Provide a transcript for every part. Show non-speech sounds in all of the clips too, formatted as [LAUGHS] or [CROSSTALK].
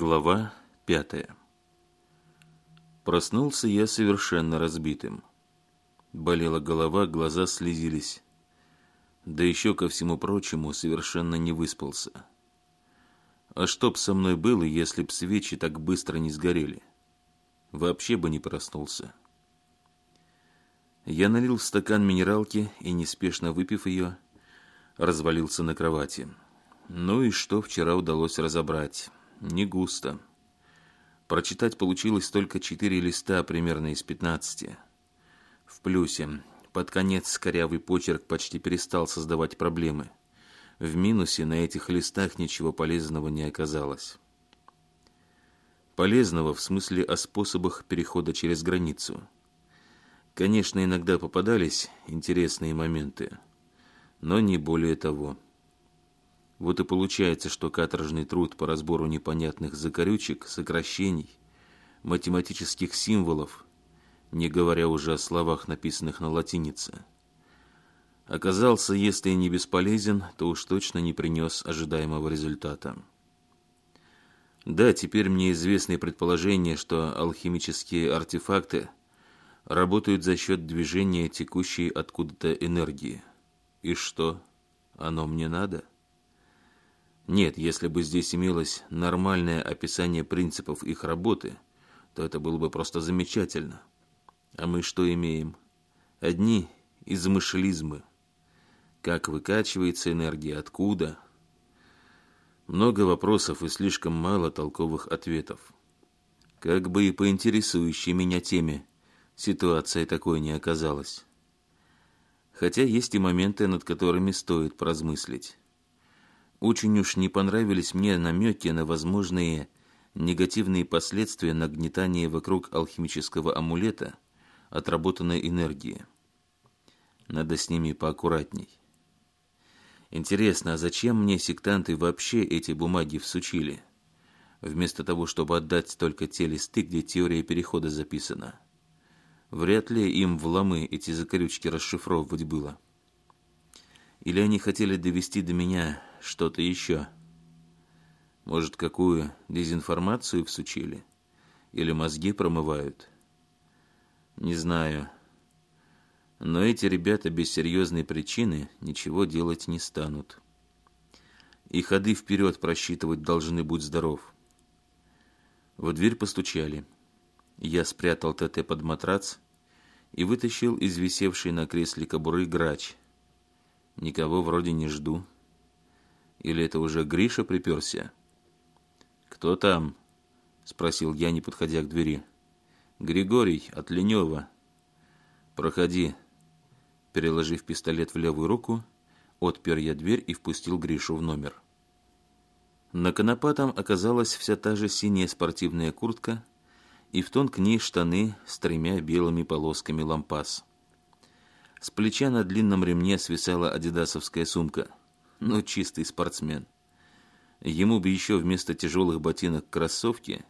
Глава пятая Проснулся я совершенно разбитым. Болела голова, глаза слезились. Да еще, ко всему прочему, совершенно не выспался. А что б со мной было, если б свечи так быстро не сгорели? Вообще бы не проснулся. Я налил в стакан минералки и, неспешно выпив ее, развалился на кровати. Ну и что вчера удалось разобрать? не густо. Прочитать получилось только четыре листа, примерно из пятнадцати. В плюсе. Под конец корявый почерк почти перестал создавать проблемы. В минусе на этих листах ничего полезного не оказалось. Полезного в смысле о способах перехода через границу. Конечно, иногда попадались интересные моменты, но не более того. Вот и получается, что каторжный труд по разбору непонятных закорючек, сокращений, математических символов, не говоря уже о словах, написанных на латинице, оказался, если и не бесполезен, то уж точно не принес ожидаемого результата. Да, теперь мне известны предположения, что алхимические артефакты работают за счет движения текущей откуда-то энергии. И что, оно мне надо? Нет, если бы здесь имелось нормальное описание принципов их работы, то это было бы просто замечательно. А мы что имеем? Одни измышлизмы. Как выкачивается энергия, откуда? Много вопросов и слишком мало толковых ответов. Как бы и по интересующей меня теме, ситуация такой не оказалась. Хотя есть и моменты, над которыми стоит поразмыслить. Очень уж не понравились мне намеки на возможные негативные последствия нагнетания вокруг алхимического амулета отработанной энергии. Надо с ними поаккуратней. Интересно, а зачем мне сектанты вообще эти бумаги всучили? Вместо того, чтобы отдать только те листы, где теория перехода записана. Вряд ли им в ломы эти закорючки расшифровывать было. Или они хотели довести до меня что-то еще. Может, какую дезинформацию всучили? Или мозги промывают? Не знаю. Но эти ребята без серьезной причины ничего делать не станут. И ходы вперед просчитывать должны, будь здоров. В дверь постучали. Я спрятал ТТ под матрац и вытащил из висевшей на кресле кобуры грач. Никого вроде не жду. Или это уже Гриша приперся? «Кто там?» – спросил я, не подходя к двери. «Григорий от Ленева». «Проходи». Переложив пистолет в левую руку, отпер я дверь и впустил Гришу в номер. На конопатом оказалась вся та же синяя спортивная куртка и в тон к ней штаны с тремя белыми полосками лампас. С плеча на длинном ремне свисала адидасовская сумка – но чистый спортсмен. Ему бы еще вместо тяжелых ботинок кроссовки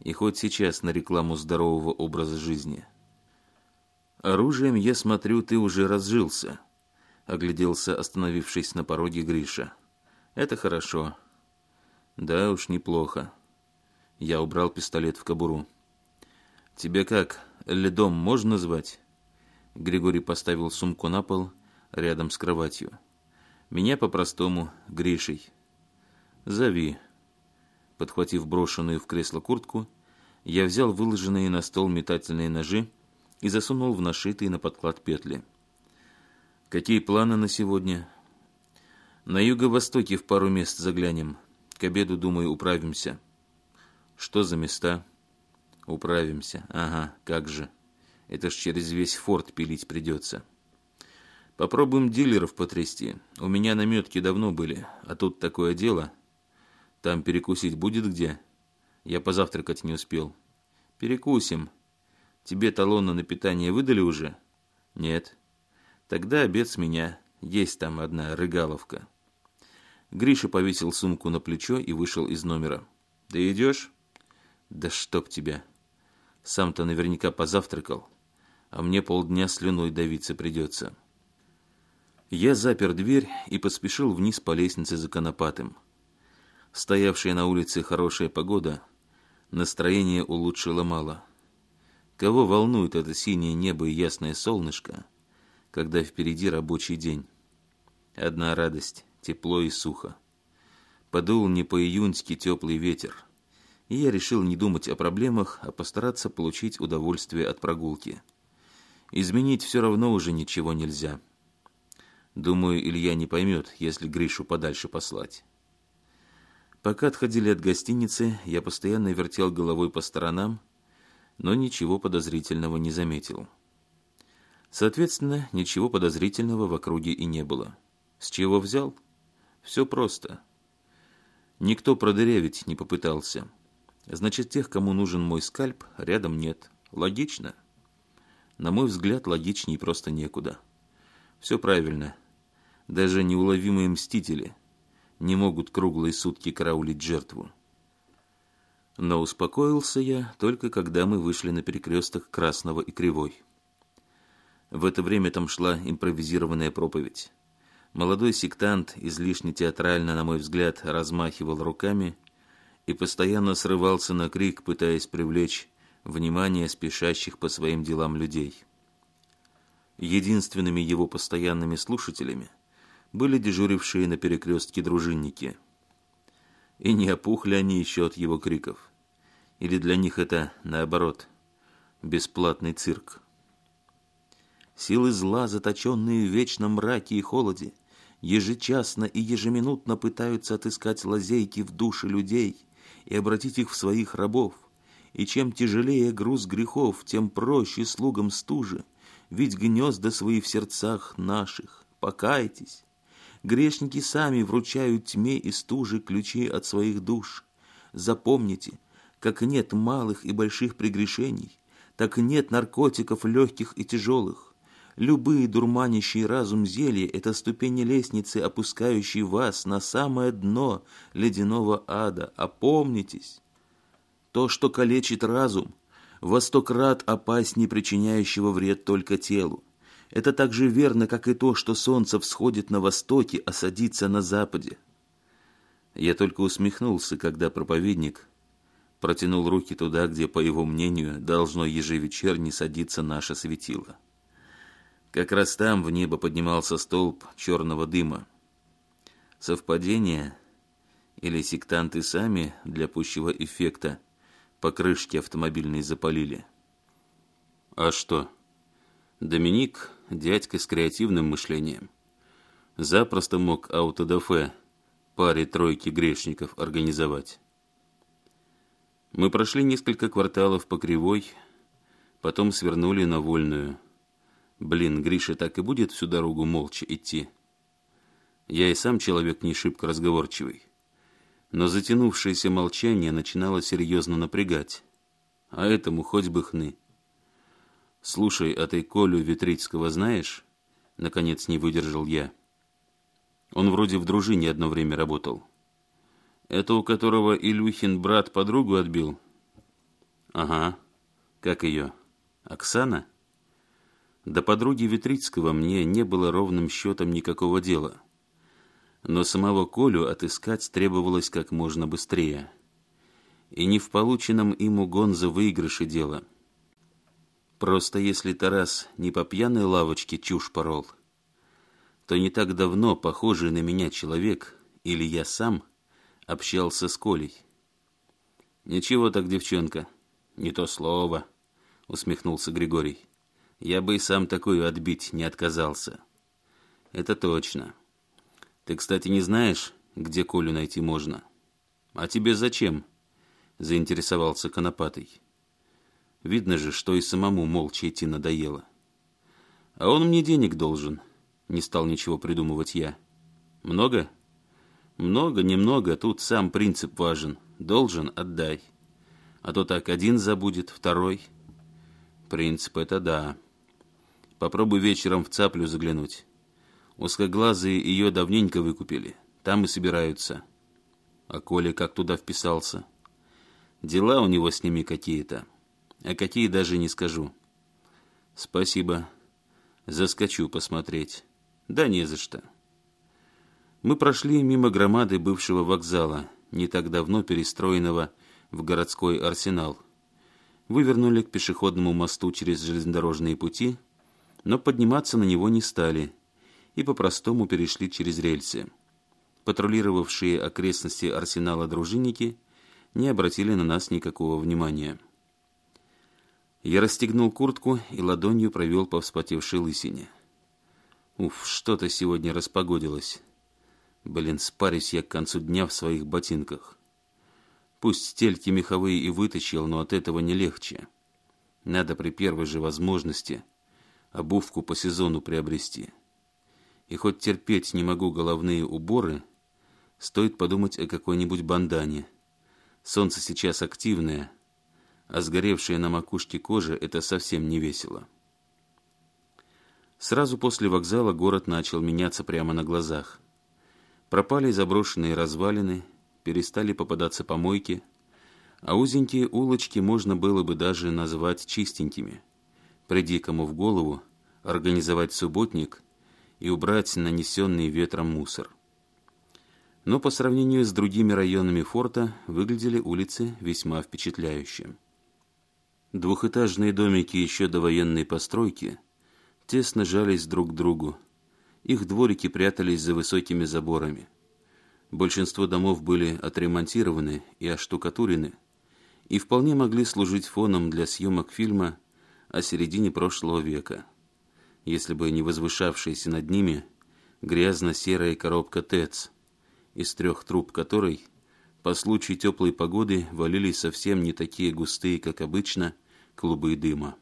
и хоть сейчас на рекламу здорового образа жизни. «Оружием, я смотрю, ты уже разжился», — огляделся, остановившись на пороге Гриша. «Это хорошо». «Да уж, неплохо». Я убрал пистолет в кобуру. Тебе как, ледом можно звать?» Григорий поставил сумку на пол рядом с кроватью. Меня по-простому Гришей. Зови. Подхватив брошенную в кресло куртку, я взял выложенные на стол метательные ножи и засунул в нашитые на подклад петли. Какие планы на сегодня? На юго-востоке в пару мест заглянем. К обеду, думаю, управимся. Что за места? Управимся. Ага, как же. Это ж через весь форт пилить придется. Попробуем дилеров потрясти. У меня наметки давно были, а тут такое дело. Там перекусить будет где? Я позавтракать не успел. Перекусим. Тебе талоны на питание выдали уже? Нет. Тогда обед с меня. Есть там одна рыгаловка. Гриша повесил сумку на плечо и вышел из номера. «Ты идешь?» «Да чтоб тебя!» «Сам-то наверняка позавтракал, а мне полдня слюной давиться придется». Я запер дверь и поспешил вниз по лестнице за конопатым. Стоявшая на улице хорошая погода, настроение улучшило мало. Кого волнует это синее небо и ясное солнышко, когда впереди рабочий день? Одна радость — тепло и сухо. Подул не по-июньски теплый ветер, и я решил не думать о проблемах, а постараться получить удовольствие от прогулки. Изменить все равно уже ничего нельзя — Думаю, Илья не поймет, если Гришу подальше послать. Пока отходили от гостиницы, я постоянно вертел головой по сторонам, но ничего подозрительного не заметил. Соответственно, ничего подозрительного в округе и не было. С чего взял? Все просто. Никто продырявить не попытался. Значит, тех, кому нужен мой скальп, рядом нет. Логично? На мой взгляд, логичнее просто некуда. Все правильно. Даже неуловимые мстители не могут круглые сутки караулить жертву. Но успокоился я только когда мы вышли на перекресток Красного и Кривой. В это время там шла импровизированная проповедь. Молодой сектант излишне театрально, на мой взгляд, размахивал руками и постоянно срывался на крик, пытаясь привлечь внимание спешащих по своим делам людей. Единственными его постоянными слушателями – были дежурившие на перекрестке дружинники. И не опухли они еще от его криков. Или для них это, наоборот, бесплатный цирк. Силы зла, заточенные в вечном мраке и холоде, ежечасно и ежеминутно пытаются отыскать лазейки в душе людей и обратить их в своих рабов. И чем тяжелее груз грехов, тем проще слугам стужи, ведь гнезда свои в сердцах наших. Покайтесь, Грешники сами вручают тьме и стуже ключи от своих душ. Запомните, как нет малых и больших прегрешений, так нет наркотиков легких и тяжелых. Любые дурманящие разум зелья – это ступени лестницы, опускающие вас на самое дно ледяного ада. Опомнитесь! То, что калечит разум, во сто крат опаснее причиняющего вред только телу. Это так же верно, как и то, что солнце всходит на востоке, а садится на западе. Я только усмехнулся, когда проповедник протянул руки туда, где, по его мнению, должно ежевечерне садиться наше светило. Как раз там в небо поднимался столб черного дыма. Совпадение или сектанты сами для пущего эффекта покрышки автомобильные запалили? А что? Доминик дядька с креативным мышлением. Запросто мог аутодафе паре-тройки грешников организовать. Мы прошли несколько кварталов по кривой, потом свернули на вольную. Блин, Гриша так и будет всю дорогу молча идти. Я и сам человек не шибко разговорчивый. Но затянувшееся молчание начинало серьезно напрягать. А этому хоть бы хны. «Слушай, а ты Колю Витрицкого знаешь?» Наконец не выдержал я. Он вроде в дружине одно время работал. Это у которого Илюхин брат подругу отбил? Ага. Как ее? Оксана? До подруги Витрицкого мне не было ровным счетом никакого дела. Но самого Колю отыскать требовалось как можно быстрее. И не в полученном им у Гонза выигрыше дело – Просто если Тарас не по пьяной лавочке чушь порол, то не так давно похожий на меня человек, или я сам, общался с Колей. «Ничего так, девчонка, не то слово», — усмехнулся Григорий. «Я бы и сам такую отбить не отказался». «Это точно. Ты, кстати, не знаешь, где Колю найти можно?» «А тебе зачем?» — заинтересовался Конопатый. Видно же, что и самому молча идти надоело. А он мне денег должен. Не стал ничего придумывать я. Много? Много, немного, тут сам принцип важен. Должен — отдай. А то так один забудет, второй. Принцип — это да. Попробуй вечером в цаплю заглянуть. Узкоглазые ее давненько выкупили. Там и собираются. А Коля как туда вписался? Дела у него с ними какие-то. А какие даже не скажу. Спасибо. Заскочу посмотреть. Да не за что. Мы прошли мимо громады бывшего вокзала, не так давно перестроенного в городской арсенал. Вывернули к пешеходному мосту через железнодорожные пути, но подниматься на него не стали и по-простому перешли через рельсы. Патрулировавшие окрестности арсенала дружинники не обратили на нас никакого внимания. Я расстегнул куртку и ладонью провел по вспотевшей лысине. Уф, что-то сегодня распогодилось. Блин, спарюсь я к концу дня в своих ботинках. Пусть стельки меховые и вытащил, но от этого не легче. Надо при первой же возможности обувку по сезону приобрести. И хоть терпеть не могу головные уборы, стоит подумать о какой-нибудь бандане. Солнце сейчас активное — а сгоревшая на макушке кожа – это совсем не весело. Сразу после вокзала город начал меняться прямо на глазах. Пропали заброшенные развалины, перестали попадаться помойки, а узенькие улочки можно было бы даже назвать чистенькими. Приди кому в голову организовать субботник и убрать нанесенный ветром мусор. Но по сравнению с другими районами форта выглядели улицы весьма впечатляюще. Двухэтажные домики еще до военной постройки тесно жались друг к другу. Их дворики прятались за высокими заборами. Большинство домов были отремонтированы и оштукатурены, и вполне могли служить фоном для съемок фильма о середине прошлого века, если бы не возвышавшаяся над ними грязно-серая коробка ТЭЦ, из трех труб которой – по случаю теплой погоды валились совсем не такие густые, как обычно, клубы дыма.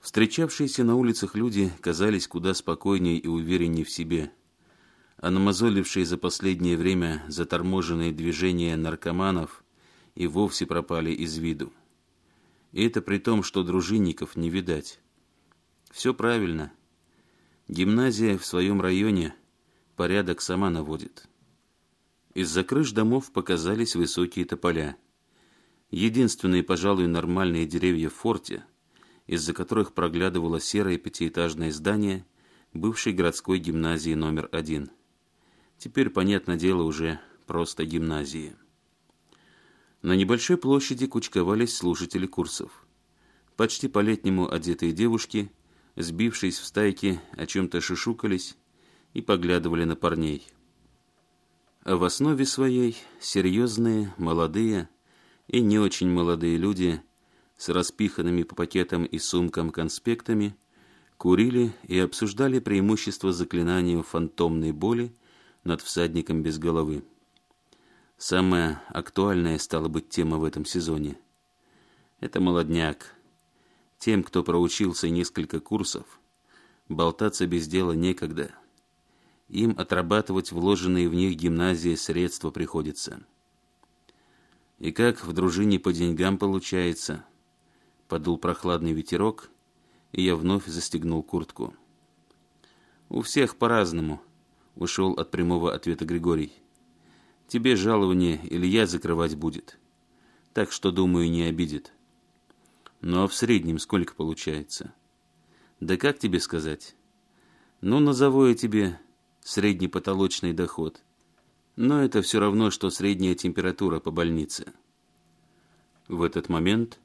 Встречавшиеся на улицах люди казались куда спокойнее и увереннее в себе, а намазолившие за последнее время заторможенные движения наркоманов и вовсе пропали из виду. И это при том, что дружинников не видать. Все правильно. Гимназия в своем районе порядок сама наводит. Из-за крыш домов показались высокие тополя – единственные, пожалуй, нормальные деревья в форте, из-за которых проглядывало серое пятиэтажное здание бывшей городской гимназии номер один. Теперь, понятное дело, уже просто гимназии. На небольшой площади кучковались слушатели курсов. Почти по-летнему одетые девушки, сбившись в стайки, о чем-то шишукались и поглядывали на парней. А в основе своей серьезные, молодые, и не очень молодые люди с распиханными по пакетам и сумкам конспектами курили и обсуждали преимущество заклинания фантомной боли над всадником без головы. Самая актуальная стала быть тема в этом сезоне. Это молодняк. Тем, кто проучился несколько курсов, болтаться без дела некогда. Им отрабатывать вложенные в них гимназии средства приходится. И как в дружине по деньгам получается? Подул прохладный ветерок, и я вновь застегнул куртку. У всех по-разному, ушел от прямого ответа Григорий. Тебе жалование Илья закрывать будет. Так что, думаю, не обидит. Ну а в среднем сколько получается? Да как тебе сказать? Ну, назову я тебе средний потолочный доход – но это все равно, что средняя температура по больнице. В этот момент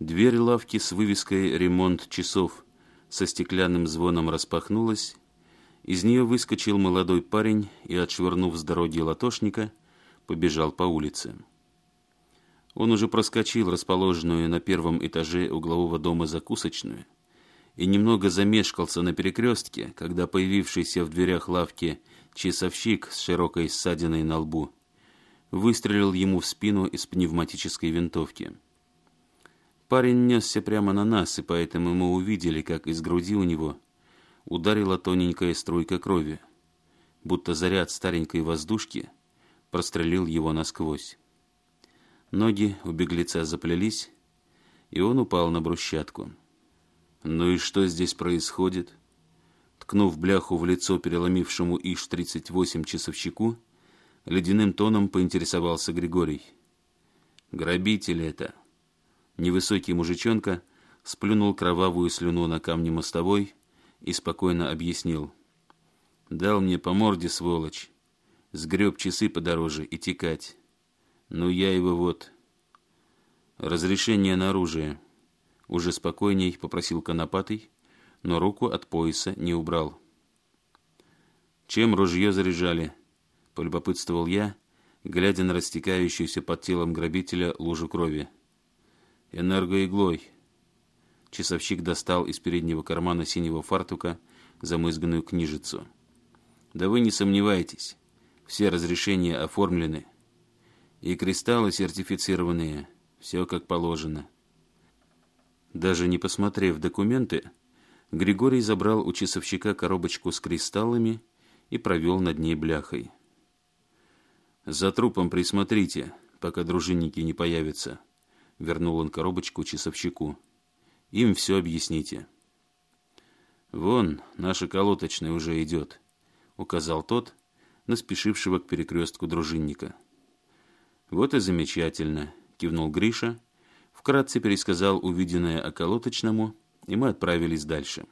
дверь лавки с вывеской «Ремонт часов» со стеклянным звоном распахнулась, из нее выскочил молодой парень и, отшвырнув с дороги латошника, побежал по улице. Он уже проскочил расположенную на первом этаже углового дома закусочную и немного замешкался на перекрестке, когда появившийся в дверях лавки Часовщик с широкой ссадиной на лбу выстрелил ему в спину из пневматической винтовки. Парень несся прямо на нас, и поэтому мы увидели, как из груди у него ударила тоненькая струйка крови, будто заряд старенькой воздушки прострелил его насквозь. Ноги у беглеца заплелись, и он упал на брусчатку. «Ну и что здесь происходит?» ткнув бляху в лицо переломившему ИШ-38 часовщику, ледяным тоном поинтересовался Григорий. «Грабитель это!» Невысокий мужичонка сплюнул кровавую слюну на камне мостовой и спокойно объяснил. «Дал мне по морде, сволочь, сгреб часы подороже и текать. Ну я его вот...» «Разрешение на оружие», — уже спокойней попросил Конопатый, — но руку от пояса не убрал. «Чем ружье заряжали?» — полюбопытствовал я, глядя на растекающуюся под телом грабителя лужу крови. «Энергоиглой». Часовщик достал из переднего кармана синего фартука замызганную книжицу. «Да вы не сомневайтесь, все разрешения оформлены. И кристаллы сертифицированные, все как положено». Даже не посмотрев документы, Григорий забрал у часовщика коробочку с кристаллами и провел над ней бляхой. «За трупом присмотрите, пока дружинники не появятся», — вернул он коробочку часовщику. «Им все объясните». «Вон, наша колоточная уже идет», — указал тот на спешившего к перекрестку дружинника. «Вот и замечательно», — кивнул Гриша, вкратце пересказал увиденное околоточному, — и мы отправились дальше.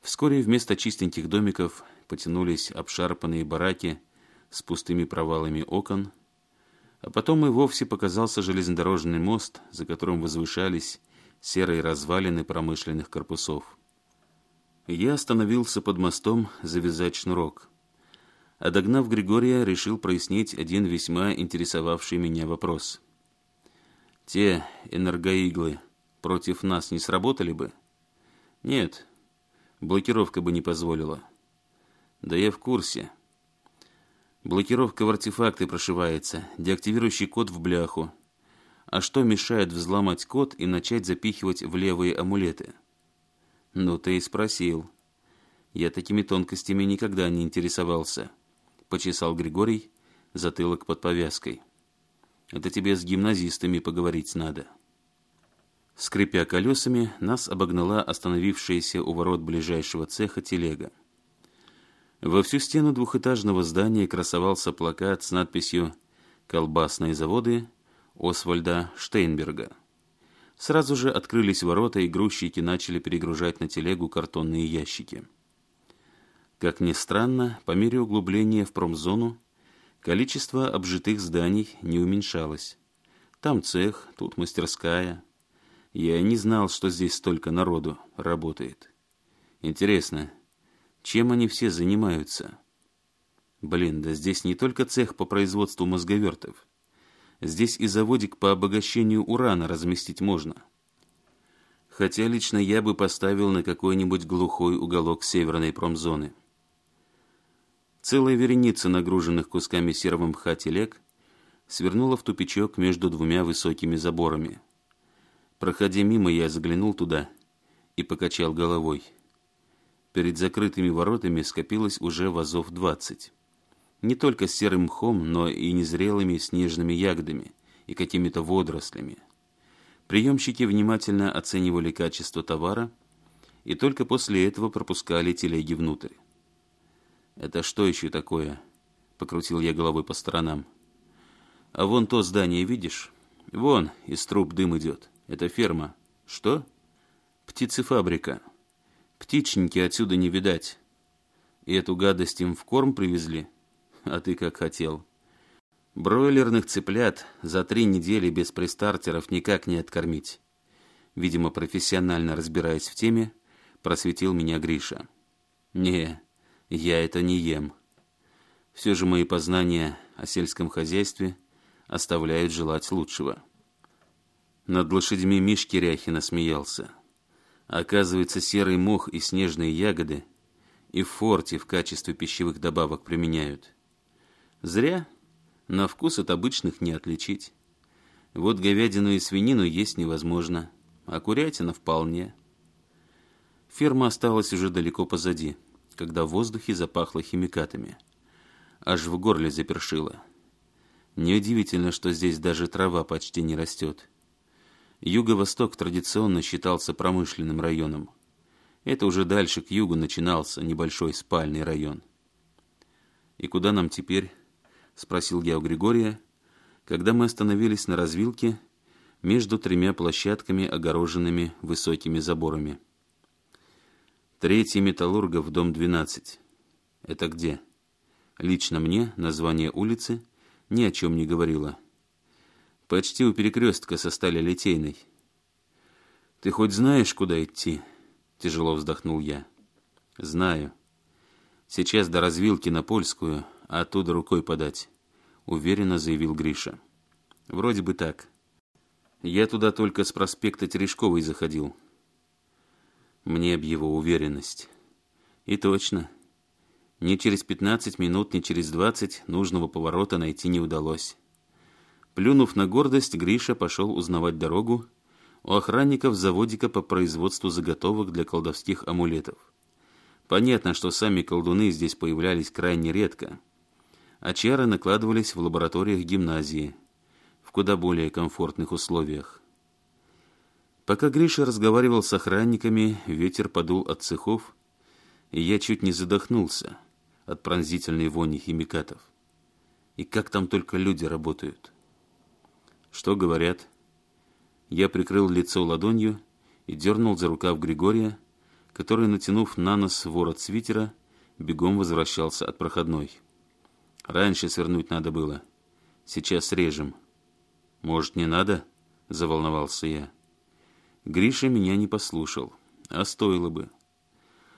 Вскоре вместо чистеньких домиков потянулись обшарпанные бараки с пустыми провалами окон, а потом и вовсе показался железнодорожный мост, за которым возвышались серые развалины промышленных корпусов. Я остановился под мостом завязать шнурок. А догнав Григория, решил прояснить один весьма интересовавший меня вопрос. «Те энергоиглы», против нас не сработали бы? Нет, блокировка бы не позволила. Да я в курсе. Блокировка в артефакты прошивается, деактивирующий код в бляху. А что мешает взломать код и начать запихивать в левые амулеты? Ну, ты и спросил. Я такими тонкостями никогда не интересовался. Почесал Григорий затылок под повязкой. Это тебе с гимназистами поговорить надо. Скрипя колесами, нас обогнала остановившаяся у ворот ближайшего цеха телега. Во всю стену двухэтажного здания красовался плакат с надписью «Колбасные заводы Освальда Штейнберга». Сразу же открылись ворота, и грузчики начали перегружать на телегу картонные ящики. Как ни странно, по мере углубления в промзону количество обжитых зданий не уменьшалось. Там цех, тут мастерская – я не знал, что здесь столько народу работает. Интересно, чем они все занимаются? Блин, да здесь не только цех по производству мозговертов. Здесь и заводик по обогащению урана разместить можно. Хотя лично я бы поставил на какой-нибудь глухой уголок северной промзоны. Целая вереница нагруженных кусками серого мха телег свернула в тупичок между двумя высокими заборами – Проходя мимо, я заглянул туда и покачал головой. Перед закрытыми воротами скопилось уже вазов двадцать. Не только с серым мхом, но и незрелыми снежными ягодами и какими-то водорослями. Приемщики внимательно оценивали качество товара и только после этого пропускали телеги внутрь. «Это что еще такое?» — покрутил я головой по сторонам. «А вон то здание видишь? Вон, из труб дым идет». Это ферма. Что? Птицефабрика. Птичники отсюда не видать. И эту гадость им в корм привезли. А ты как хотел. Бройлерных цыплят за три недели без пристартеров никак не откормить. Видимо, профессионально разбираясь в теме, просветил меня Гриша. Не, я это не ем. Все же мои познания о сельском хозяйстве оставляют желать лучшего. Над лошадьми Мишки Ряхина смеялся. Оказывается, серый мох и снежные ягоды и в форте в качестве пищевых добавок применяют. Зря. На вкус от обычных не отличить. Вот говядину и свинину есть невозможно, а курятина вполне. Ферма осталась уже далеко позади, когда в воздухе запахло химикатами. Аж в горле запершило. Неудивительно, что здесь даже трава почти не растет. Юго-восток традиционно считался промышленным районом. Это уже дальше к югу начинался небольшой спальный район. «И куда нам теперь?» – спросил я у Григория, когда мы остановились на развилке между тремя площадками, огороженными высокими заборами. «Третий металлургов, дом 12. Это где?» Лично мне название улицы ни о чем не говорило почти у перекрестка со стали литейной. «Ты хоть знаешь, куда идти?» — тяжело вздохнул я. «Знаю. Сейчас до развилки на Польскую, а оттуда рукой подать», — уверенно заявил Гриша. «Вроде бы так. Я туда только с проспекта Терешковой заходил». Мне б его уверенность. И точно. Ни через пятнадцать минут, ни через двадцать нужного поворота найти не удалось. Плюнув на гордость, Гриша пошел узнавать дорогу у охранников заводика по производству заготовок для колдовских амулетов. Понятно, что сами колдуны здесь появлялись крайне редко, а чары накладывались в лабораториях гимназии, в куда более комфортных условиях. Пока Гриша разговаривал с охранниками, ветер подул от цехов, и я чуть не задохнулся от пронзительной вони химикатов. И как там только люди работают. Что говорят? Я прикрыл лицо ладонью и дернул за рукав Григория, который, натянув на нос ворот свитера, бегом возвращался от проходной. Раньше свернуть надо было. Сейчас режем. Может, не надо? Заволновался я. Гриша меня не послушал, а стоило бы.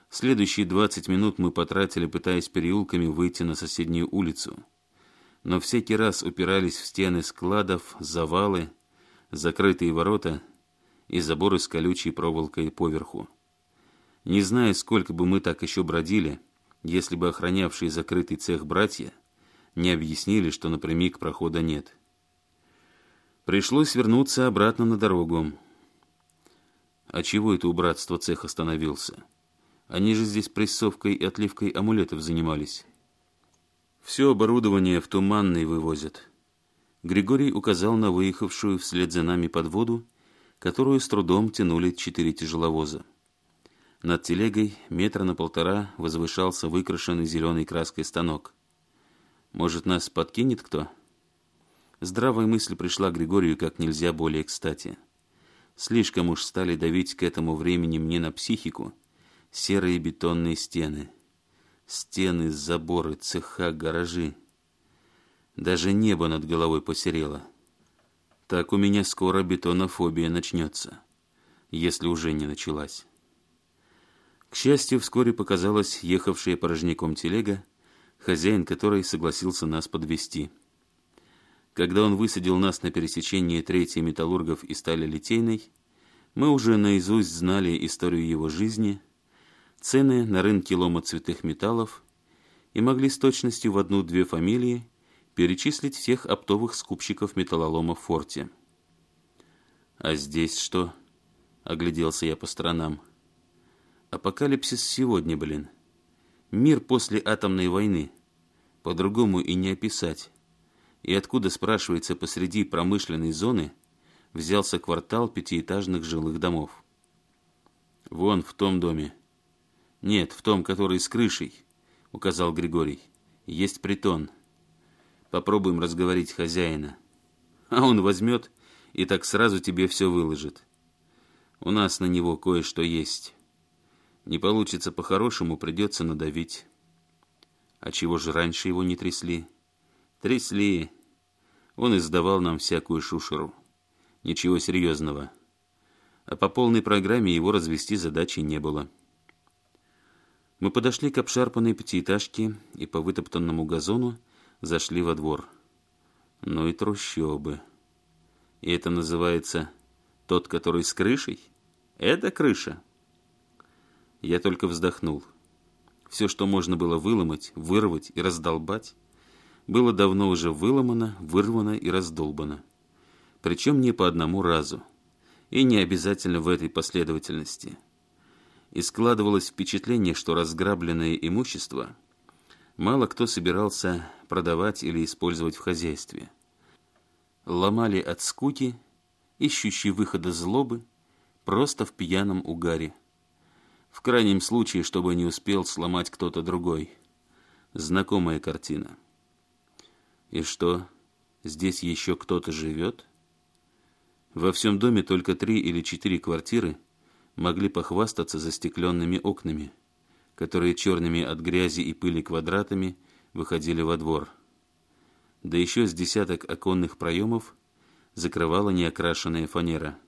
Следующие 20 минут мы потратили, пытаясь переулками выйти на соседнюю улицу – но всякий раз упирались в стены складов, завалы, закрытые ворота и заборы с колючей проволокой поверху. Не зная, сколько бы мы так еще бродили, если бы охранявшие закрытый цех братья не объяснили, что напрямик прохода нет. Пришлось вернуться обратно на дорогу. А чего это у братства цех остановился? Они же здесь прессовкой и отливкой амулетов занимались. Все оборудование в Туманный вывозят. Григорий указал на выехавшую вслед за нами подводу, которую с трудом тянули четыре тяжеловоза. Над телегой метра на полтора возвышался выкрашенный зеленой краской станок. «Может, нас подкинет кто?» Здравая мысль пришла Григорию как нельзя более кстати. Слишком уж стали давить к этому времени мне на психику серые бетонные стены – стены, заборы, цеха, гаражи. Даже небо над головой посерело. Так у меня скоро бетонофобия начнется, если уже не началась. К счастью, вскоре показалась ехавшая порожняком телега, хозяин которой согласился нас подвести. Когда он высадил нас на пересечении третьей металлургов и стали литейной, мы уже наизусть знали историю его жизни – цены на рынке лома цветных металлов и могли с точностью в одну-две фамилии перечислить всех оптовых скупщиков металлолома в форте. «А здесь что?» — огляделся я по сторонам. «Апокалипсис сегодня, блин. Мир после атомной войны. По-другому и не описать. И откуда, спрашивается, посреди промышленной зоны взялся квартал пятиэтажных жилых домов? Вон в том доме «Нет, в том, который с крышей», — указал Григорий. «Есть притон. Попробуем разговорить хозяина. А он возьмет и так сразу тебе все выложит. У нас на него кое-что есть. Не получится по-хорошему, придется надавить». «А чего же раньше его не трясли?» «Трясли. Он издавал нам всякую шушеру. Ничего серьезного. А по полной программе его развести задачи не было». Мы подошли к обшарпанной пятиэтажке и по вытоптанному газону зашли во двор. Ну и трущобы. И это называется тот, который с крышей? Это крыша? Я только вздохнул. Все, что можно было выломать, вырвать и раздолбать, было давно уже выломано, вырвано и раздолбано. Причем не по одному разу. И не обязательно в этой последовательности – и складывалось впечатление, что разграбленное имущество мало кто собирался продавать или использовать в хозяйстве. Ломали от скуки, ищущие выхода злобы, просто в пьяном угаре. В крайнем случае, чтобы не успел сломать кто-то другой. Знакомая картина. И что, здесь еще кто-то живет? Во всем доме только три или четыре квартиры – могли похвастаться застекленными окнами, которые черными от грязи и пыли квадратами выходили во двор. Да еще с десяток оконных проемов закрывала неокрашенная фанера.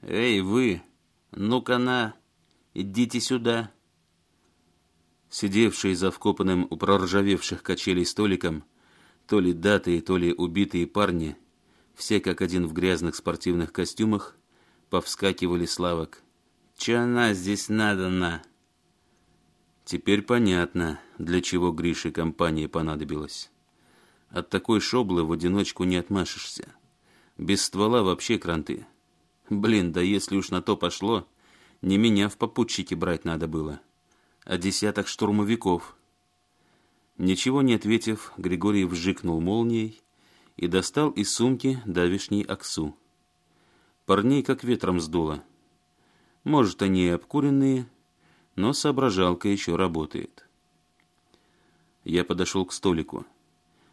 «Эй, вы! Ну-ка на! Идите сюда!» Сидевшие за вкопанным у проржавевших качелей столиком, то ли датые, то ли убитые парни, все как один в грязных спортивных костюмах, повскакивали с лавок. «Че она здесь надо на?» Теперь понятно, для чего Грише компании понадобилась. От такой шоблы в одиночку не отмашешься. Без ствола вообще кранты. Блин, да если уж на то пошло, не меня в попутчики брать надо было, а десяток штурмовиков. Ничего не ответив, Григорий вжикнул молнией и достал из сумки давишний аксу. Парней как ветром сдуло. Может, они и обкуренные, но соображалка еще работает. Я подошел к столику,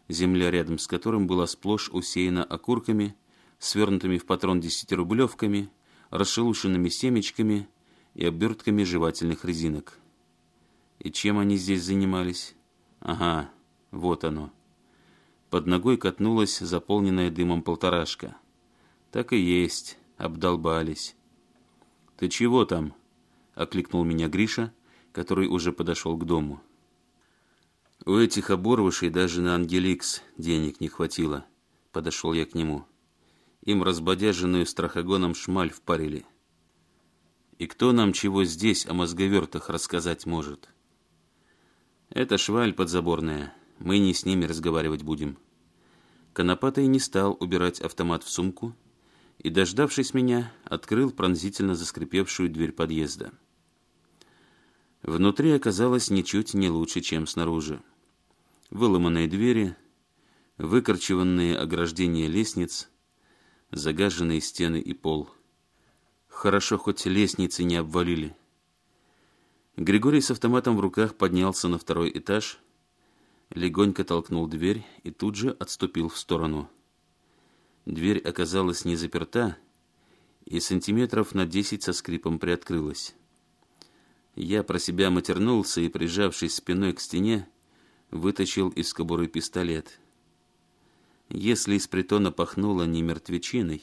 земля рядом с которым была сплошь усеяна окурками, свернутыми в патрон десятирублевками, расшелушенными семечками и обертками жевательных резинок. И чем они здесь занимались? Ага, вот оно. Под ногой катнулась заполненная дымом полторашка. Так и есть обдолбались. «Ты чего там?» — окликнул меня Гриша, который уже подошел к дому. «У этих оборвышей даже на Ангеликс денег не хватило», — подошел я к нему. «Им разбодяженную страхогоном шмаль впарили». «И кто нам чего здесь о мозговертах рассказать может?» «Это шваль подзаборная, мы не с ними разговаривать будем». Конопатый не стал убирать автомат в сумку, и, дождавшись меня, открыл пронзительно заскрипевшую дверь подъезда. Внутри оказалось ничуть не лучше, чем снаружи. Выломанные двери, выкорчеванные ограждения лестниц, загаженные стены и пол. Хорошо, хоть лестницы не обвалили. Григорий с автоматом в руках поднялся на второй этаж, легонько толкнул дверь и тут же отступил в сторону. Дверь оказалась не заперта, и сантиметров на десять со скрипом приоткрылась. Я про себя матернулся и, прижавшись спиной к стене, вытащил из кобуры пистолет. Если из притона пахнуло не мертвечиной,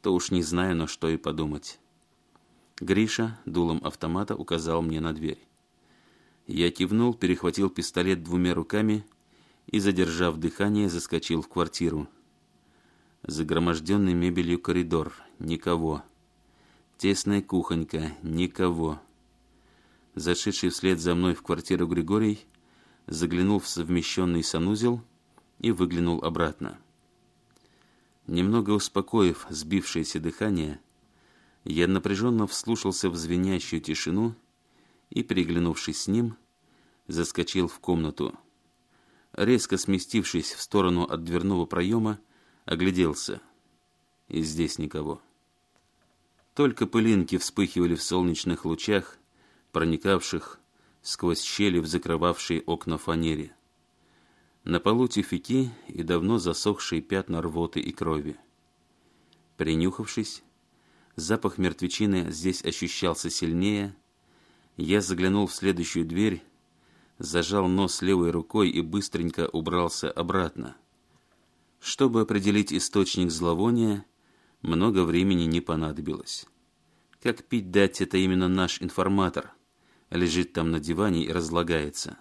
то уж не знаю, на что и подумать. Гриша дулом автомата указал мне на дверь. Я кивнул, перехватил пистолет двумя руками и, задержав дыхание, заскочил в квартиру. Загроможденный мебелью коридор. Никого. Тесная кухонька. Никого. Зашедший вслед за мной в квартиру Григорий заглянул в совмещенный санузел и выглянул обратно. Немного успокоив сбившееся дыхание, я напряженно вслушался в звенящую тишину и, переглянувшись с ним, заскочил в комнату. Резко сместившись в сторону от дверного проема, Огляделся. И здесь никого. Только пылинки вспыхивали в солнечных лучах, проникавших сквозь щели в закрывавшие окна фанере. На полу тюфяки и давно засохшие пятна рвоты и крови. Принюхавшись, запах мертвечины здесь ощущался сильнее. Я заглянул в следующую дверь, зажал нос левой рукой и быстренько убрался обратно. Чтобы определить источник зловония, много времени не понадобилось. Как пить дать это именно наш информатор, лежит там на диване и разлагается.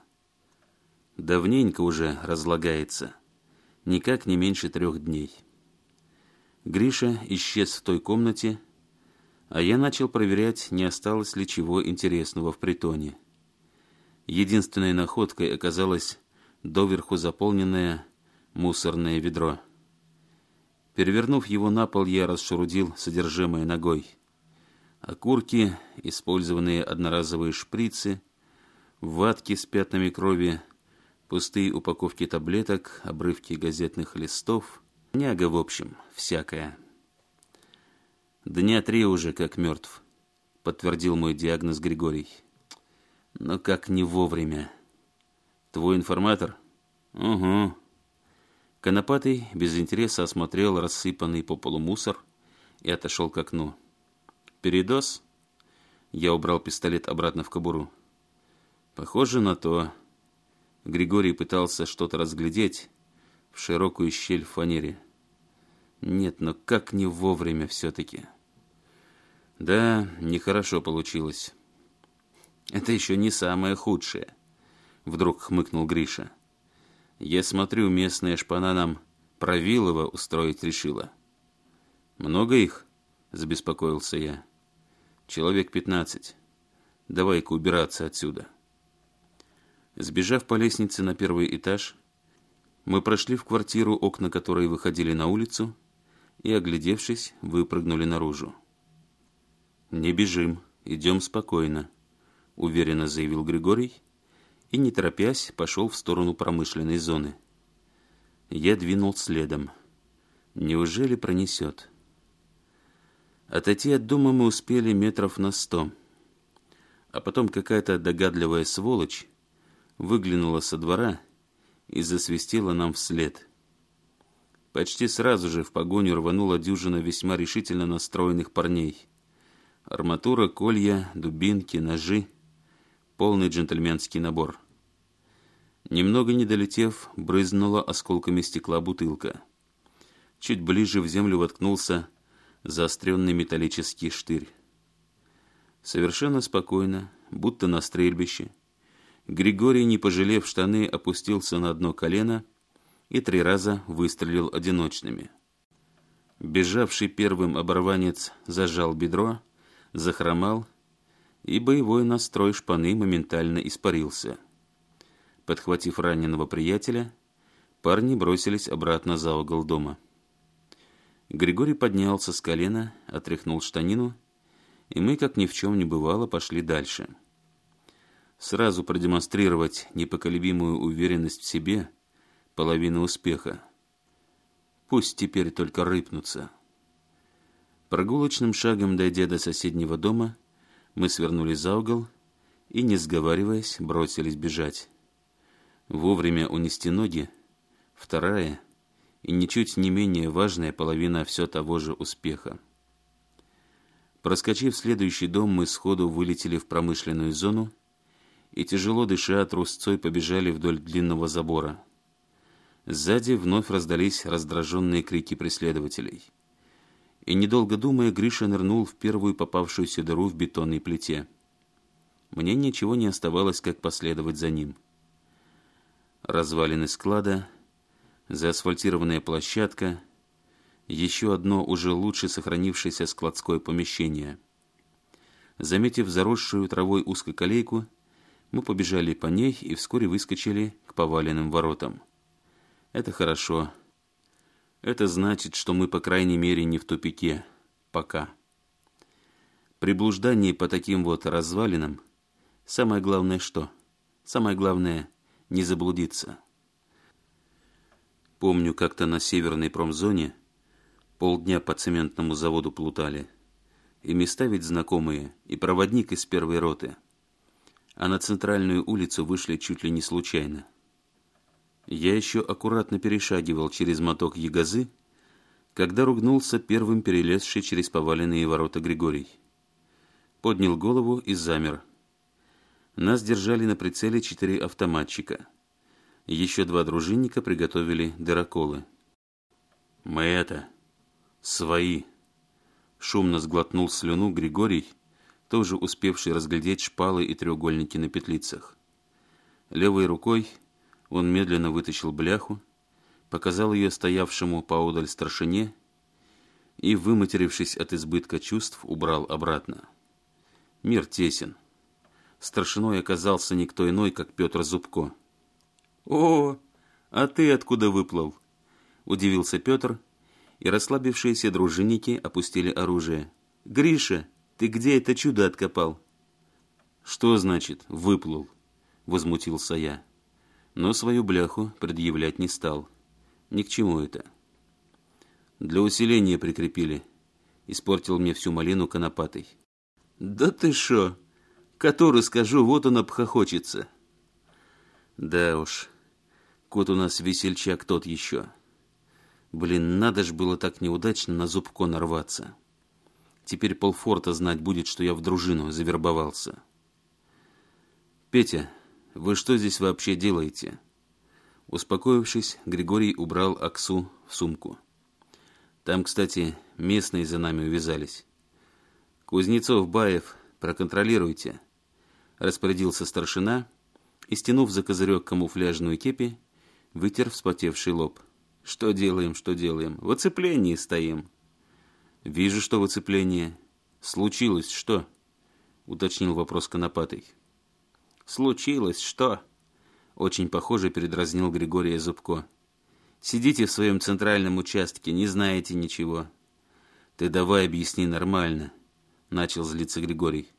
Давненько уже разлагается, никак не меньше трех дней. Гриша исчез в той комнате, а я начал проверять, не осталось ли чего интересного в притоне. Единственной находкой оказалась доверху заполненная мусорное ведро. Перевернув его на пол, я расшарудил содержимое ногой. Окурки, использованные одноразовые шприцы, ватки с пятнами крови, пустые упаковки таблеток, обрывки газетных листов. Няга, в общем, всякая. «Дня три уже как мертв», — подтвердил мой диагноз Григорий. «Но как не вовремя». «Твой информатор?» «Угу», Конопатый без интереса осмотрел рассыпанный по полу мусор и отошел к окну. «Передоз?» Я убрал пистолет обратно в кобуру. «Похоже на то». Григорий пытался что-то разглядеть в широкую щель в фанере. «Нет, но как не вовремя все-таки». «Да, нехорошо получилось». «Это еще не самое худшее», — вдруг хмыкнул Гриша. Я смотрю, местная шпана нам Провилова устроить решила. «Много их?» – забеспокоился я. «Человек пятнадцать. Давай-ка убираться отсюда». Сбежав по лестнице на первый этаж, мы прошли в квартиру, окна которой выходили на улицу, и, оглядевшись, выпрыгнули наружу. «Не бежим, идем спокойно», – уверенно заявил Григорий – и, не торопясь, пошел в сторону промышленной зоны. Я двинул следом. Неужели пронесет? Отойти от дома мы успели метров на сто. А потом какая-то догадливая сволочь выглянула со двора и засвистела нам вслед. Почти сразу же в погоню рванула дюжина весьма решительно настроенных парней. Арматура, колья, дубинки, ножи — полный джентльменский набор. Немного не долетев, брызнула осколками стекла бутылка. Чуть ближе в землю воткнулся заостренный металлический штырь. Совершенно спокойно, будто на стрельбище, Григорий, не пожалев штаны, опустился на одно колено и три раза выстрелил одиночными. Бежавший первым оборванец зажал бедро, захромал, и боевой настрой шпаны моментально испарился – Подхватив раненого приятеля, парни бросились обратно за угол дома. Григорий поднялся с колена, отряхнул штанину, и мы, как ни в чем не бывало, пошли дальше. Сразу продемонстрировать непоколебимую уверенность в себе – половина успеха. Пусть теперь только рыпнутся. Прогулочным шагом, дойдя до соседнего дома, мы свернули за угол и, не сговариваясь, бросились бежать. Вовремя унести ноги – вторая и ничуть не менее важная половина все того же успеха. Проскочив следующий дом, мы сходу вылетели в промышленную зону и, тяжело дыша, трусцой побежали вдоль длинного забора. Сзади вновь раздались раздраженные крики преследователей. И, недолго думая, Гриша нырнул в первую попавшуюся дыру в бетонной плите. Мне ничего не оставалось, как последовать за ним развалины склада, заасфальтированная площадка, еще одно уже лучше сохранившееся складское помещение. Заметив заросшую травой узкоколейку, мы побежали по ней и вскоре выскочили к поваленным воротам. Это хорошо. Это значит, что мы, по крайней мере, не в тупике. Пока. При блуждании по таким вот развалинам самое главное что? Самое главное – не заблудиться. Помню, как-то на северной промзоне полдня по цементному заводу плутали. И места ведь знакомые, и проводник из первой роты. А на центральную улицу вышли чуть ли не случайно. Я еще аккуратно перешагивал через моток ягозы, когда ругнулся первым перелезший через поваленные ворота Григорий. Поднял голову и замер – нас держали на прицеле четыре автоматчика. Еще два дружинника приготовили дыроколы. «Мы это... свои!» Шумно сглотнул слюну Григорий, тоже успевший разглядеть шпалы и треугольники на петлицах. Левой рукой он медленно вытащил бляху, показал ее стоявшему поодаль старшине и, выматерившись от избытка чувств, убрал обратно. Мир тесен. Старшиной оказался никто иной, как Петр Зубко. «О, а ты откуда выплыл?» – удивился Петр, и расслабившиеся дружинники опустили оружие. «Гриша, ты где это чудо откопал?» «Что значит «выплыл»?» – возмутился я. Но свою бляху предъявлять не стал. Ни к чему это. «Для усиления прикрепили», – испортил мне всю малину конопатой. «Да ты шо?» который, скажу, вот он обхохочется. Да уж, кот у нас весельчак тот еще. Блин, надо ж было так неудачно на зубко нарваться. Теперь полфорта знать будет, что я в дружину завербовался. «Петя, вы что здесь вообще делаете?» Успокоившись, Григорий убрал Аксу в сумку. Там, кстати, местные за нами увязались. «Кузнецов, Баев, проконтролируйте распорядился старшина и, стянув за козырек камуфляжную кепи, вытер вспотевший лоб. «Что делаем, что делаем? В оцеплении стоим!» «Вижу, что в оцеплении. Случилось что?» — уточнил вопрос конопатый. «Случилось что?» — очень похоже передразнил Григория Зубко. «Сидите в своем центральном участке, не знаете ничего». «Ты давай объясни нормально», — начал злиться Григорий.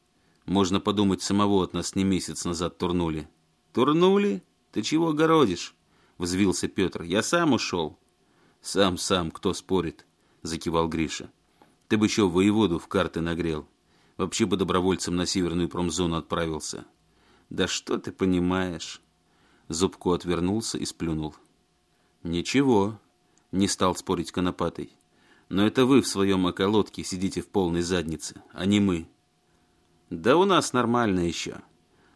Можно подумать, самого от нас не месяц назад турнули. Турнули? Ты чего городишь? Взвился Петр. Я сам ушел. Сам-сам, кто спорит? Закивал Гриша. Ты бы еще воеводу в карты нагрел. Вообще бы добровольцем на северную промзону отправился. Да что ты понимаешь? Зубко отвернулся и сплюнул. Ничего, не стал спорить Конопатый. Но это вы в своем околотке сидите в полной заднице, а не мы. «Да у нас нормально еще».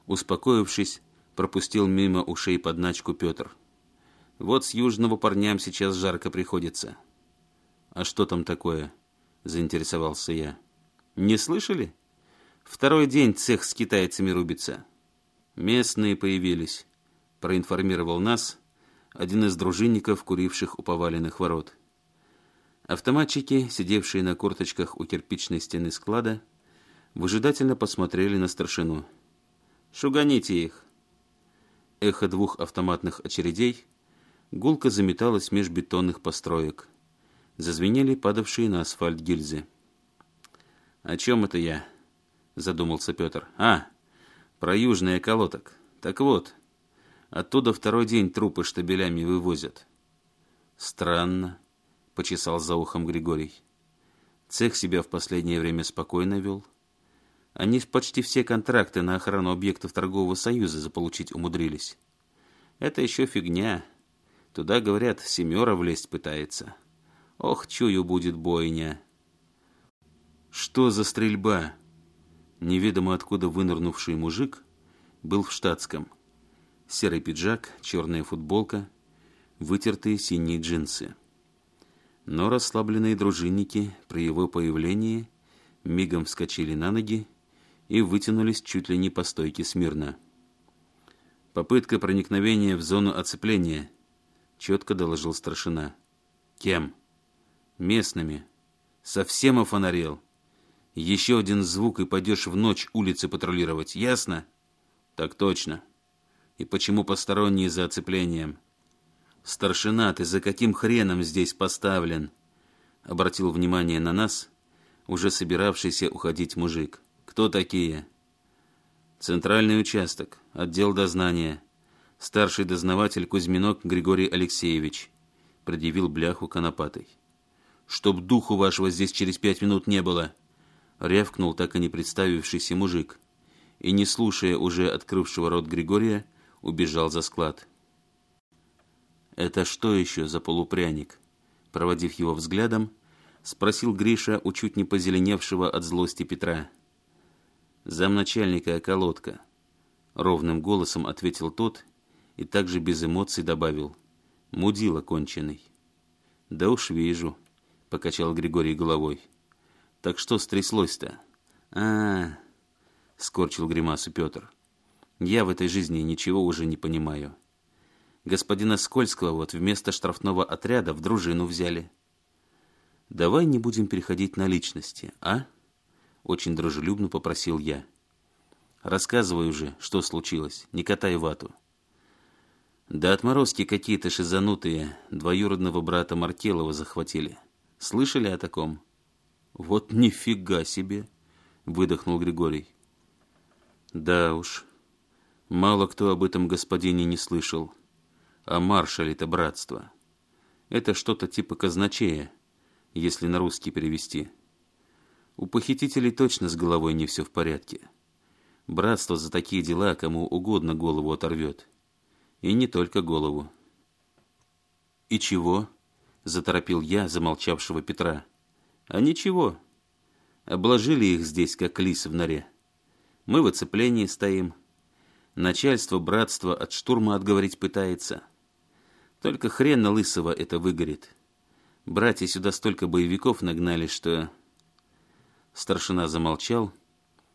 Успокоившись, пропустил мимо ушей подначку Петр. «Вот с южного парням сейчас жарко приходится». «А что там такое?» – заинтересовался я. «Не слышали? Второй день цех с китайцами рубится». «Местные появились», – проинформировал нас один из дружинников, куривших у поваленных ворот. Автоматчики, сидевшие на корточках у кирпичной стены склада, – выжидательно посмотрели на старшину. «Шуганите их!» Эхо двух автоматных очередей гулко заметалось меж бетонных построек. Зазвенели падавшие на асфальт гильзы. «О чем это я?» – задумался Петр. «А, про южный колоток. Так вот, оттуда второй день трупы штабелями вывозят». «Странно», – почесал за ухом Григорий. «Цех себя в последнее время спокойно вел». Они почти все контракты на охрану объектов торгового союза заполучить умудрились. Это еще фигня. Туда, говорят, семера влезть пытается. Ох, чую, будет бойня. Что за стрельба? Неведомо откуда вынырнувший мужик был в штатском. Серый пиджак, черная футболка, вытертые синие джинсы. Но расслабленные дружинники при его появлении мигом вскочили на ноги и вытянулись чуть ли не по стойке смирно. «Попытка проникновения в зону оцепления», — четко доложил старшина. «Кем?» «Местными. Совсем офонарел. Еще один звук, и пойдешь в ночь улицы патрулировать, ясно?» «Так точно. И почему посторонние за оцеплением?» «Старшина, ты за каким хреном здесь поставлен?» Обратил внимание на нас уже собиравшийся уходить мужик. «Кто такие?» «Центральный участок, отдел дознания. Старший дознаватель Кузьминок Григорий Алексеевич», — предъявил бляху конопатой. «Чтоб духу вашего здесь через пять минут не было!» — рявкнул так и не представившийся мужик. И, не слушая уже открывшего рот Григория, убежал за склад. «Это что еще за полупряник?» Проводив его взглядом, спросил Гриша у чуть не позеленевшего от злости Петра замначальника околотка», — ровным голосом ответил тот и также без эмоций добавил. «Мудила конченый». «Да уж вижу», — покачал Григорий головой. «Так что стряслось-то?» а скорчил гримасу Петр. «Я в этой жизни ничего уже не понимаю. Господина Скользкого вот вместо штрафного отряда в дружину взяли». «Давай не будем переходить на личности, а?» — очень дружелюбно попросил я. «Рассказывай уже, что случилось, не катай вату». «Да отморозки какие-то шизанутые двоюродного брата Маркелова захватили. Слышали о таком?» «Вот нифига себе!» — выдохнул Григорий. «Да уж. Мало кто об этом господине не слышал. А маршале это братство. Это что-то типа казначея, если на русский перевести». У похитителей точно с головой не все в порядке. Братство за такие дела кому угодно голову оторвет. И не только голову. «И чего?» – заторопил я замолчавшего Петра. «А ничего. Обложили их здесь, как лис в норе. Мы в оцеплении стоим. Начальство братства от штурма отговорить пытается. Только хрен на лысого это выгорит. Братья сюда столько боевиков нагнали, что Старшина замолчал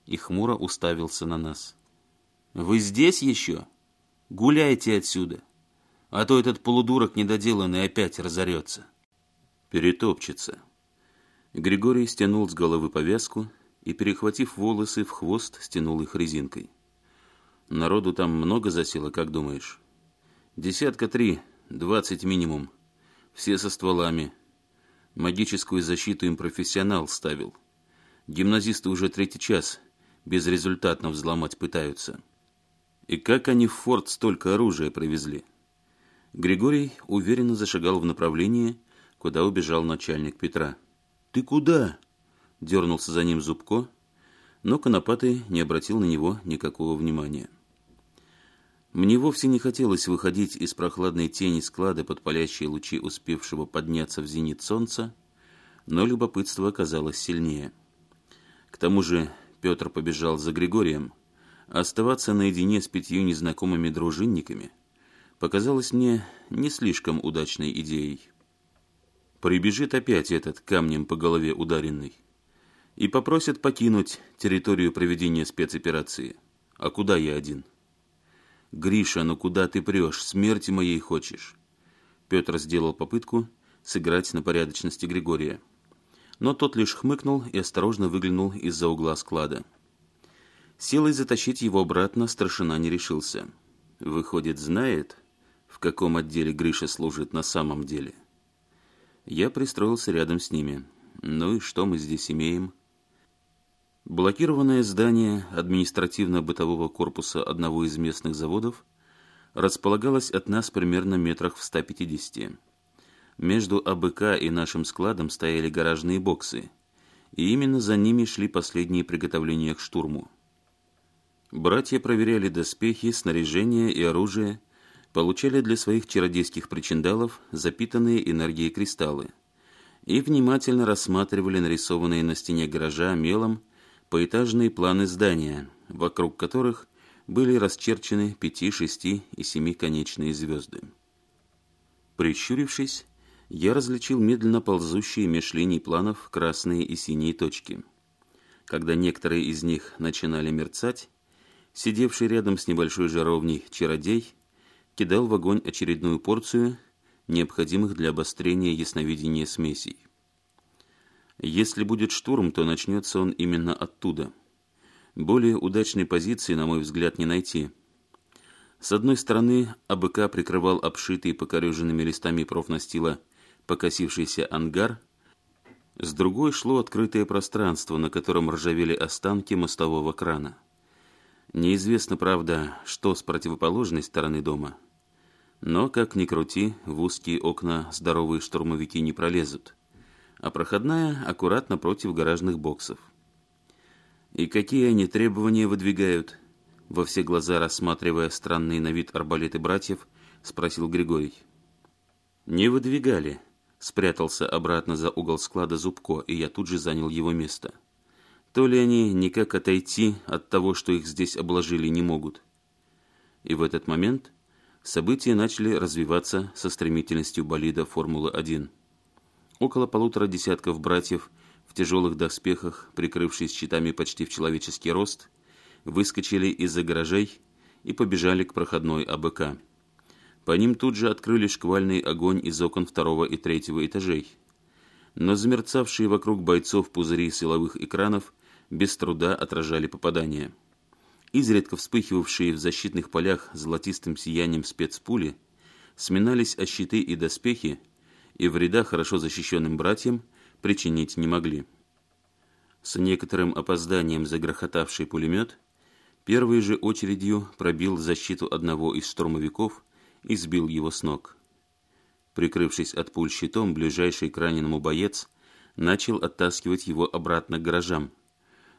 и хмуро уставился на нас. «Вы здесь еще? Гуляйте отсюда, а то этот полудурок недоделанный опять разорется». «Перетопчется». Григорий стянул с головы повязку и, перехватив волосы в хвост, стянул их резинкой. «Народу там много засело, как думаешь?» «Десятка три, двадцать минимум. Все со стволами. Магическую защиту им профессионал ставил». Гимназисты уже третий час безрезультатно взломать пытаются. И как они в форт столько оружия привезли? Григорий уверенно зашагал в направлении, куда убежал начальник Петра. «Ты куда?» – дернулся за ним Зубко, но Конопатый не обратил на него никакого внимания. Мне вовсе не хотелось выходить из прохладной тени склада под палящие лучи успевшего подняться в зенит солнца, но любопытство оказалось сильнее – к тому же Петр побежал за Григорием. Оставаться наедине с пятью незнакомыми дружинниками показалось мне не слишком удачной идеей. Прибежит опять этот камнем по голове ударенный и попросит покинуть территорию проведения спецоперации. А куда я один? «Гриша, ну куда ты прешь? Смерти моей хочешь?» Петр сделал попытку сыграть на порядочности Григория но тот лишь хмыкнул и осторожно выглянул из-за угла склада. Силой затащить его обратно старшина не решился. Выходит, знает, в каком отделе Гриша служит на самом деле. Я пристроился рядом с ними. Ну и что мы здесь имеем? Блокированное здание административно-бытового корпуса одного из местных заводов располагалось от нас примерно метрах в 150. Между АБК и нашим складом стояли гаражные боксы, и именно за ними шли последние приготовления к штурму. Братья проверяли доспехи, снаряжение и оружие, получали для своих чародейских причиндалов запитанные энергией кристаллы и внимательно рассматривали нарисованные на стене гаража мелом поэтажные планы здания, вокруг которых были расчерчены пяти, шести и семиконечные звезды. Прищурившись, я различил медленно ползущие меж линий планов красные и синие точки. Когда некоторые из них начинали мерцать, сидевший рядом с небольшой жаровней чародей кидал в огонь очередную порцию необходимых для обострения ясновидения смесей. Если будет штурм, то начнется он именно оттуда. Более удачной позиции, на мой взгляд, не найти. С одной стороны, АБК прикрывал обшитый покореженными листами профнастила – покосившийся ангар. С другой шло открытое пространство, на котором ржавели останки мостового крана. Неизвестно, правда, что с противоположной стороны дома. Но, как ни крути, в узкие окна здоровые штурмовики не пролезут, а проходная аккуратно против гаражных боксов. И какие они требования выдвигают? Во все глаза рассматривая странный на вид арбалеты братьев, спросил Григорий. «Не выдвигали», спрятался обратно за угол склада Зубко, и я тут же занял его место. То ли они никак отойти от того, что их здесь обложили, не могут. И в этот момент события начали развиваться со стремительностью болида «Формулы-1». Около полутора десятков братьев в тяжелых доспехах, прикрывшись щитами почти в человеческий рост, выскочили из-за гаражей и побежали к проходной АБК. По ним тут же открыли шквальный огонь из окон второго и третьего этажей. Но замерцавшие вокруг бойцов пузыри силовых экранов без труда отражали попадания. Изредка вспыхивавшие в защитных полях золотистым сиянием спецпули сминались о щиты и доспехи, и вреда хорошо защищенным братьям причинить не могли. С некоторым опозданием загрохотавший пулемет первой же очередью пробил защиту одного из штурмовиков – и сбил его с ног. Прикрывшись от пуль щитом, ближайший к раненому боец начал оттаскивать его обратно к гаражам.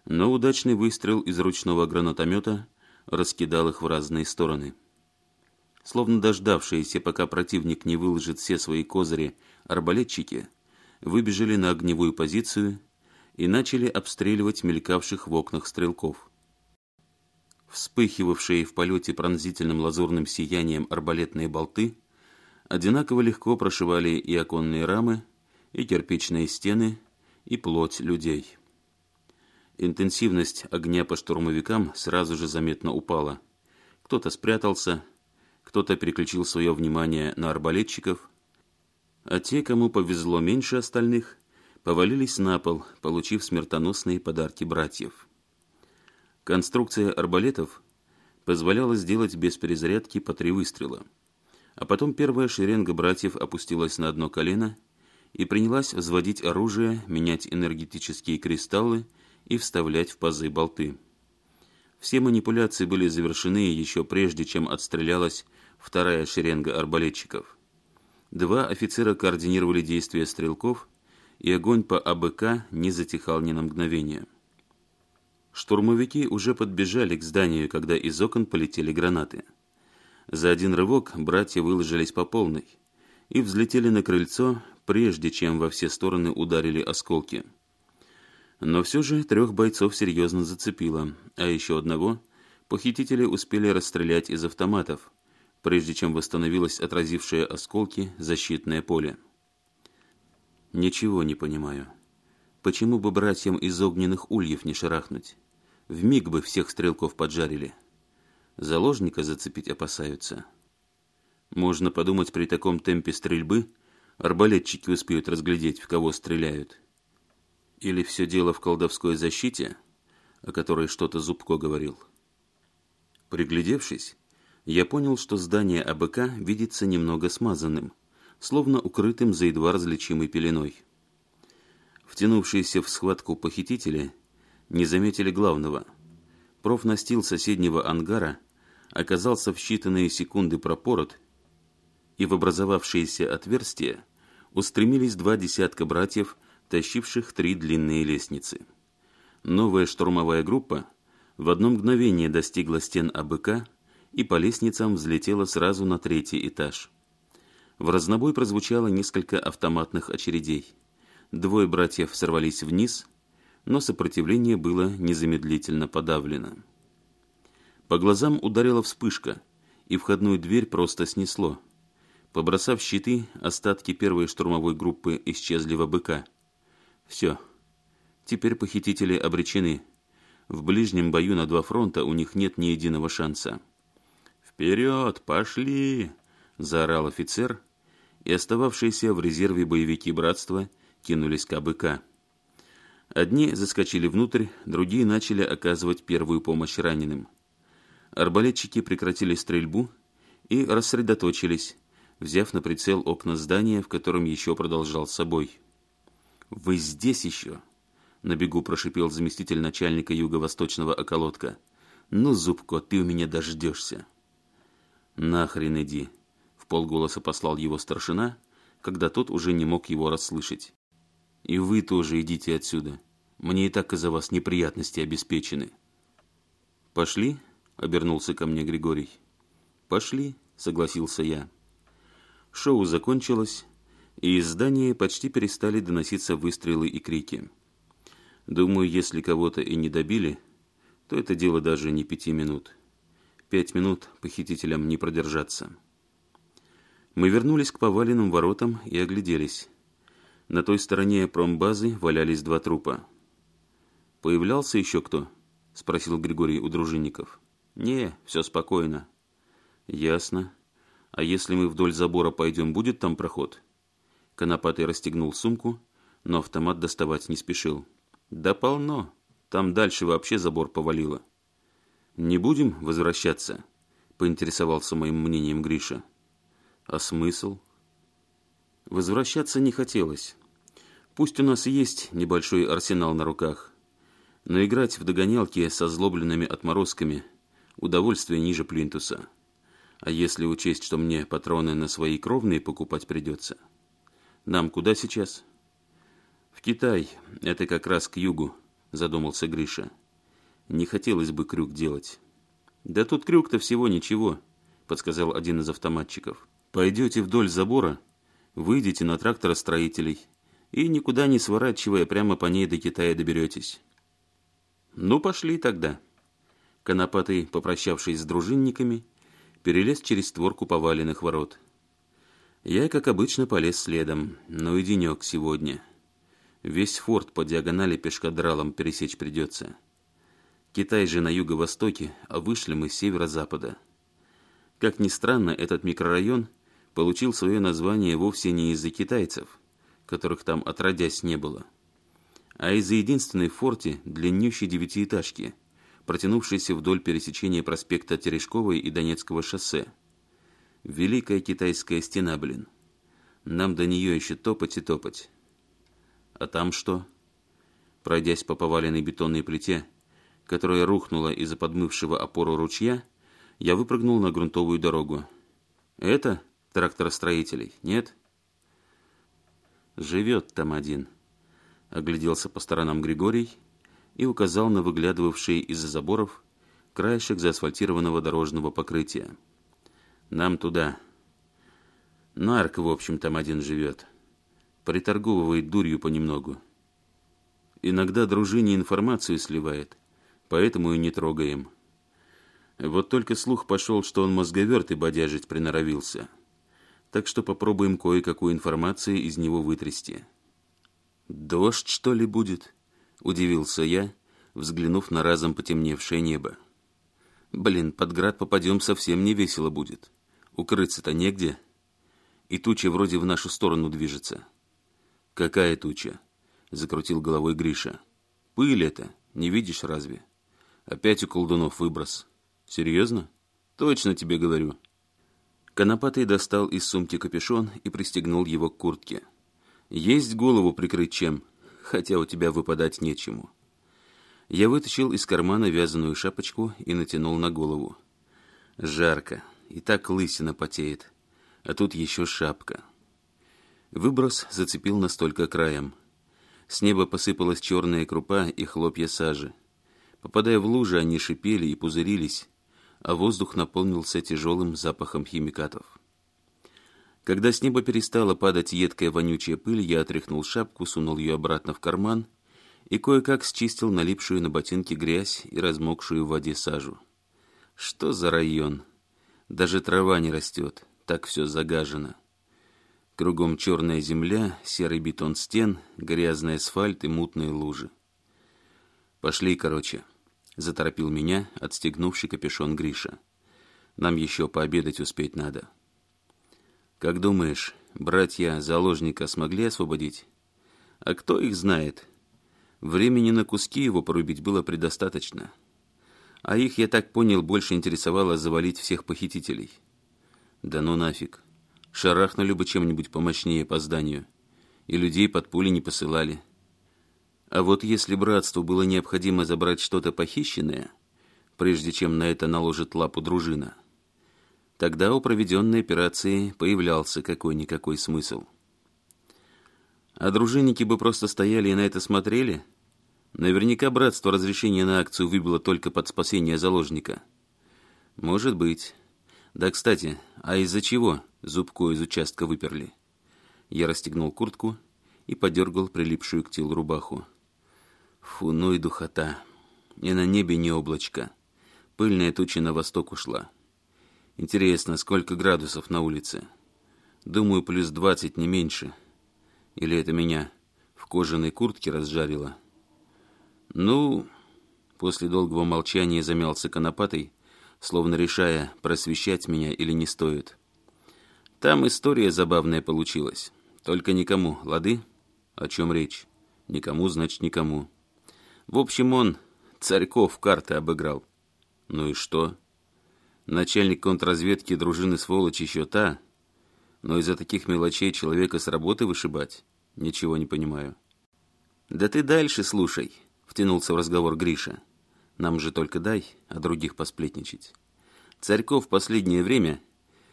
Но удачный выстрел из ручного гранатомета раскидал их в разные стороны. Словно дождавшиеся, пока противник не выложит все свои козыри, арбалетчики выбежали на огневую позицию и начали обстреливать мелькавших в окнах стрелков – вспыхивавшие в полете пронзительным лазурным сиянием арбалетные болты, одинаково легко прошивали и оконные рамы, и кирпичные стены, и плоть людей. Интенсивность огня по штурмовикам сразу же заметно упала. Кто-то спрятался, кто-то переключил свое внимание на арбалетчиков, а те, кому повезло меньше остальных, повалились на пол, получив смертоносные подарки братьев. Конструкция арбалетов позволяла сделать без перезарядки по три выстрела. А потом первая шеренга братьев опустилась на одно колено и принялась взводить оружие, менять энергетические кристаллы и вставлять в пазы болты. Все манипуляции были завершены еще прежде, чем отстрелялась вторая шеренга арбалетчиков. Два офицера координировали действия стрелков, и огонь по АБК не затихал ни на мгновение. Штурмовики уже подбежали к зданию, когда из окон полетели гранаты. За один рывок братья выложились по полной и взлетели на крыльцо, прежде чем во все стороны ударили осколки. Но все же трех бойцов серьезно зацепило, а еще одного похитители успели расстрелять из автоматов, прежде чем восстановилось отразившее осколки защитное поле. «Ничего не понимаю. Почему бы братьям из огненных ульев не шарахнуть?» В миг бы всех стрелков поджарили. Заложника зацепить опасаются. Можно подумать, при таком темпе стрельбы арбалетчики успеют разглядеть, в кого стреляют. Или все дело в колдовской защите, о которой что-то Зубко говорил. Приглядевшись, я понял, что здание АБК видится немного смазанным, словно укрытым за едва различимой пеленой. Втянувшиеся в схватку похитители – не заметили главного. Профнастил соседнего ангара оказался в считанные секунды пропорот, и в образовавшееся отверстие устремились два десятка братьев, тащивших три длинные лестницы. Новая штурмовая группа в одно мгновение достигла стен АБК и по лестницам взлетела сразу на третий этаж. В разнобой прозвучало несколько автоматных очередей. Двое братьев сорвались вниз – но сопротивление было незамедлительно подавлено. По глазам ударила вспышка, и входную дверь просто снесло. Побросав щиты, остатки первой штурмовой группы исчезли в АБК. Все. Теперь похитители обречены. В ближнем бою на два фронта у них нет ни единого шанса. «Вперед! Пошли!» – заорал офицер, и остававшиеся в резерве боевики братства кинулись к АБК. Одни заскочили внутрь, другие начали оказывать первую помощь раненым. Арбалетчики прекратили стрельбу и рассредоточились, взяв на прицел окна здания, в котором еще продолжался бой. «Вы здесь еще?» – на бегу прошипел заместитель начальника юго-восточного околотка. «Ну, Зубко, ты у меня дождешься!» «Нахрен иди!» – в полголоса послал его старшина, когда тот уже не мог его расслышать. И вы тоже идите отсюда. Мне и так из-за вас неприятности обеспечены». «Пошли?» – обернулся ко мне Григорий. «Пошли», – согласился я. Шоу закончилось, и из здания почти перестали доноситься выстрелы и крики. Думаю, если кого-то и не добили, то это дело даже не пяти минут. Пять минут похитителям не продержаться. Мы вернулись к поваленным воротам и огляделись. На той стороне промбазы валялись два трупа. «Появлялся еще кто?» – спросил Григорий у дружинников. «Не, все спокойно». «Ясно. А если мы вдоль забора пойдем, будет там проход?» Конопатый расстегнул сумку, но автомат доставать не спешил. «Да полно. Там дальше вообще забор повалило». «Не будем возвращаться?» – поинтересовался моим мнением Гриша. «А смысл?» Возвращаться не хотелось. Пусть у нас есть небольшой арсенал на руках, но играть в догонялки со злобленными отморозками – удовольствие ниже плинтуса. А если учесть, что мне патроны на свои кровные покупать придется? Нам куда сейчас? В Китай. Это как раз к югу, задумался Гриша. Не хотелось бы крюк делать. Да тут крюк-то всего ничего, подсказал один из автоматчиков. Пойдете вдоль забора – Выйдите на трактора строителей и, никуда не сворачивая, прямо по ней до Китая доберетесь. Ну, пошли тогда. Конопатый, попрощавшись с дружинниками, перелез через створку поваленных ворот. Я, как обычно, полез следом, но и денек сегодня. Весь форт по диагонали пешкадралом пересечь придется. Китай же на юго-востоке, а вышли мы с северо-запада. Как ни странно, этот микрорайон – получил свое название вовсе не из-за китайцев, которых там отродясь не было, а из-за единственной форти, длиннющей девятиэтажки, протянувшейся вдоль пересечения проспекта Терешковой и Донецкого шоссе. Великая китайская стена, блин. Нам до нее еще топать и топать. А там что? Пройдясь по поваленной бетонной плите, которая рухнула из-за подмывшего опору ручья, я выпрыгнул на грунтовую дорогу. Это тракторостроителей, нет? Живет там один. Огляделся по сторонам Григорий и указал на выглядывавшие из-за заборов краешек заасфальтированного дорожного покрытия. Нам туда. Нарк, в общем, там один живет. Приторговывает дурью понемногу. Иногда дружине информацию сливает, поэтому и не трогаем. Вот только слух пошел, что он мозговерт и бодяжить приноровился так что попробуем кое-какую информацию из него вытрясти. «Дождь, что ли, будет?» — удивился я, взглянув на разом потемневшее небо. «Блин, под град попадем совсем не весело будет. Укрыться-то негде. И туча вроде в нашу сторону движется». «Какая туча?» — закрутил головой Гриша. «Пыль это, не видишь разве? Опять у колдунов выброс. Серьезно? Точно тебе говорю». Конопатый достал из сумки капюшон и пристегнул его к куртке. «Есть голову прикрыть чем, хотя у тебя выпадать нечему». Я вытащил из кармана вязаную шапочку и натянул на голову. Жарко, и так лысина потеет, а тут еще шапка. Выброс зацепил настолько краем. С неба посыпалась черная крупа и хлопья сажи. Попадая в лужи, они шипели и пузырились, а воздух наполнился тяжелым запахом химикатов. Когда с неба перестала падать едкая вонючая пыль, я отряхнул шапку, сунул ее обратно в карман и кое-как счистил налипшую на ботинки грязь и размокшую в воде сажу. Что за район? Даже трава не растет, так все загажено. Кругом черная земля, серый бетон стен, грязный асфальт и мутные лужи. Пошли, короче. Заторопил меня, отстегнувший капюшон Гриша. Нам еще пообедать успеть надо. Как думаешь, братья заложника смогли освободить? А кто их знает? Времени на куски его порубить было предостаточно. А их, я так понял, больше интересовало завалить всех похитителей. Да ну нафиг. Шарахнули бы чем-нибудь помощнее по зданию. И людей под пули не посылали. А вот если братству было необходимо забрать что-то похищенное, прежде чем на это наложит лапу дружина, тогда у проведенной операции появлялся какой-никакой смысл. А дружинники бы просто стояли и на это смотрели? Наверняка братство разрешение на акцию выбило только под спасение заложника. Может быть. Да, кстати, а из-за чего Зубко из участка выперли? Я расстегнул куртку и подергал прилипшую к телу рубаху. Фу, ну и духота. Ни на небе, ни облачко. Пыльная туча на восток ушла. Интересно, сколько градусов на улице? Думаю, плюс двадцать, не меньше. Или это меня в кожаной куртке разжарило? Ну, после долгого молчания замялся конопатой, словно решая, просвещать меня или не стоит. Там история забавная получилась. Только никому, лады? О чем речь? Никому, значит, никому. В общем, он царьков карты обыграл. Ну и что? Начальник контрразведки дружины сволочь еще та, но из-за таких мелочей человека с работы вышибать? Ничего не понимаю. Да ты дальше слушай, втянулся в разговор Гриша. Нам же только дай, а других посплетничать. Царьков в последнее время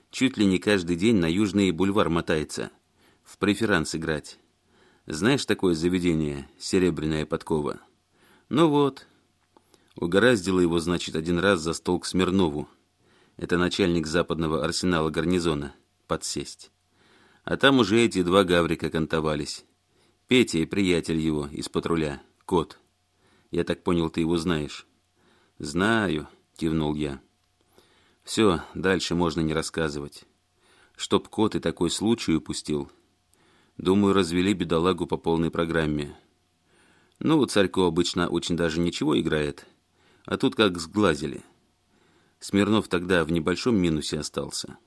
чуть ли не каждый день на Южный бульвар мотается. В преферанс играть. Знаешь такое заведение «Серебряная подкова»? Ну вот. Угораздило его, значит, один раз за стол к Смирнову. Это начальник западного арсенала гарнизона. Подсесть. А там уже эти два гаврика кантовались. Петя и приятель его из патруля. Кот. Я так понял, ты его знаешь. Знаю, кивнул я. Все, дальше можно не рассказывать. Чтоб кот и такой случай упустил. Думаю, развели бедолагу по полной программе. Ну, вот Царько обычно очень даже ничего играет, а тут как сглазили. Смирнов тогда в небольшом минусе остался.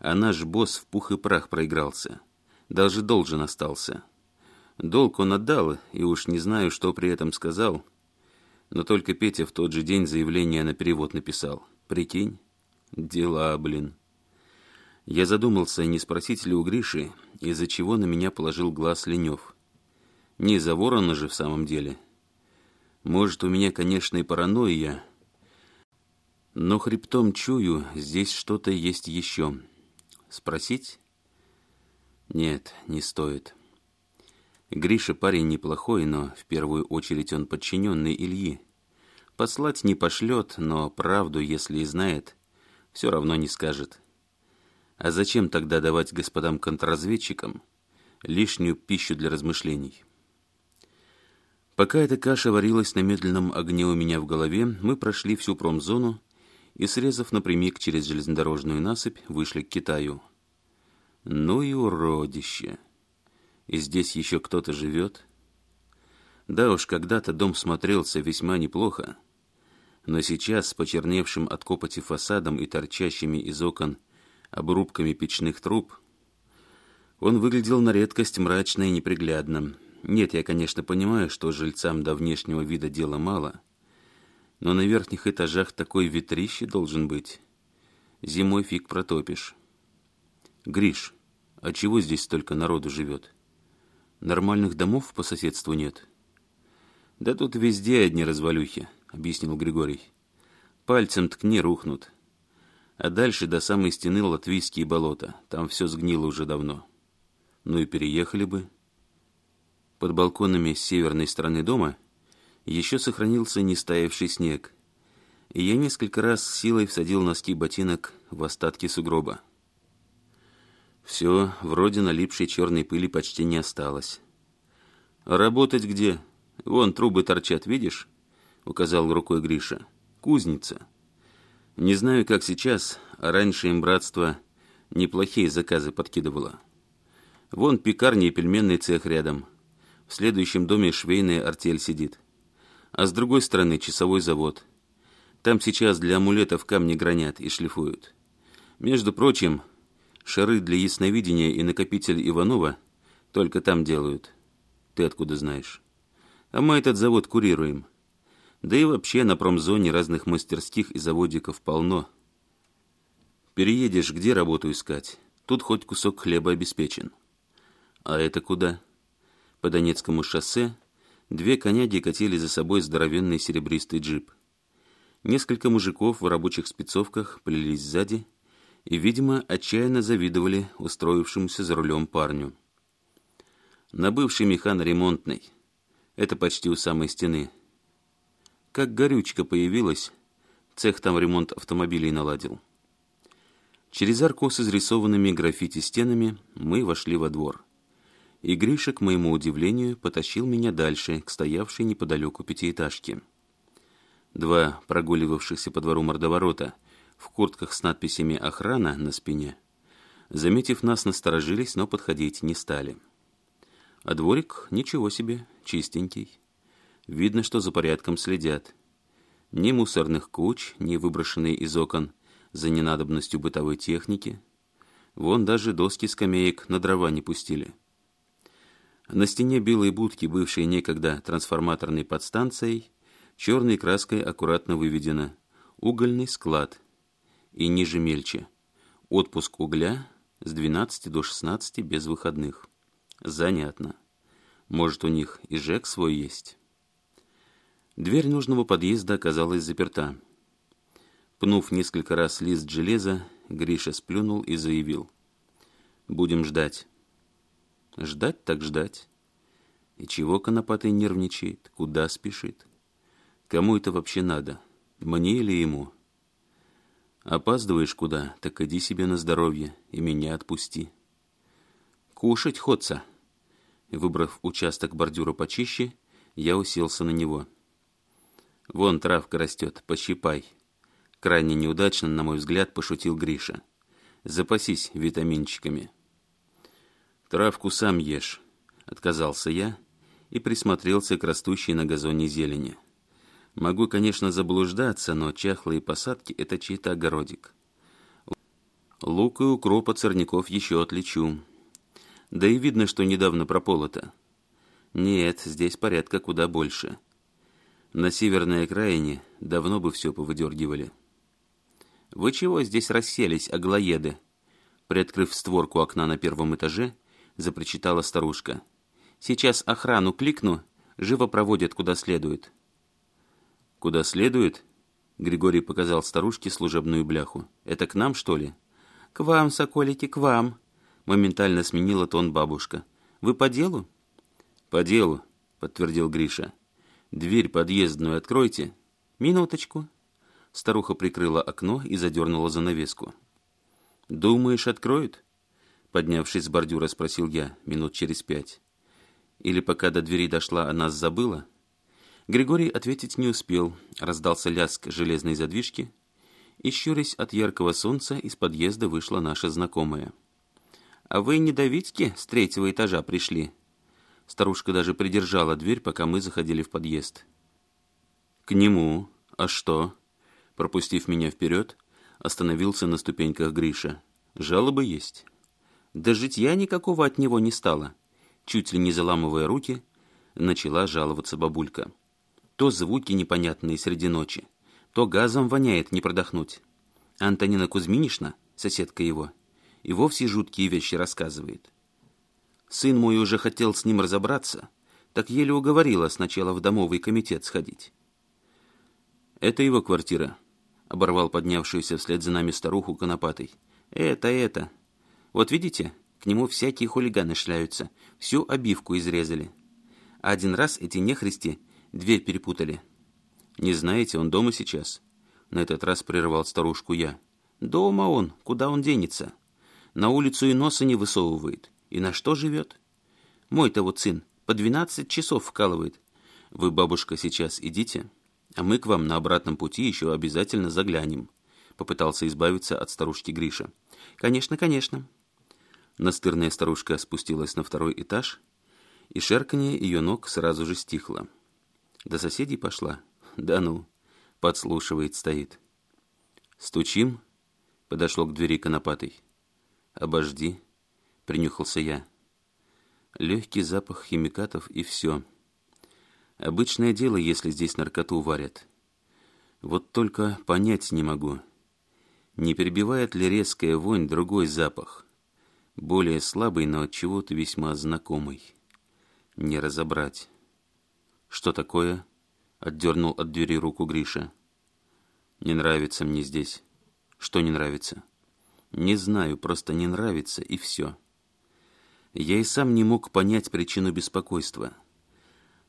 А наш босс в пух и прах проигрался. Даже должен остался. Долг он отдал, и уж не знаю, что при этом сказал, но только Петя в тот же день заявление на перевод написал. Прикинь? Дела, блин. Я задумался, не спросить ли у Гриши, из-за чего на меня положил глаз Ленев. Не за ворона же в самом деле. Может, у меня, конечно, и паранойя, но хребтом чую, здесь что-то есть еще. Спросить? Нет, не стоит. Гриша парень неплохой, но в первую очередь он подчиненный Ильи. Послать не пошлет, но правду, если и знает, все равно не скажет. А зачем тогда давать господам контрразведчикам лишнюю пищу для размышлений?» Пока эта каша варилась на медленном огне у меня в голове, мы прошли всю промзону и, срезав напрямик через железнодорожную насыпь, вышли к Китаю. Ну и уродище! И здесь еще кто-то живет? Да уж, когда-то дом смотрелся весьма неплохо, но сейчас с почерневшим от копоти фасадом и торчащими из окон обрубками печных труб он выглядел на редкость мрачно и неприглядно. Нет, я, конечно, понимаю, что жильцам до внешнего вида дела мало, но на верхних этажах такой ветрище должен быть. Зимой фиг протопишь. Гриш, а чего здесь столько народу живет? Нормальных домов по соседству нет? Да тут везде одни развалюхи, объяснил Григорий. Пальцем ткни, рухнут. А дальше до самой стены латвийские болота. Там все сгнило уже давно. Ну и переехали бы. Под балконами с северной стороны дома еще сохранился нестаявший снег, и я несколько раз силой всадил носки ботинок в остатки сугроба. Все, вроде налипшей черной пыли почти не осталось. «Работать где? Вон трубы торчат, видишь?» — указал рукой Гриша. «Кузница. Не знаю, как сейчас, а раньше им братство неплохие заказы подкидывало. Вон пекарня и пельменный цех рядом. В следующем доме швейная артель сидит. А с другой стороны часовой завод. Там сейчас для амулетов камни гранят и шлифуют. Между прочим, шары для ясновидения и накопитель Иванова только там делают. Ты откуда знаешь? А мы этот завод курируем. Да и вообще на промзоне разных мастерских и заводиков полно. Переедешь, где работу искать? Тут хоть кусок хлеба обеспечен. А это куда? По Донецкому шоссе две коняги катили за собой здоровенный серебристый джип. Несколько мужиков в рабочих спецовках плелись сзади и, видимо, отчаянно завидовали устроившемуся за рулем парню. На бывший механ ремонтный. Это почти у самой стены. Как горючка появилась, цех там ремонт автомобилей наладил. Через арку с изрисованными граффити стенами мы вошли во двор и Гриша, к моему удивлению, потащил меня дальше, к стоявшей неподалеку пятиэтажке. Два прогуливавшихся по двору мордоворота в куртках с надписями «Охрана» на спине, заметив нас, насторожились, но подходить не стали. А дворик, ничего себе, чистенький. Видно, что за порядком следят. Ни мусорных куч, ни выброшенные из окон за ненадобностью бытовой техники. Вон даже доски скамеек на дрова не пустили. — на стене белой будки, бывшей некогда трансформаторной подстанцией, черной краской аккуратно выведено «Угольный склад» и ниже мельче «Отпуск угля с 12 до 16 без выходных». Занятно. Может, у них и ЖЭК свой есть? Дверь нужного подъезда оказалась заперта. Пнув несколько раз лист железа, Гриша сплюнул и заявил. «Будем ждать». Ждать так ждать. И чего конопатый нервничает, куда спешит? Кому это вообще надо? Мне или ему? Опаздываешь куда, так иди себе на здоровье и меня отпусти. Кушать ходца. Выбрав участок бордюра почище, я уселся на него. Вон травка растет, пощипай. Крайне неудачно, на мой взгляд, пошутил Гриша. Запасись витаминчиками. «Травку сам ешь», — отказался я и присмотрелся к растущей на газоне зелени. Могу, конечно, заблуждаться, но чахлые посадки — это чей-то огородик. Лук и укроп от сорняков еще отличу. Да и видно, что недавно прополото. Нет, здесь порядка куда больше. На северной окраине давно бы все повыдергивали. «Вы чего здесь расселись, аглоеды?» Приоткрыв створку окна на первом этаже, — запрочитала старушка. «Сейчас охрану кликну, живо проводят куда следует». «Куда следует?» — Григорий показал старушке служебную бляху. «Это к нам, что ли?» «К вам, соколики, к вам!» — моментально сменила тон бабушка. «Вы по делу?» «По делу», — подтвердил Гриша. «Дверь подъездную откройте». «Минуточку». Старуха прикрыла окно и задернула занавеску. «Думаешь, откроют?» Поднявшись с бордюра, спросил я, минут через пять. Или пока до двери дошла, а она забыла? Григорий ответить не успел. Раздался лязг железной задвижки. И щурясь от яркого солнца, из подъезда вышла наша знакомая. «А вы не до Витьки с третьего этажа пришли?» Старушка даже придержала дверь, пока мы заходили в подъезд. «К нему? А что?» Пропустив меня вперед, остановился на ступеньках Гриша. «Жалобы есть?» Да житья никакого от него не стало. Чуть ли не заламывая руки, начала жаловаться бабулька. То звуки непонятные среди ночи, то газом воняет не продохнуть. Антонина Кузьминишна, соседка его, и вовсе жуткие вещи рассказывает. Сын мой уже хотел с ним разобраться, так еле уговорила сначала в домовый комитет сходить. «Это его квартира», — оборвал поднявшуюся вслед за нами старуху конопатой. «Это, это», вот видите, к нему всякие хулиганы шляются, всю обивку изрезали. А один раз эти нехристи дверь перепутали. Не знаете, он дома сейчас? На этот раз прервал старушку я. Дома он, куда он денется? На улицу и носа не высовывает. И на что живет? Мой-то вот сын по двенадцать часов вкалывает. Вы, бабушка, сейчас идите, а мы к вам на обратном пути еще обязательно заглянем. Попытался избавиться от старушки Гриша. «Конечно, конечно», Настырная старушка спустилась на второй этаж, и шарканье ее ног сразу же стихло. До соседей пошла. Да ну, подслушивает, стоит. «Стучим?» — подошло к двери конопатой. «Обожди», — принюхался я. Легкий запах химикатов и все. Обычное дело, если здесь наркоту варят. Вот только понять не могу. Не перебивает ли резкая вонь другой запах? более слабый, но от чего-то весьма знакомый. Не разобрать. Что такое? Отдернул от двери руку Гриша. Не нравится мне здесь. Что не нравится? Не знаю, просто не нравится и все. Я и сам не мог понять причину беспокойства.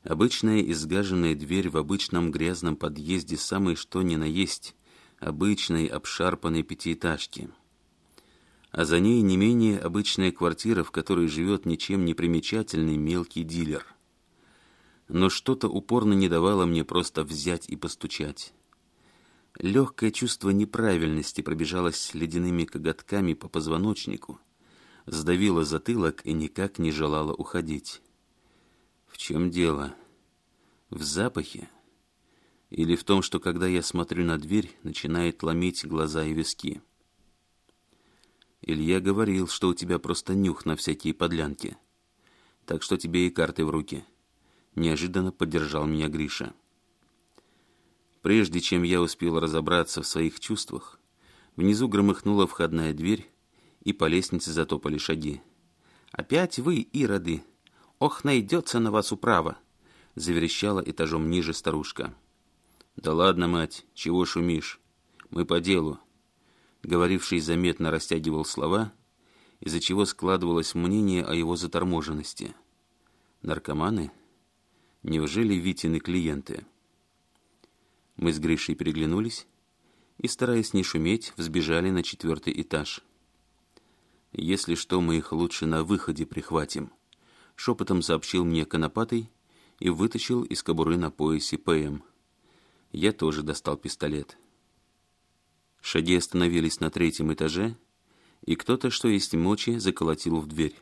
Обычная изгаженная дверь в обычном грязном подъезде самой что ни на есть, обычной обшарпанной пятиэтажки а за ней не менее обычная квартира, в которой живет ничем не примечательный мелкий дилер. Но что-то упорно не давало мне просто взять и постучать. Легкое чувство неправильности пробежалось ледяными коготками по позвоночнику, сдавило затылок и никак не желало уходить. В чем дело? В запахе? Или в том, что когда я смотрю на дверь, начинает ломить глаза и виски? — Илья говорил, что у тебя просто нюх на всякие подлянки. Так что тебе и карты в руки. Неожиданно поддержал меня Гриша. Прежде чем я успел разобраться в своих чувствах, внизу громыхнула входная дверь, и по лестнице затопали шаги. «Опять вы, ироды! Ох, найдется на вас управа!» — заверещала этажом ниже старушка. «Да ладно, мать, чего шумишь? Мы по делу, говоривший заметно растягивал слова, из-за чего складывалось мнение о его заторможенности. Наркоманы? Неужели Витины клиенты? Мы с Гришей переглянулись и, стараясь не шуметь, взбежали на четвертый этаж. «Если что, мы их лучше на выходе прихватим», — шепотом сообщил мне конопатый и вытащил из кобуры на поясе ПМ. Я тоже достал пистолет. — Шаги остановились на третьем этаже, и кто-то, что есть мочи, заколотил в дверь.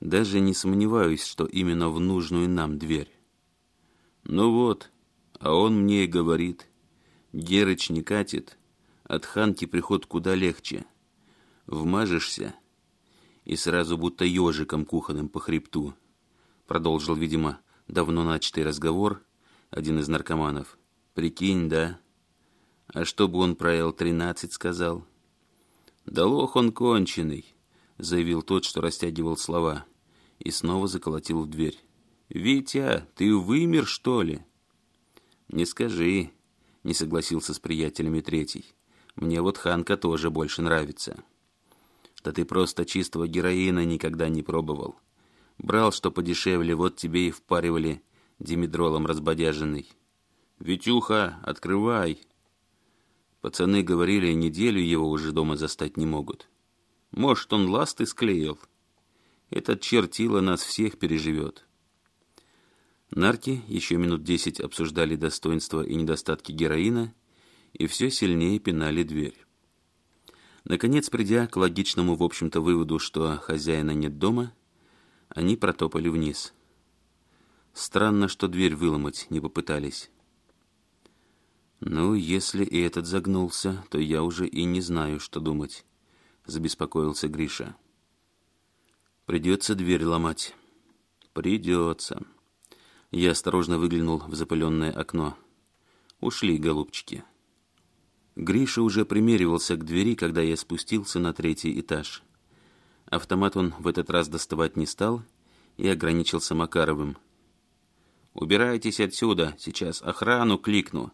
Даже не сомневаюсь, что именно в нужную нам дверь. Ну вот, а он мне и говорит. Герыч не катит, от ханки приход куда легче. Вмажешься, и сразу будто ежиком кухонным по хребту. Продолжил, видимо, давно начатый разговор один из наркоманов. Прикинь, да? А чтобы он про Л-13 сказал? «Да лох он конченый», — заявил тот, что растягивал слова, и снова заколотил в дверь. «Витя, ты вымер, что ли?» «Не скажи», — не согласился с приятелями третий. «Мне вот Ханка тоже больше нравится». «Да ты просто чистого героина никогда не пробовал. Брал, что подешевле, вот тебе и впаривали димедролом разбодяженный». «Витюха, открывай!» Пацаны говорили, неделю его уже дома застать не могут. Может, он ласты склеил. Этот чертила нас всех переживет. Нарки еще минут десять обсуждали достоинства и недостатки героина и все сильнее пинали дверь. Наконец, придя к логичному, в общем-то, выводу, что хозяина нет дома, они протопали вниз. Странно, что дверь выломать не попытались. «Ну, если и этот загнулся, то я уже и не знаю, что думать», — забеспокоился Гриша. «Придется дверь ломать». «Придется». Я осторожно выглянул в запыленное окно. «Ушли, голубчики». Гриша уже примеривался к двери, когда я спустился на третий этаж. Автомат он в этот раз доставать не стал и ограничился Макаровым. «Убирайтесь отсюда, сейчас охрану кликну»,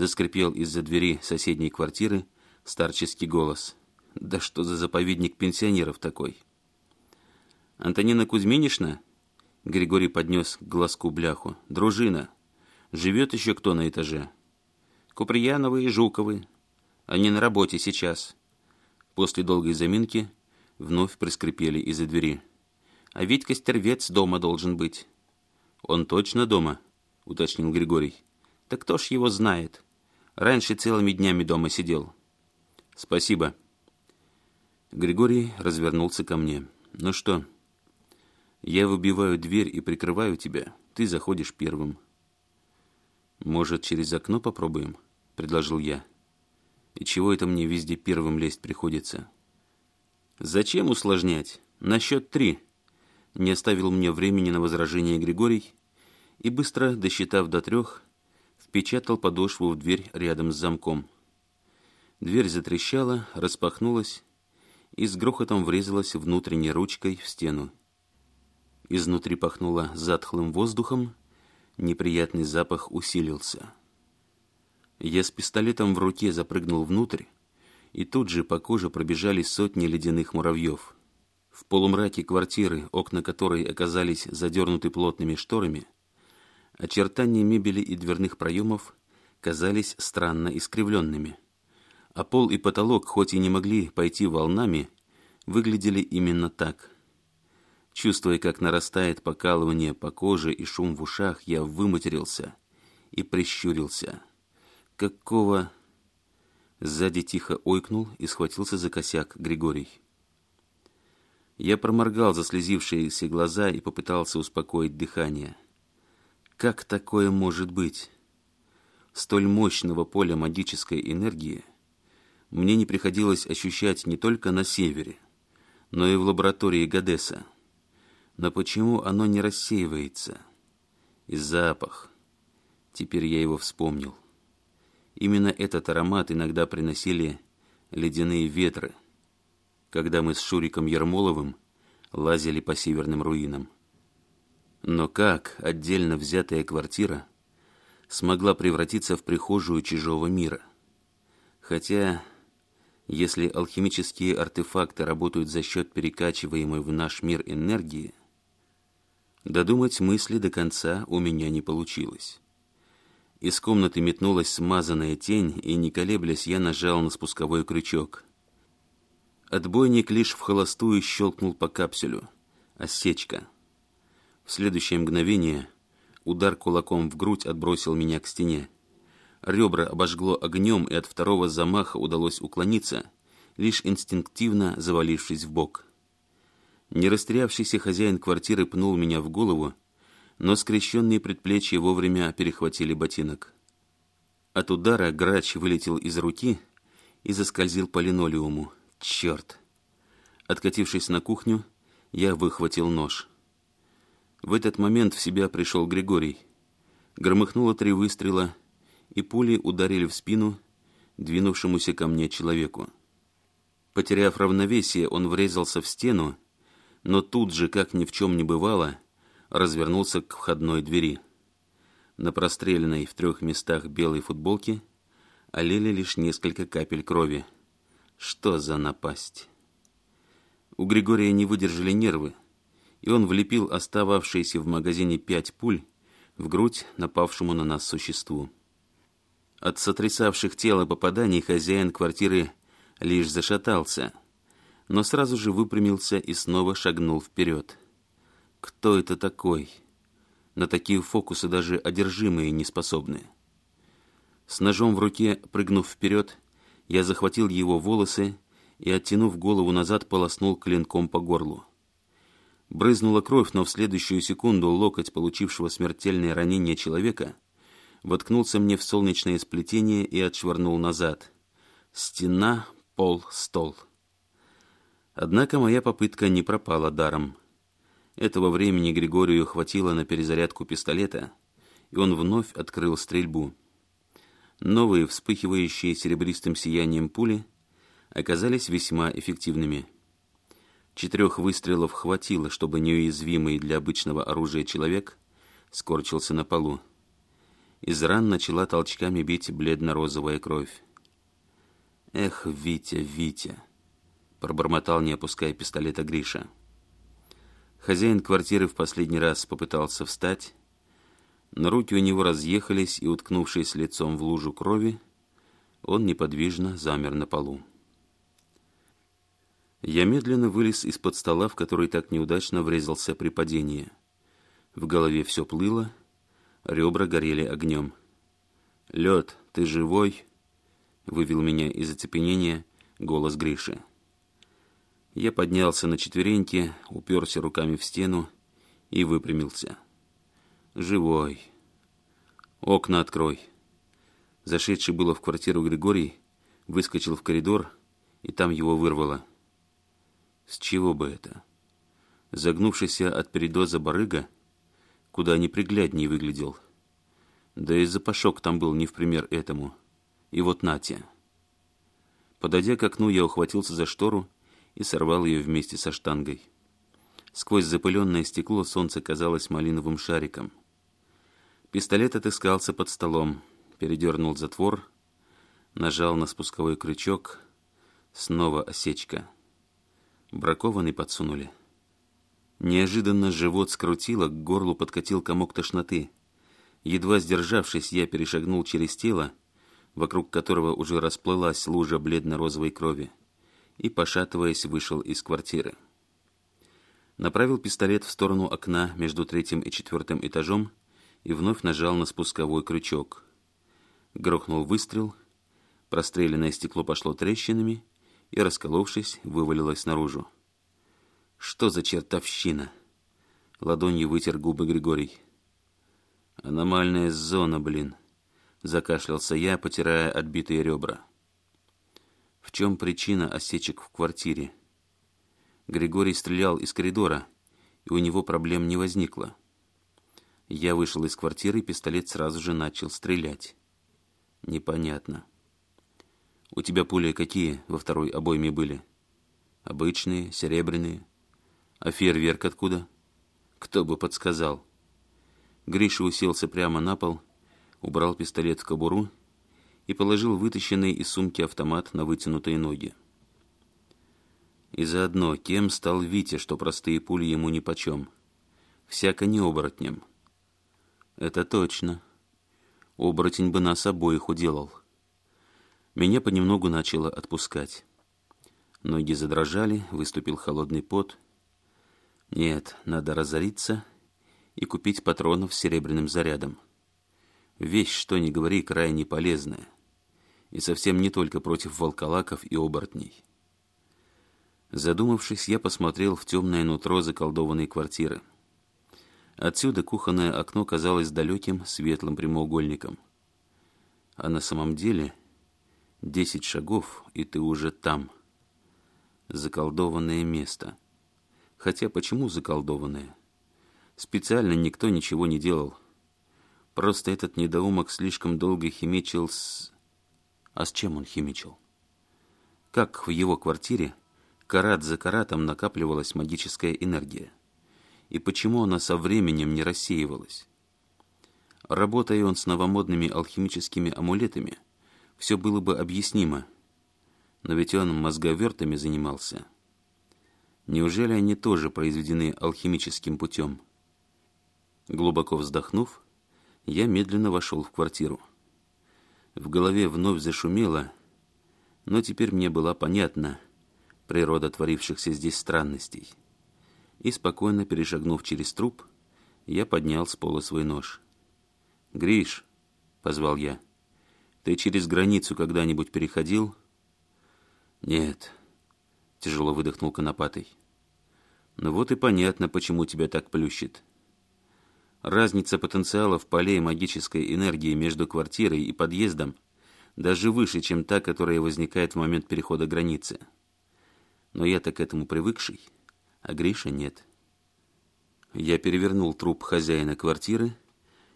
Заскрипел из-за двери соседней квартиры старческий голос. «Да что за заповедник пенсионеров такой?» «Антонина Кузьминишна?» Григорий поднес к глазку бляху. «Дружина! Живет еще кто на этаже?» «Куприяновы и Жуковы. Они на работе сейчас». После долгой заминки вновь прискрипели из-за двери. «А ведь Костервец дома должен быть». «Он точно дома?» — уточнил Григорий. Так кто ж его знает?» Раньше целыми днями дома сидел. Спасибо. Григорий развернулся ко мне. Ну что, я выбиваю дверь и прикрываю тебя. Ты заходишь первым. Может, через окно попробуем? Предложил я. И чего это мне везде первым лезть приходится? Зачем усложнять? На счет три. Не оставил мне времени на возражение Григорий и, быстро досчитав до трех, впечатал подошву в дверь рядом с замком. Дверь затрещала, распахнулась и с грохотом врезалась внутренней ручкой в стену. Изнутри пахнуло затхлым воздухом, неприятный запах усилился. Я с пистолетом в руке запрыгнул внутрь, и тут же по коже пробежали сотни ледяных муравьев. В полумраке квартиры, окна которой оказались задернуты плотными шторами, Очертания мебели и дверных проемов казались странно искривленными, а пол и потолок, хоть и не могли пойти волнами, выглядели именно так. Чувствуя, как нарастает покалывание по коже и шум в ушах, я выматерился и прищурился. «Какого...» Сзади тихо ойкнул и схватился за косяк Григорий. Я проморгал заслезившиеся глаза и попытался успокоить дыхание – как такое может быть? Столь мощного поля магической энергии мне не приходилось ощущать не только на севере, но и в лаборатории Гадеса. Но почему оно не рассеивается? И запах. Теперь я его вспомнил. Именно этот аромат иногда приносили ледяные ветры, когда мы с Шуриком Ермоловым лазили по северным руинам. Но как отдельно взятая квартира смогла превратиться в прихожую чужого мира? Хотя, если алхимические артефакты работают за счет перекачиваемой в наш мир энергии, додумать мысли до конца у меня не получилось. Из комнаты метнулась смазанная тень, и, не колеблясь, я нажал на спусковой крючок. Отбойник лишь в холостую щелкнул по капсюлю. Осечка — в следующее мгновение удар кулаком в грудь отбросил меня к стене. Ребра обожгло огнем, и от второго замаха удалось уклониться, лишь инстинктивно завалившись в бок. Нерастерявшийся хозяин квартиры пнул меня в голову, но скрещенные предплечья вовремя перехватили ботинок. От удара грач вылетел из руки и заскользил по линолеуму. Черт! Откатившись на кухню, я выхватил нож. В этот момент в себя пришел Григорий. Громыхнуло три выстрела, и пули ударили в спину двинувшемуся ко мне человеку. Потеряв равновесие, он врезался в стену, но тут же, как ни в чем не бывало, развернулся к входной двери. На простреленной в трех местах белой футболке олели лишь несколько капель крови. Что за напасть? У Григория не выдержали нервы, и он влепил остававшиеся в магазине пять пуль в грудь напавшему на нас существу. От сотрясавших тело попаданий хозяин квартиры лишь зашатался, но сразу же выпрямился и снова шагнул вперед. «Кто это такой?» На такие фокусы даже одержимые не способны. С ножом в руке, прыгнув вперед, я захватил его волосы и, оттянув голову назад, полоснул клинком по горлу. Брызнула кровь, но в следующую секунду локоть получившего смертельное ранение человека воткнулся мне в солнечное сплетение и отшвырнул назад. Стена, пол, стол. Однако моя попытка не пропала даром. Этого времени Григорию хватило на перезарядку пистолета, и он вновь открыл стрельбу. Новые, вспыхивающие серебристым сиянием пули, оказались весьма эффективными – Четырех выстрелов хватило, чтобы неуязвимый для обычного оружия человек скорчился на полу. Из ран начала толчками бить бледно-розовая кровь. «Эх, Витя, Витя!» — пробормотал, не опуская пистолета Гриша. Хозяин квартиры в последний раз попытался встать, но руки у него разъехались, и, уткнувшись лицом в лужу крови, он неподвижно замер на полу. Я медленно вылез из-под стола, в который так неудачно врезался при падении. В голове все плыло, ребра горели огнем. «Лед, ты живой?» — вывел меня из оцепенения голос Гриши. Я поднялся на четвереньки, уперся руками в стену и выпрямился. «Живой!» «Окна открой!» Зашедший было в квартиру Григорий, выскочил в коридор, и там его вырвало — с чего бы это? Загнувшийся от передоза барыга куда неприглядней выглядел. Да и запашок там был не в пример этому. И вот нате. Подойдя к окну, я ухватился за штору и сорвал ее вместе со штангой. Сквозь запыленное стекло солнце казалось малиновым шариком. Пистолет отыскался под столом, передернул затвор, нажал на спусковой крючок, снова осечка — Бракованный подсунули. Неожиданно живот скрутило, к горлу подкатил комок тошноты. Едва сдержавшись, я перешагнул через тело, вокруг которого уже расплылась лужа бледно-розовой крови, и, пошатываясь, вышел из квартиры. Направил пистолет в сторону окна между третьим и четвертым этажом и вновь нажал на спусковой крючок. Грохнул выстрел, простреленное стекло пошло трещинами, и, расколовшись, вывалилась наружу. «Что за чертовщина?» Ладонью вытер губы Григорий. «Аномальная зона, блин!» Закашлялся я, потирая отбитые ребра. В чем причина осечек в квартире? Григорий стрелял из коридора, и у него проблем не возникло. Я вышел из квартиры, и пистолет сразу же начал стрелять. Непонятно. У тебя пули какие во второй обойме были? Обычные, серебряные. А фейерверк откуда? Кто бы подсказал? Гриша уселся прямо на пол, убрал пистолет в кобуру и положил вытащенный из сумки автомат на вытянутые ноги. И заодно, кем стал Витя, что простые пули ему нипочем? Всяко не оборотнем. Это точно. Оборотень бы нас обоих уделал. Меня понемногу начало отпускать. Ноги задрожали, выступил холодный пот. Нет, надо разориться и купить патронов с серебряным зарядом. Вещь, что ни говори, крайне полезная. И совсем не только против волколаков и оборотней. Задумавшись, я посмотрел в темное нутро заколдованной квартиры. Отсюда кухонное окно казалось далеким, светлым прямоугольником. А на самом деле Десять шагов, и ты уже там. Заколдованное место. Хотя почему заколдованное? Специально никто ничего не делал. Просто этот недоумок слишком долго химичил с... А с чем он химичил? Как в его квартире карат за каратом накапливалась магическая энергия? И почему она со временем не рассеивалась? Работая он с новомодными алхимическими амулетами – все было бы объяснимо. Но ведь он мозговертами занимался. Неужели они тоже произведены алхимическим путем? Глубоко вздохнув, я медленно вошел в квартиру. В голове вновь зашумело, но теперь мне была понятна природа творившихся здесь странностей. И спокойно перешагнув через труп, я поднял с пола свой нож. «Гриш!» — позвал я. Ты через границу когда-нибудь переходил? Нет, тяжело выдохнул Конопатый. Ну вот и понятно, почему тебя так плющит. Разница потенциалов полей магической энергии между квартирой и подъездом даже выше, чем та, которая возникает в момент перехода границы. Но я-то к этому привыкший, а Гриша нет. Я перевернул труп хозяина квартиры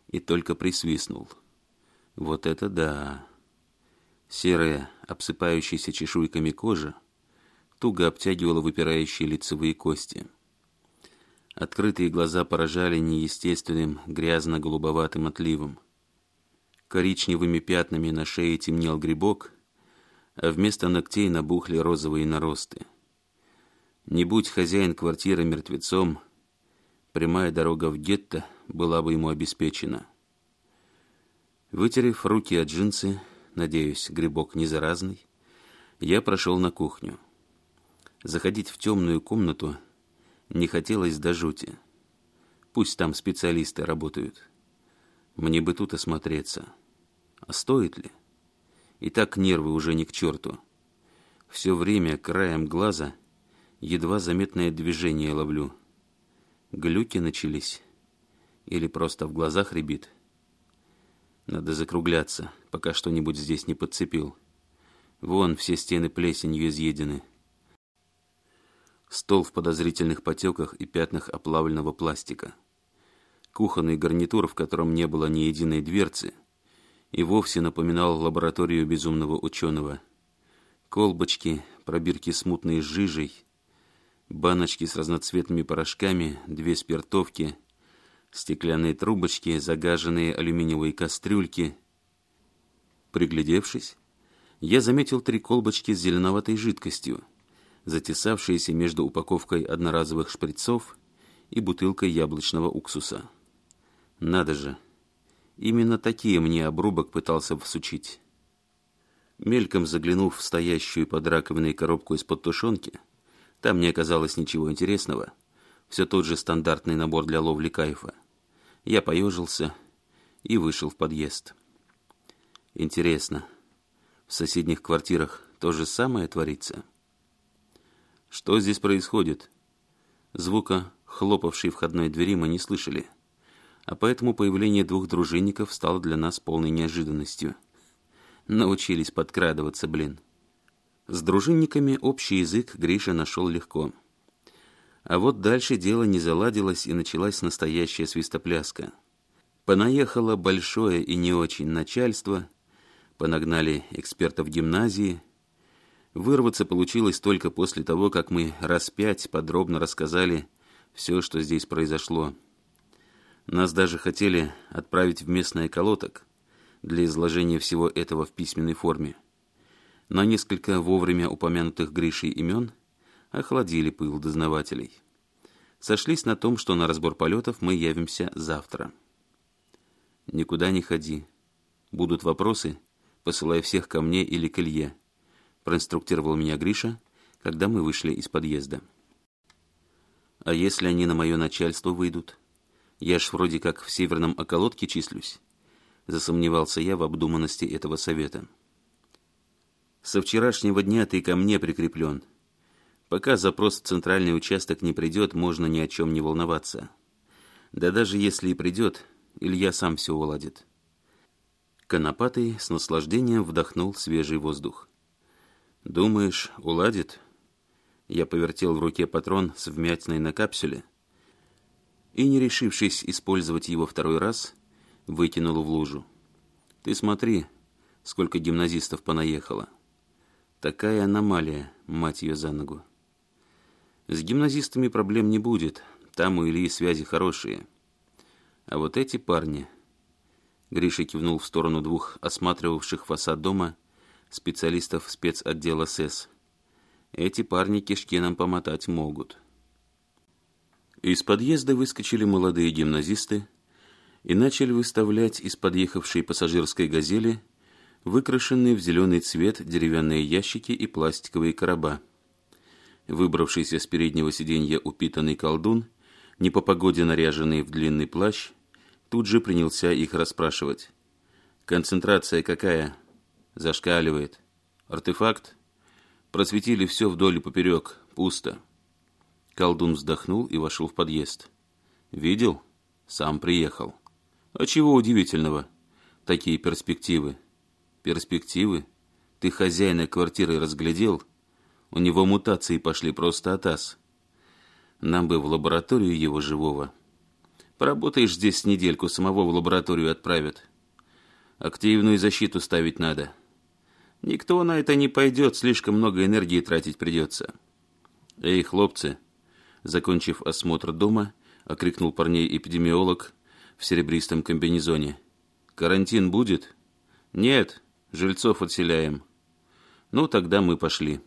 и только присвистнул – вот это да! Серая, обсыпающаяся чешуйками кожа, туго обтягивала выпирающие лицевые кости. Открытые глаза поражали неестественным грязно-голубоватым отливом. Коричневыми пятнами на шее темнел грибок, а вместо ногтей набухли розовые наросты. Не будь хозяин квартиры мертвецом, прямая дорога в гетто была бы ему обеспечена. Вытерев руки от джинсы, надеюсь, грибок не заразный, я прошел на кухню. Заходить в темную комнату не хотелось до жути. Пусть там специалисты работают. Мне бы тут осмотреться. А стоит ли? И так нервы уже не к черту. Все время краем глаза едва заметное движение ловлю. Глюки начались. Или просто в глазах рябит. Надо закругляться, пока что-нибудь здесь не подцепил. Вон все стены плесенью изъедены. Стол в подозрительных потеках и пятнах оплавленного пластика. Кухонный гарнитур, в котором не было ни единой дверцы, и вовсе напоминал лабораторию безумного ученого. Колбочки, пробирки с мутной жижей, баночки с разноцветными порошками, две спиртовки — стеклянные трубочки, загаженные алюминиевые кастрюльки. Приглядевшись, я заметил три колбочки с зеленоватой жидкостью, затесавшиеся между упаковкой одноразовых шприцов и бутылкой яблочного уксуса. Надо же! Именно такие мне обрубок пытался всучить. Мельком заглянув в стоящую под раковиной коробку из-под тушенки, там не оказалось ничего интересного. Все тот же стандартный набор для ловли кайфа. Я поежился и вышел в подъезд. Интересно, в соседних квартирах то же самое творится? Что здесь происходит? Звука хлопавшей входной двери мы не слышали, а поэтому появление двух дружинников стало для нас полной неожиданностью. Научились подкрадываться, блин. С дружинниками общий язык Гриша нашел легко – а вот дальше дело не заладилось и началась настоящая свистопляска. Понаехало большое и не очень начальство, понагнали экспертов гимназии. Вырваться получилось только после того, как мы раз пять подробно рассказали все, что здесь произошло. Нас даже хотели отправить в местный колоток для изложения всего этого в письменной форме. Но несколько вовремя упомянутых Гришей имен – охладили пыл дознавателей. Сошлись на том, что на разбор полетов мы явимся завтра. «Никуда не ходи. Будут вопросы, посылай всех ко мне или к Илье», проинструктировал меня Гриша, когда мы вышли из подъезда. «А если они на мое начальство выйдут? Я ж вроде как в северном околотке числюсь», засомневался я в обдуманности этого совета. «Со вчерашнего дня ты ко мне прикреплен», Пока запрос в центральный участок не придет, можно ни о чем не волноваться. Да даже если и придет, Илья сам все уладит. Конопатый с наслаждением вдохнул свежий воздух. «Думаешь, уладит?» Я повертел в руке патрон с вмятиной на капсуле и, не решившись использовать его второй раз, вытянул в лужу. «Ты смотри, сколько гимназистов понаехало. Такая аномалия, мать ее за ногу». С гимназистами проблем не будет, там у Ильи связи хорошие. А вот эти парни... Гриша кивнул в сторону двух осматривавших фасад дома специалистов спецотдела СС, Эти парни кишки нам помотать могут. Из подъезда выскочили молодые гимназисты и начали выставлять из подъехавшей пассажирской «Газели» выкрашенные в зеленый цвет деревянные ящики и пластиковые короба выбравшийся с переднего сиденья упитанный колдун, не по погоде наряженный в длинный плащ, тут же принялся их расспрашивать. «Концентрация какая?» «Зашкаливает. Артефакт?» «Просветили все вдоль и поперек. Пусто». Колдун вздохнул и вошел в подъезд. «Видел? Сам приехал». «А чего удивительного? Такие перспективы». «Перспективы? Ты хозяина квартиры разглядел?» У него мутации пошли просто от ас. Нам бы в лабораторию его живого. Поработаешь здесь недельку, самого в лабораторию отправят. Активную защиту ставить надо. Никто на это не пойдет, слишком много энергии тратить придется. Эй, хлопцы! Закончив осмотр дома, окрикнул парней эпидемиолог в серебристом комбинезоне. «Карантин будет?» «Нет, жильцов отселяем». «Ну, тогда мы пошли».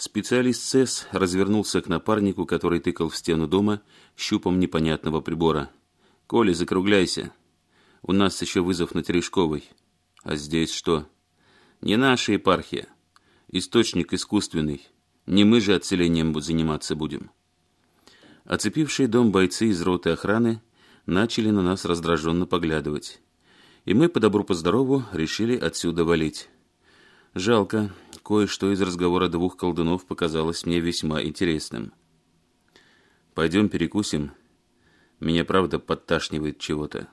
Специалист СЭС развернулся к напарнику, который тыкал в стену дома щупом непонятного прибора. «Коля, закругляйся. У нас еще вызов на Терешковой. А здесь что? Не наша епархия. Источник искусственный. Не мы же отселением заниматься будем». Оцепившие дом бойцы из роты охраны начали на нас раздраженно поглядывать. И мы, по добру-поздорову, решили отсюда валить. Жалко, кое-что из разговора двух колдунов показалось мне весьма интересным. «Пойдем перекусим. Меня правда подташнивает чего-то».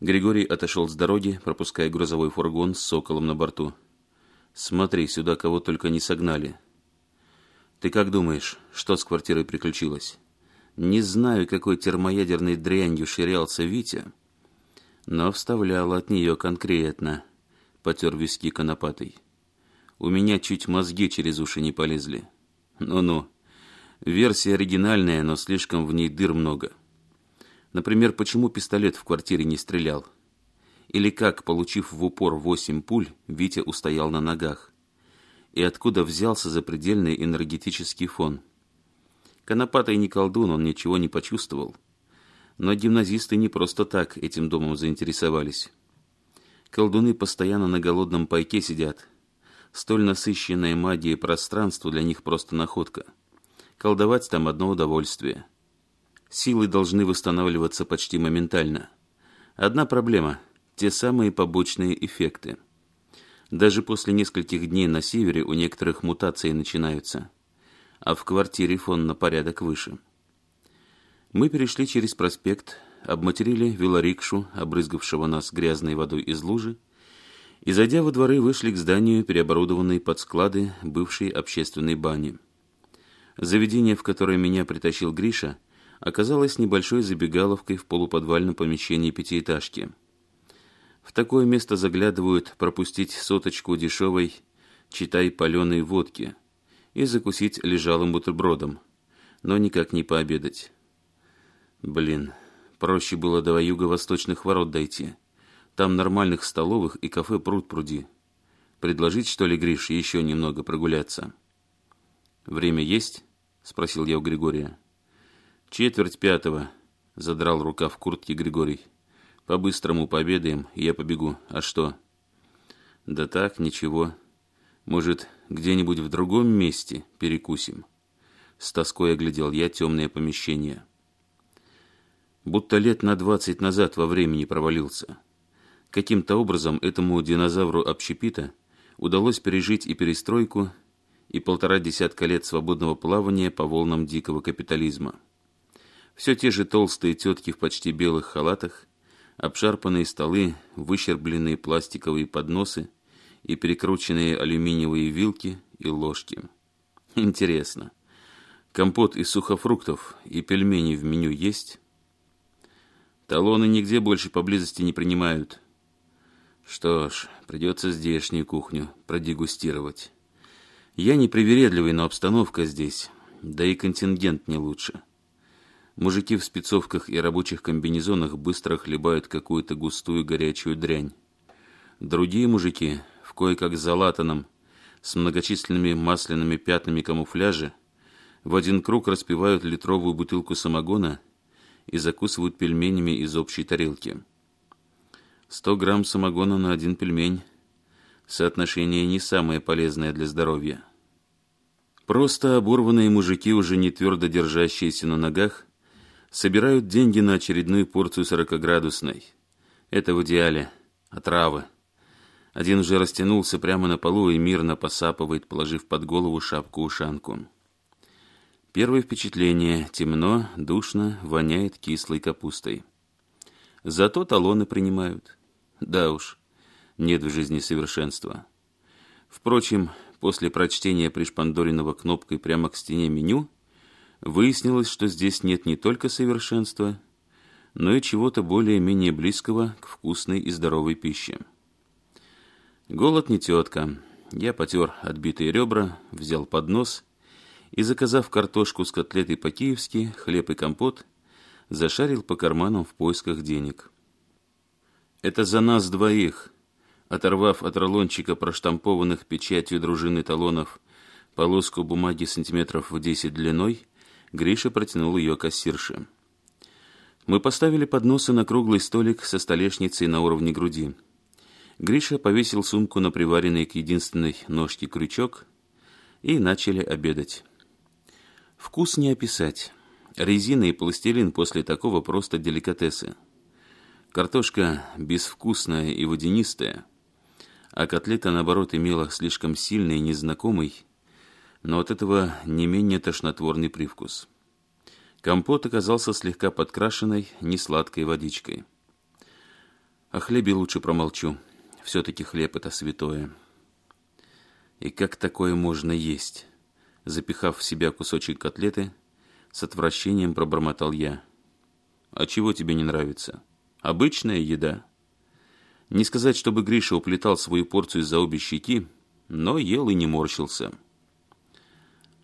Григорий отошел с дороги, пропуская грузовой фургон с соколом на борту. «Смотри, сюда кого только не согнали». «Ты как думаешь, что с квартирой приключилось?» «Не знаю, какой термоядерной дрянью ширялся Витя, но вставлял от нее конкретно», — потер виски конопатой. У меня чуть мозги через уши не полезли. Ну-ну. Версия оригинальная, но слишком в ней дыр много. Например, почему пистолет в квартире не стрелял? Или как, получив в упор восемь пуль, Витя устоял на ногах? И откуда взялся запредельный энергетический фон? Конопатый не колдун, он ничего не почувствовал. Но гимназисты не просто так этим домом заинтересовались. Колдуны постоянно на голодном пайке сидят, Столь насыщенное магией пространство для них просто находка. Колдовать там одно удовольствие. Силы должны восстанавливаться почти моментально. Одна проблема – те самые побочные эффекты. Даже после нескольких дней на севере у некоторых мутации начинаются. А в квартире фон на порядок выше. Мы перешли через проспект, обматерили велорикшу, обрызгавшего нас грязной водой из лужи, и, зайдя во дворы, вышли к зданию, переоборудованной под склады бывшей общественной бани. Заведение, в которое меня притащил Гриша, оказалось небольшой забегаловкой в полуподвальном помещении пятиэтажки. В такое место заглядывают пропустить соточку дешевой, читай, паленой водки и закусить лежалым бутербродом, но никак не пообедать. Блин, проще было до юго-восточных ворот дойти – там нормальных столовых и кафе пруд-пруди. Предложить, что ли, Гриш, еще немного прогуляться?» «Время есть?» — спросил я у Григория. «Четверть пятого», — задрал рука в куртке Григорий. «По-быстрому пообедаем, я побегу. А что?» «Да так, ничего. Может, где-нибудь в другом месте перекусим?» С тоской оглядел я темное помещение. Будто лет на двадцать назад во времени провалился. Каким-то образом этому динозавру общепита удалось пережить и перестройку, и полтора десятка лет свободного плавания по волнам дикого капитализма. Все те же толстые тетки в почти белых халатах, обшарпанные столы, выщербленные пластиковые подносы и перекрученные алюминиевые вилки и ложки. Интересно, компот из сухофруктов и пельмени в меню есть? Талоны нигде больше поблизости не принимают. Что ж, придется здешнюю кухню продегустировать. Я не привередливый, но обстановка здесь, да и контингент не лучше. Мужики в спецовках и рабочих комбинезонах быстро хлебают какую-то густую горячую дрянь. Другие мужики, в кое-как залатанном, с многочисленными масляными пятнами камуфляжа, в один круг распивают литровую бутылку самогона и закусывают пельменями из общей тарелки. 100 грамм самогона на один пельмень. Соотношение не самое полезное для здоровья. Просто оборванные мужики, уже не твердо держащиеся на ногах, собирают деньги на очередную порцию сорокоградусной. Это в идеале. Отравы. Один уже растянулся прямо на полу и мирно посапывает, положив под голову шапку-ушанку. Первое впечатление – темно, душно, воняет кислой капустой. Зато талоны принимают – да уж, нет в жизни совершенства. Впрочем, после прочтения пришпандоренного кнопкой прямо к стене меню, выяснилось, что здесь нет не только совершенства, но и чего-то более-менее близкого к вкусной и здоровой пище. Голод не тетка. Я потер отбитые ребра, взял поднос и, заказав картошку с котлетой по-киевски, хлеб и компот, зашарил по карманам в поисках денег. Это за нас двоих. Оторвав от рулончика проштампованных печатью дружины талонов полоску бумаги сантиметров в десять длиной, Гриша протянул ее кассирше. Мы поставили подносы на круглый столик со столешницей на уровне груди. Гриша повесил сумку на приваренный к единственной ножке крючок и начали обедать. Вкус не описать. Резина и пластилин после такого просто деликатесы. Картошка безвкусная и водянистая, а котлета, наоборот, имела слишком сильный и незнакомый, но от этого не менее тошнотворный привкус. Компот оказался слегка подкрашенной, несладкой водичкой. О хлебе лучше промолчу. Все-таки хлеб – это святое. И как такое можно есть? Запихав в себя кусочек котлеты, с отвращением пробормотал я. «А чего тебе не нравится?» Обычная еда. Не сказать, чтобы Гриша уплетал свою порцию за обе щеки, но ел и не морщился.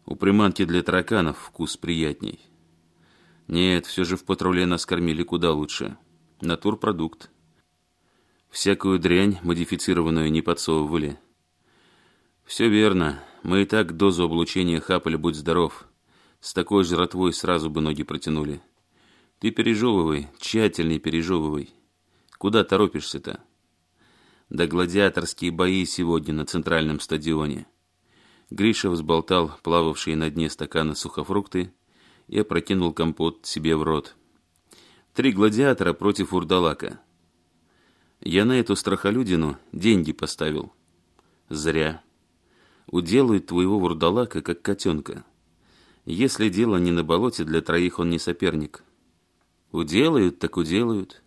У приманки для тараканов вкус приятней. Нет, все же в патруле нас кормили куда лучше. Натурпродукт. Всякую дрянь модифицированную не подсовывали. Все верно. Мы и так дозу облучения хапали, будь здоров. С такой жратвой сразу бы ноги протянули. Ты пережевывай, тщательней пережевывай. Куда торопишься-то? Да гладиаторские бои сегодня на центральном стадионе. Гриша взболтал плававшие на дне стакана сухофрукты и опрокинул компот себе в рот. Три гладиатора против урдалака. Я на эту страхолюдину деньги поставил. Зря. Уделают твоего вурдалака, как котенка. Если дело не на болоте, для троих он не соперник. Уделают, так уделают.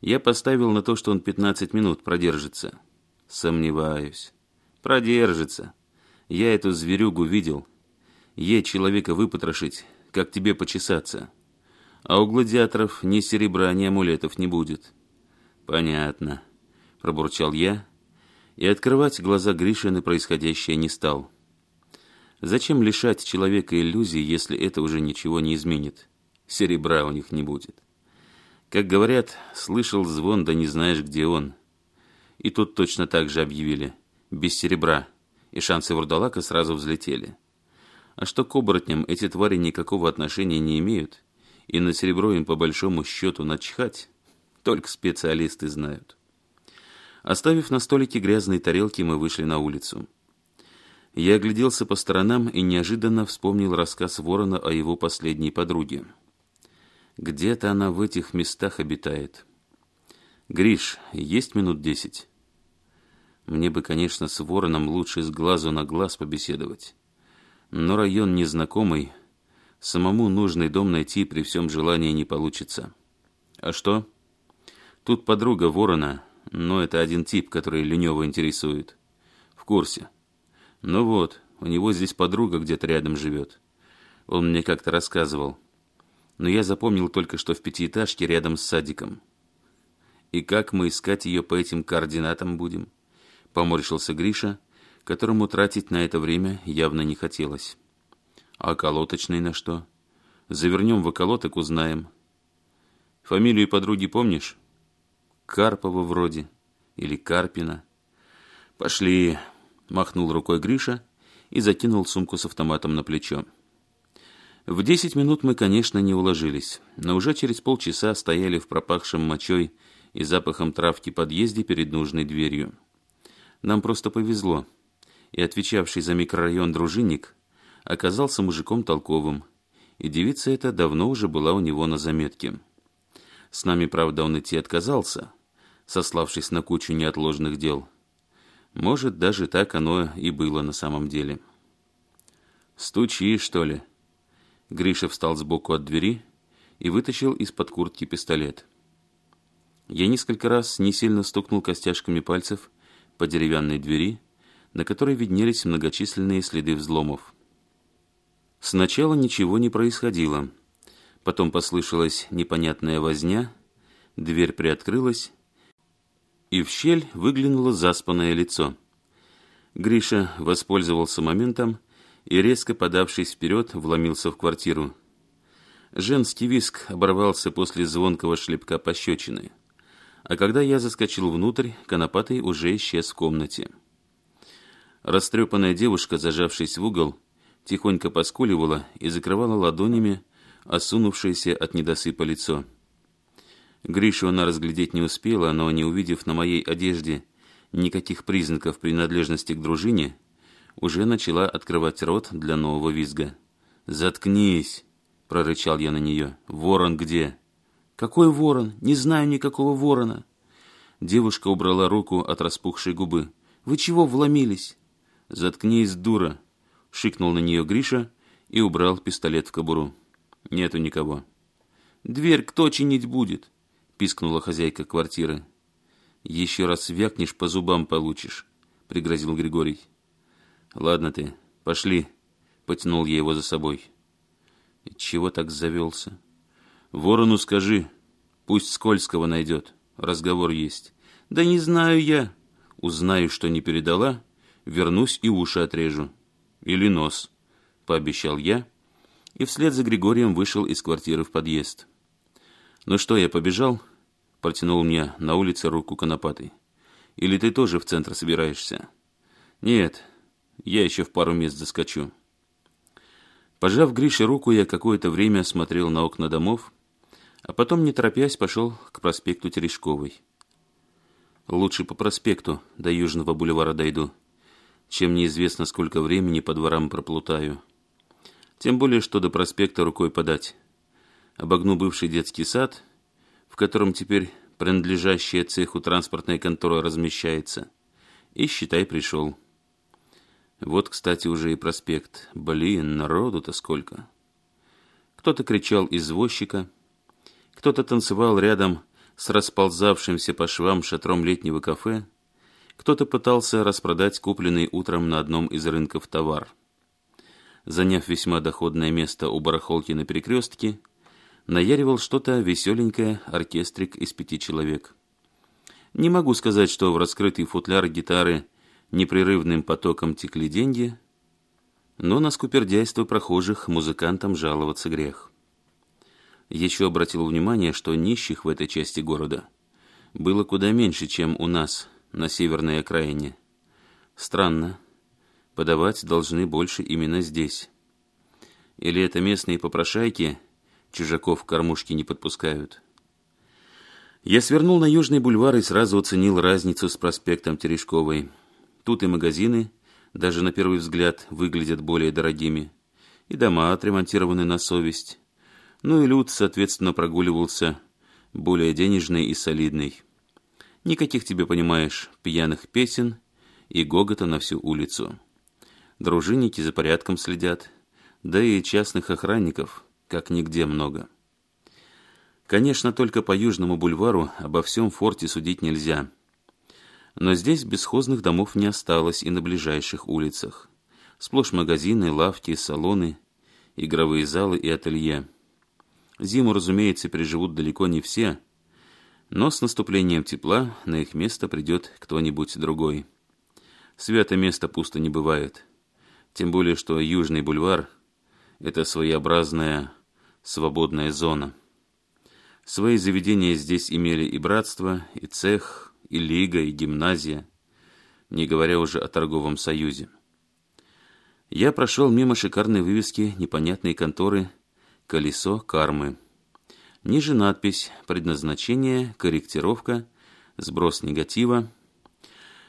Я поставил на то, что он 15 минут продержится. Сомневаюсь. Продержится. Я эту зверюгу видел. Ей человека выпотрошить, как тебе почесаться. А у гладиаторов ни серебра, ни амулетов не будет. Понятно, пробурчал я, и открывать глаза Гриши на происходящее не стал. Зачем лишать человека иллюзий, если это уже ничего не изменит? серебра у них не будет. Как говорят, слышал звон, да не знаешь, где он. И тут точно так же объявили. Без серебра. И шансы вурдалака сразу взлетели. А что к оборотням эти твари никакого отношения не имеют, и на серебро им по большому счету начхать, только специалисты знают. Оставив на столике грязные тарелки, мы вышли на улицу. Я огляделся по сторонам и неожиданно вспомнил рассказ Ворона о его последней подруге. Где-то она в этих местах обитает. Гриш, есть минут десять? Мне бы, конечно, с Вороном лучше с глазу на глаз побеседовать. Но район незнакомый, самому нужный дом найти при всем желании не получится. А что? Тут подруга Ворона, но это один тип, который Ленева интересует. В курсе. Ну вот, у него здесь подруга где-то рядом живет. Он мне как-то рассказывал но я запомнил только, что в пятиэтажке рядом с садиком. «И как мы искать ее по этим координатам будем?» — поморщился Гриша, которому тратить на это время явно не хотелось. «А колоточный на что? Завернем в околоток, узнаем. Фамилию подруги помнишь?» «Карпова вроде. Или Карпина». «Пошли!» — махнул рукой Гриша и закинул сумку с автоматом на плечо. В 10 минут мы, конечно, не уложились, но уже через полчаса стояли в пропахшем мочой и запахом травки подъезде перед нужной дверью. Нам просто повезло, и отвечавший за микрорайон дружинник оказался мужиком толковым, и девица эта давно уже была у него на заметке. С нами, правда, он идти отказался, сославшись на кучу неотложных дел. Может, даже так оно и было на самом деле. «Стучи, что ли?» Гриша встал сбоку от двери и вытащил из-под куртки пистолет. Я несколько раз не сильно стукнул костяшками пальцев по деревянной двери, на которой виднелись многочисленные следы взломов. Сначала ничего не происходило. Потом послышалась непонятная возня, дверь приоткрылась, и в щель выглянуло заспанное лицо. Гриша воспользовался моментом и, резко подавшись вперед, вломился в квартиру. Женский виск оборвался после звонкого шлепка пощечины. А когда я заскочил внутрь, конопатый уже исчез в комнате. Растрепанная девушка, зажавшись в угол, тихонько поскуливала и закрывала ладонями осунувшееся от недосыпа лицо. Гришу она разглядеть не успела, но, не увидев на моей одежде никаких признаков принадлежности к дружине, уже начала открывать рот для нового визга. «Заткнись!» – прорычал я на нее. «Ворон где?» «Какой ворон? Не знаю никакого ворона!» Девушка убрала руку от распухшей губы. «Вы чего вломились?» «Заткнись, дура!» – шикнул на нее Гриша и убрал пистолет в кобуру. «Нету никого». «Дверь кто чинить будет?» – пискнула хозяйка квартиры. «Еще раз вякнешь, по зубам получишь», – пригрозил Григорий. «Ладно ты, пошли», — потянул я его за собой. И чего так завелся? «Ворону скажи, пусть Скользкого найдет, разговор есть». «Да не знаю я». «Узнаю, что не передала, вернусь и уши отрежу. Или нос», — пообещал я, и вслед за Григорием вышел из квартиры в подъезд. «Ну что, я побежал?» — протянул мне на улице руку конопатый. «Или ты тоже в центр собираешься?» «Нет, я еще в пару мест заскочу». Пожав Грише руку, я какое-то время смотрел на окна домов, а потом, не торопясь, пошел к проспекту Терешковой. Лучше по проспекту до Южного бульвара дойду, чем неизвестно, сколько времени по дворам проплутаю. Тем более, что до проспекта рукой подать. Обогну бывший детский сад, в котором теперь принадлежащая цеху транспортной конторы размещается, и, считай, пришел. Вот, кстати, уже и проспект. Блин, народу-то сколько. Кто-то кричал извозчика, кто-то танцевал рядом с расползавшимся по швам шатром летнего кафе, кто-то пытался распродать купленный утром на одном из рынков товар. Заняв весьма доходное место у барахолки на перекрестке, наяривал что-то веселенькое оркестрик из пяти человек. Не могу сказать, что в раскрытый футляр гитары – непрерывным потоком текли деньги, но на скупердяйство прохожих музыкантам жаловаться грех. Еще обратил внимание, что нищих в этой части города было куда меньше, чем у нас на северной окраине. Странно, подавать должны больше именно здесь. Или это местные попрошайки чужаков кормушки не подпускают? Я свернул на Южный бульвар и сразу оценил разницу с проспектом Терешковой – Тут и магазины, даже на первый взгляд, выглядят более дорогими, и дома отремонтированы на совесть. Ну и люд, соответственно, прогуливался более денежный и солидный. Никаких тебе, понимаешь, пьяных песен и гогота на всю улицу. Дружинники за порядком следят, да и частных охранников как нигде много. Конечно, только по Южному бульвару обо всем форте судить нельзя – но здесь бесхозных домов не осталось и на ближайших улицах. Сплошь магазины, лавки, салоны, игровые залы и ателье. Зиму, разумеется, переживут далеко не все, но с наступлением тепла на их место придет кто-нибудь другой. Свято место пусто не бывает. Тем более, что Южный бульвар – это своеобразная свободная зона. Свои заведения здесь имели и братство, и цех – и лига, и гимназия, не говоря уже о торговом союзе. Я прошел мимо шикарной вывески непонятной конторы «Колесо кармы». Ниже надпись «Предназначение», «Корректировка», «Сброс негатива»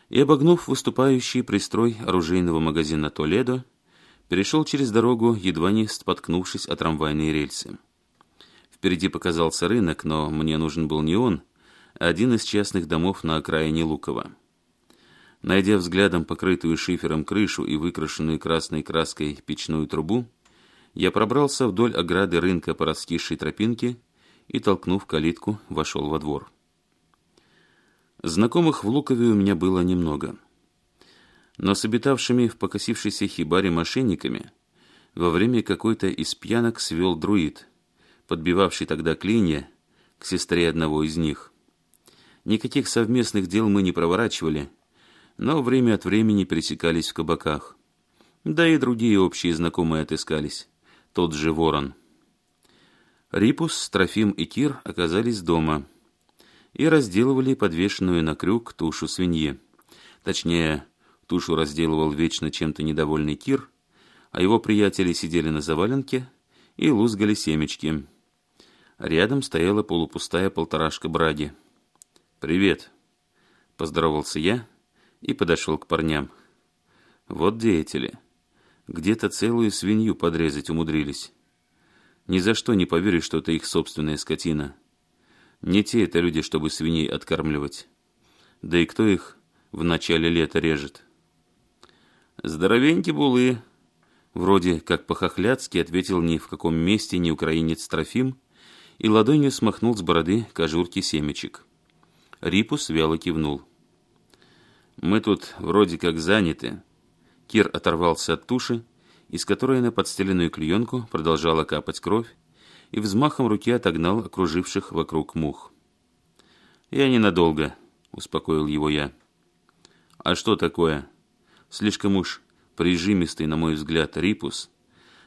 и, обогнув выступающий пристрой оружейного магазина «Толедо», перешел через дорогу, едва не споткнувшись о трамвайные рельсы. Впереди показался рынок, но мне нужен был не он, один из частных домов на окраине Лукова. Найдя взглядом покрытую шифером крышу и выкрашенную красной краской печную трубу, я пробрался вдоль ограды рынка по раскисшей тропинке и, толкнув калитку, вошел во двор. Знакомых в Лукове у меня было немного. Но с обитавшими в покосившейся хибаре мошенниками во время какой-то из пьянок свел друид, подбивавший тогда клинья к сестре одного из них. Никаких совместных дел мы не проворачивали, но время от времени пересекались в кабаках. Да и другие общие знакомые отыскались. Тот же Ворон. Рипус, Трофим и Кир оказались дома и разделывали подвешенную на крюк тушу свиньи. Точнее, тушу разделывал вечно чем-то недовольный Кир, а его приятели сидели на заваленке и лузгали семечки. Рядом стояла полупустая полторашка браги. «Привет!» – поздоровался я и подошел к парням. «Вот деятели. Где-то целую свинью подрезать умудрились. Ни за что не поверю, что это их собственная скотина. Не те это люди, чтобы свиней откармливать. Да и кто их в начале лета режет?» Здоровенькие булы!» Вроде как по-хохляцки ответил ни в каком месте ни украинец Трофим и ладонью смахнул с бороды кожурки семечек. Рипус вяло кивнул. «Мы тут вроде как заняты». Кир оторвался от туши, из которой на подстеленную клеенку продолжала капать кровь, и взмахом руки отогнал окруживших вокруг мух. «Я ненадолго», — успокоил его я. «А что такое? Слишком уж прижимистый, на мой взгляд, рипус»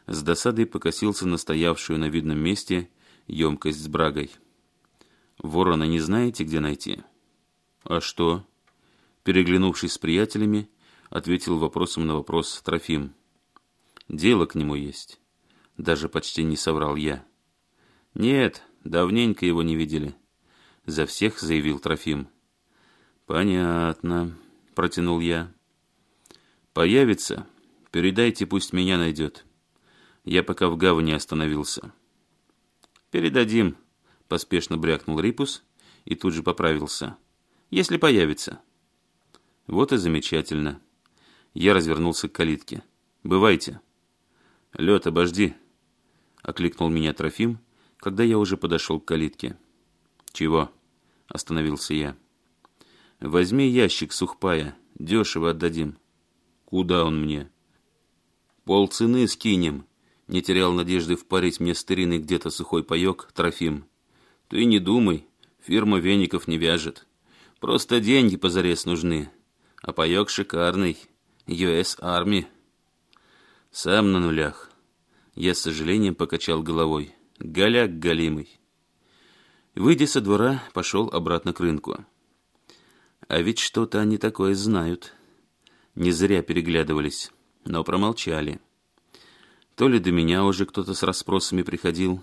с досадой покосился на стоявшую на видном месте емкость с брагой. Ворона не знаете, где найти? А что? Переглянувшись с приятелями, ответил вопросом на вопрос Трофим. Дело к нему есть. Даже почти не соврал я. Нет, давненько его не видели. За всех заявил Трофим. Понятно, протянул я. Появится, передайте, пусть меня найдет. Я пока в гавани остановился. Передадим, Поспешно брякнул Рипус и тут же поправился. «Если появится». «Вот и замечательно». Я развернулся к калитке. «Бывайте». «Лед, обожди», — окликнул меня Трофим, когда я уже подошел к калитке. «Чего?» — остановился я. «Возьми ящик сухпая, дешево отдадим». «Куда он мне?» «Полцены скинем», — не терял надежды впарить мне старинный где-то сухой паек Трофим. Ты не думай, фирма веников не вяжет. Просто деньги позарез нужны. А паёк шикарный. US Army. Сам на нулях. Я с сожалением покачал головой. Голяк галимый. Выйдя со двора, пошел обратно к рынку. А ведь что-то они такое знают. Не зря переглядывались, но промолчали. То ли до меня уже кто-то с расспросами приходил,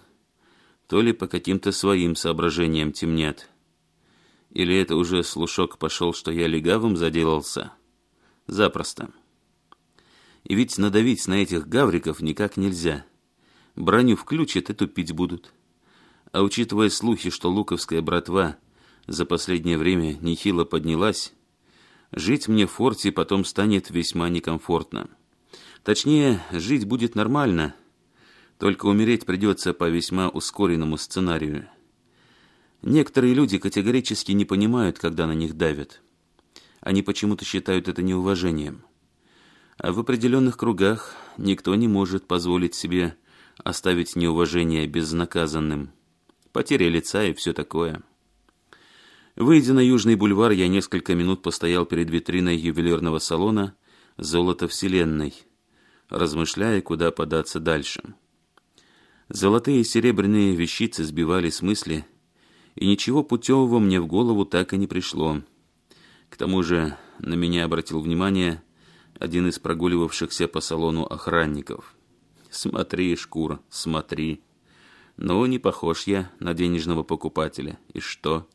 то ли по каким-то своим соображениям темнят. Или это уже слушок пошел, что я легавым заделался? Запросто. И ведь надавить на этих гавриков никак нельзя. Броню включат и тупить будут. А учитывая слухи, что луковская братва за последнее время нехило поднялась, жить мне в форте потом станет весьма некомфортно. Точнее, жить будет нормально, только умереть придется по весьма ускоренному сценарию. Некоторые люди категорически не понимают, когда на них давят. Они почему-то считают это неуважением. А в определенных кругах никто не может позволить себе оставить неуважение безнаказанным. Потеря лица и все такое. Выйдя на Южный бульвар, я несколько минут постоял перед витриной ювелирного салона «Золото Вселенной», размышляя, куда податься дальше. Золотые и серебряные вещицы сбивали с мысли, и ничего путевого мне в голову так и не пришло. К тому же на меня обратил внимание один из прогуливавшихся по салону охранников. «Смотри, шкура, смотри!» «Ну, не похож я на денежного покупателя. И что?»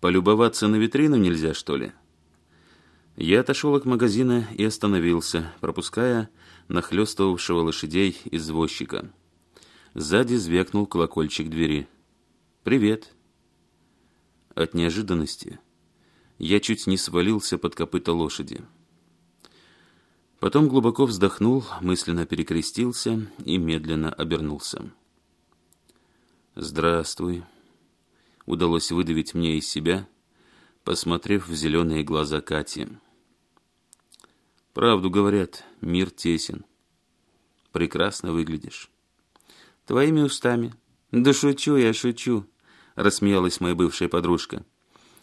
«Полюбоваться на витрину нельзя, что ли?» Я отошел от магазина и остановился, пропуская нахлестывавшего лошадей извозчика. Сзади звякнул колокольчик двери. «Привет!» От неожиданности я чуть не свалился под копыта лошади. Потом глубоко вздохнул, мысленно перекрестился и медленно обернулся. «Здравствуй!» Удалось выдавить мне из себя, посмотрев в зеленые глаза Кати. «Правду говорят, мир тесен. Прекрасно выглядишь» твоими устами». «Да шучу я, шучу», — рассмеялась моя бывшая подружка.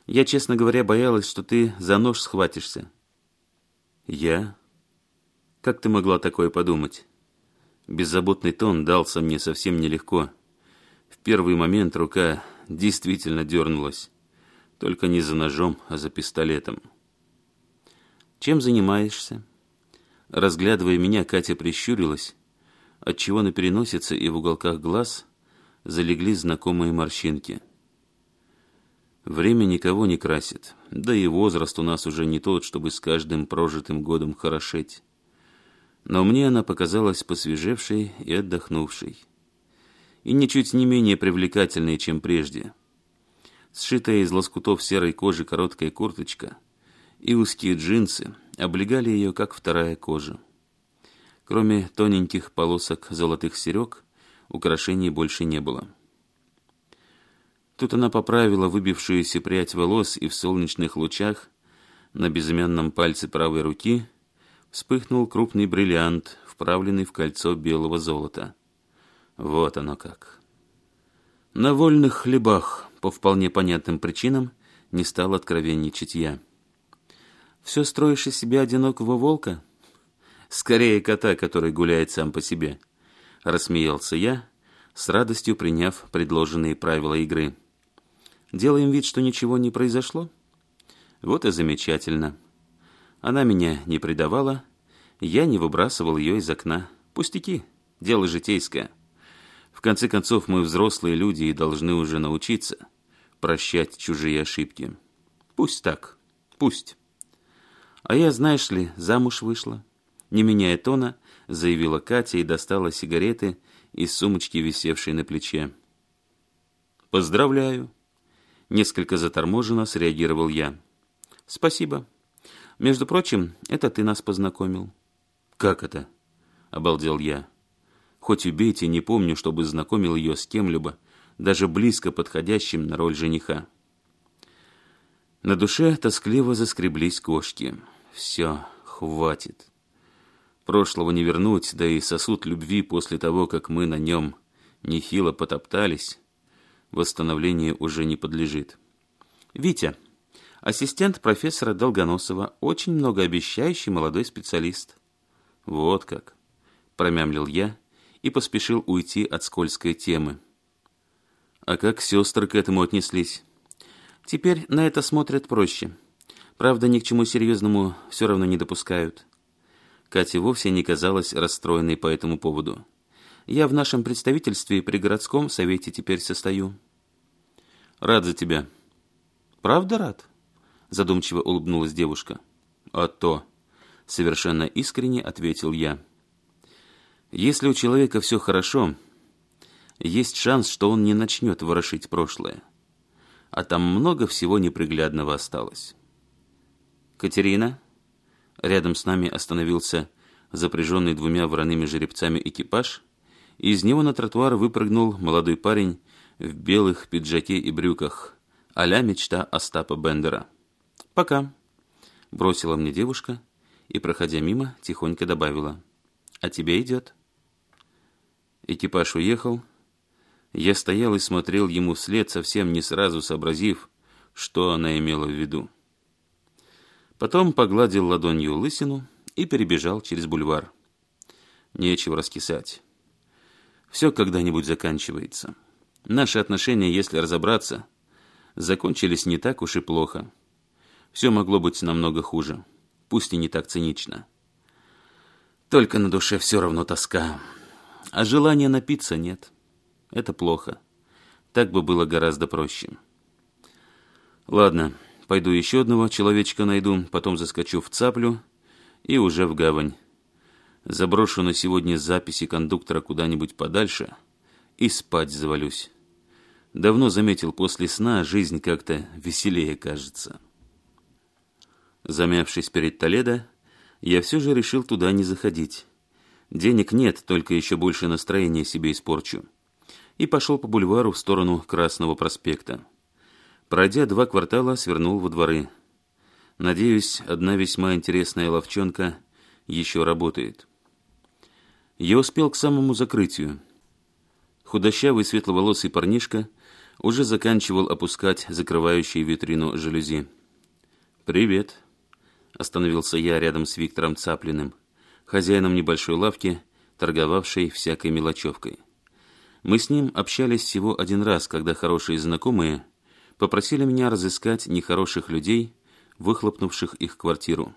«Я, честно говоря, боялась, что ты за нож схватишься». «Я? Как ты могла такое подумать?» Беззаботный тон дался мне совсем нелегко. В первый момент рука действительно дернулась. Только не за ножом, а за пистолетом. «Чем занимаешься?» Разглядывая меня, Катя прищурилась, отчего на переносице и в уголках глаз залегли знакомые морщинки. Время никого не красит, да и возраст у нас уже не тот, чтобы с каждым прожитым годом хорошеть. Но мне она показалась посвежевшей и отдохнувшей. И ничуть не менее привлекательной, чем прежде. Сшитая из лоскутов серой кожи короткая курточка и узкие джинсы облегали ее, как вторая кожа. Кроме тоненьких полосок золотых серег, украшений больше не было. Тут она поправила выбившуюся прядь волос, и в солнечных лучах на безымянном пальце правой руки вспыхнул крупный бриллиант, вправленный в кольцо белого золота. Вот оно как. На вольных хлебах, по вполне понятным причинам, не стал откровенничать я. «Все строишь из себя одинокого волка?» Скорее кота, который гуляет сам по себе. Рассмеялся я, с радостью приняв предложенные правила игры. Делаем вид, что ничего не произошло? Вот и замечательно. Она меня не предавала, я не выбрасывал ее из окна. Пустяки, дело житейское. В конце концов, мы взрослые люди и должны уже научиться прощать чужие ошибки. Пусть так, пусть. А я, знаешь ли, замуж вышла. Не меняя тона, заявила Катя и достала сигареты из сумочки, висевшей на плече. «Поздравляю!» Несколько заторможенно среагировал я. «Спасибо. Между прочим, это ты нас познакомил». «Как это?» — обалдел я. «Хоть убейте, не помню, чтобы знакомил ее с кем-либо, даже близко подходящим на роль жениха». На душе тоскливо заскреблись кошки. «Все, хватит. Прошлого не вернуть, да и сосуд любви после того, как мы на нем нехило потоптались, восстановление уже не подлежит. Витя, ассистент профессора Долгоносова, очень многообещающий молодой специалист. Вот как, промямлил я и поспешил уйти от скользкой темы. А как сестры к этому отнеслись? Теперь на это смотрят проще. Правда, ни к чему серьезному все равно не допускают. Кате вовсе не казалась расстроенной по этому поводу. «Я в нашем представительстве при городском совете теперь состою». «Рад за тебя». «Правда рад?» – задумчиво улыбнулась девушка. «А то!» – совершенно искренне ответил я. «Если у человека все хорошо, есть шанс, что он не начнет ворошить прошлое. А там много всего неприглядного осталось». «Катерина?» Рядом с нами остановился запряженный двумя вороными жеребцами экипаж, и из него на тротуар выпрыгнул молодой парень в белых пиджаке и брюках, а мечта Остапа Бендера. «Пока», — бросила мне девушка и, проходя мимо, тихонько добавила. «А тебе идет». Экипаж уехал. Я стоял и смотрел ему вслед, совсем не сразу сообразив, что она имела в виду. Потом погладил ладонью лысину и перебежал через бульвар. Нечего раскисать. Все когда-нибудь заканчивается. Наши отношения, если разобраться, закончились не так уж и плохо. Все могло быть намного хуже, пусть и не так цинично. Только на душе все равно тоска. А желания напиться нет. Это плохо. Так бы было гораздо проще. Ладно. Пойду еще одного человечка найду, потом заскочу в цаплю и уже в гавань. Заброшу на сегодня записи кондуктора куда-нибудь подальше и спать завалюсь. Давно заметил, после сна жизнь как-то веселее кажется. Замявшись перед Толедо, я все же решил туда не заходить. Денег нет, только еще больше настроения себе испорчу. И пошел по бульвару в сторону Красного проспекта. Пройдя два квартала, свернул во дворы. Надеюсь, одна весьма интересная ловчонка еще работает. Я успел к самому закрытию. Худощавый светловолосый парнишка уже заканчивал опускать закрывающие витрину жалюзи. «Привет!» – остановился я рядом с Виктором Цаплиным, хозяином небольшой лавки, торговавшей всякой мелочевкой. Мы с ним общались всего один раз, когда хорошие знакомые – попросили меня разыскать нехороших людей, выхлопнувших их квартиру.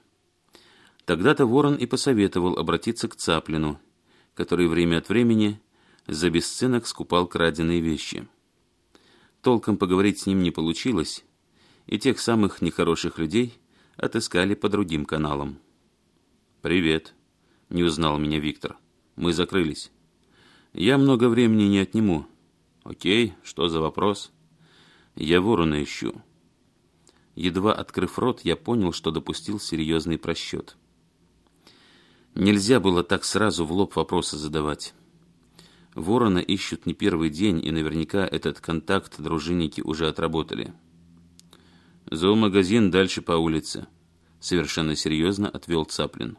Тогда-то Ворон и посоветовал обратиться к Цаплину, который время от времени за бесценок скупал краденые вещи. Толком поговорить с ним не получилось, и тех самых нехороших людей отыскали по другим каналам. «Привет», — не узнал меня Виктор. «Мы закрылись». «Я много времени не отниму». «Окей, что за вопрос?» Я ворона ищу». Едва открыв рот, я понял, что допустил серьезный просчет. Нельзя было так сразу в лоб вопросы задавать. Ворона ищут не первый день, и наверняка этот контакт дружинники уже отработали. «Зоомагазин дальше по улице», — совершенно серьезно отвел Цаплин.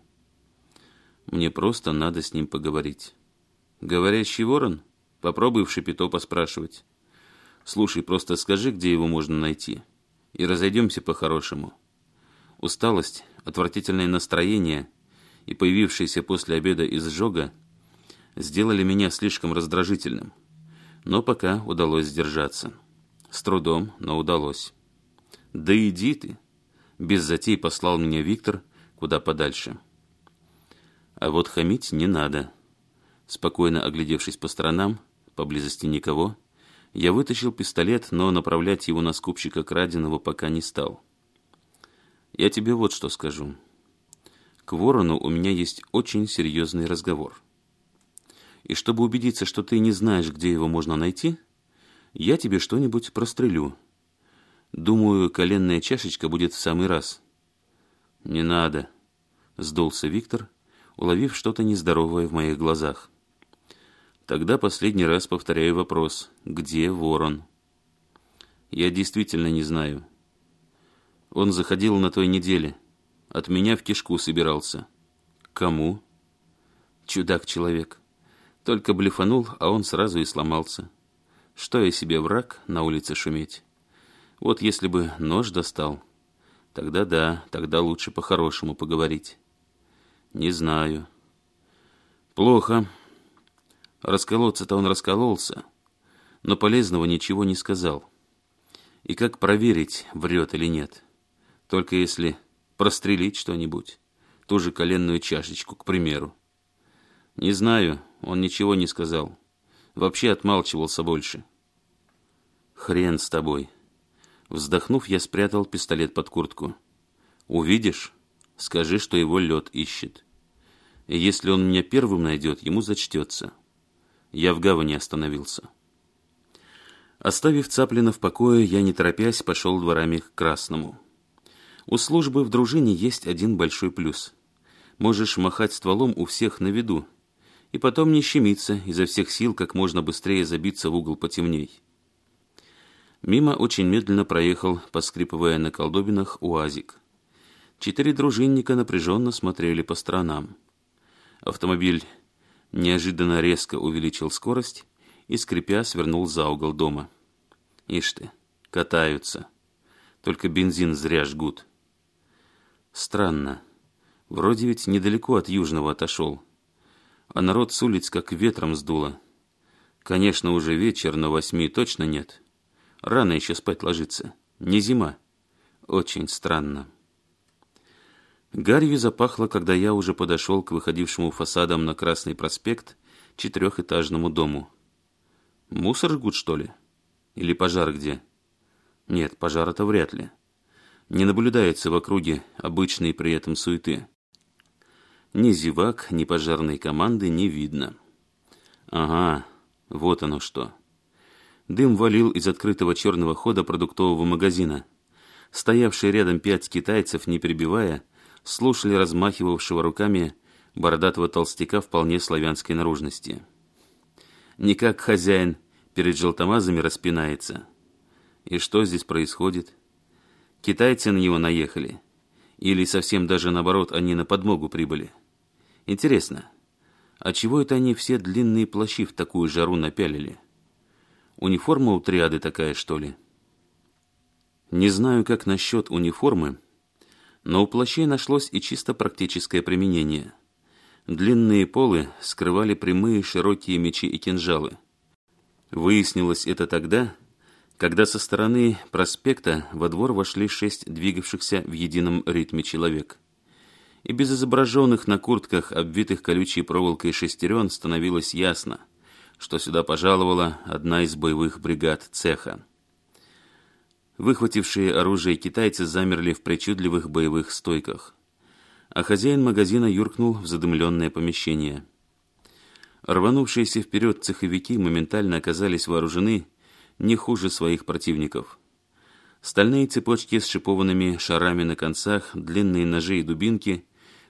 «Мне просто надо с ним поговорить». «Говорящий ворон? Попробуй в шипито поспрашивать». Слушай, просто скажи, где его можно найти. И разойдемся по-хорошему. Усталость, отвратительное настроение и появившееся после обеда изжога сделали меня слишком раздражительным. Но пока удалось сдержаться. С трудом, но удалось. «Да иди ты!» Без затей послал меня Виктор куда подальше. А вот хамить не надо. Спокойно оглядевшись по сторонам, поблизости никого, я вытащил пистолет, но направлять его на скупщика краденого пока не стал. Я тебе вот что скажу. К Ворону у меня есть очень серьезный разговор. И чтобы убедиться, что ты не знаешь, где его можно найти, я тебе что-нибудь прострелю. Думаю, коленная чашечка будет в самый раз. Не надо, сдулся Виктор, уловив что-то нездоровое в моих глазах. Тогда последний раз повторяю вопрос. Где ворон? Я действительно не знаю. Он заходил на той неделе. От меня в кишку собирался. Кому? Чудак-человек. Только блефанул, а он сразу и сломался. Что я себе враг на улице шуметь? Вот если бы нож достал, тогда да, тогда лучше по-хорошему поговорить. Не знаю. Плохо. Расколоться-то он раскололся, но полезного ничего не сказал. И как проверить, врет или нет? Только если прострелить что-нибудь, ту же коленную чашечку, к примеру. Не знаю, он ничего не сказал. Вообще отмалчивался больше. Хрен с тобой. Вздохнув, я спрятал пистолет под куртку. Увидишь, скажи, что его лед ищет. И если он меня первым найдет, ему зачтется я в гавани остановился. Оставив Цаплина в покое, я, не торопясь, пошел дворами к Красному. У службы в дружине есть один большой плюс. Можешь махать стволом у всех на виду, и потом не щемиться, изо всех сил как можно быстрее забиться в угол потемней. Мимо очень медленно проехал, поскрипывая на колдобинах, УАЗик. Четыре дружинника напряженно смотрели по сторонам. Автомобиль неожиданно резко увеличил скорость и, скрипя, свернул за угол дома. Ишь ты, катаются. Только бензин зря жгут. Странно. Вроде ведь недалеко от Южного отошел. А народ с улиц как ветром сдуло. Конечно, уже вечер, но восьми точно нет. Рано еще спать ложиться. Не зима. Очень странно. Гарью запахло, когда я уже подошел к выходившему фасадом на Красный проспект четырехэтажному дому. Мусор жгут, что ли? Или пожар где? Нет, пожара-то вряд ли. Не наблюдается в округе обычной при этом суеты. Ни зевак, ни пожарной команды не видно. Ага, вот оно что. Дым валил из открытого черного хода продуктового магазина. Стоявшие рядом пять китайцев, не перебивая, слушали размахивавшего руками бородатого толстяка вполне славянской наружности. Не как хозяин перед желтомазами распинается. И что здесь происходит? Китайцы на него наехали. Или совсем даже наоборот, они на подмогу прибыли. Интересно, а чего это они все длинные плащи в такую жару напялили? Униформа у триады такая, что ли? Не знаю, как насчет униформы, но у плащей нашлось и чисто практическое применение. Длинные полы скрывали прямые широкие мечи и кинжалы. Выяснилось это тогда, когда со стороны проспекта во двор вошли шесть двигавшихся в едином ритме человек. И без изображенных на куртках, обвитых колючей проволокой шестерен, становилось ясно, что сюда пожаловала одна из боевых бригад цеха. Выхватившие оружие китайцы замерли в причудливых боевых стойках. А хозяин магазина юркнул в задымленное помещение. Рванувшиеся вперед цеховики моментально оказались вооружены не хуже своих противников. Стальные цепочки с шипованными шарами на концах, длинные ножи и дубинки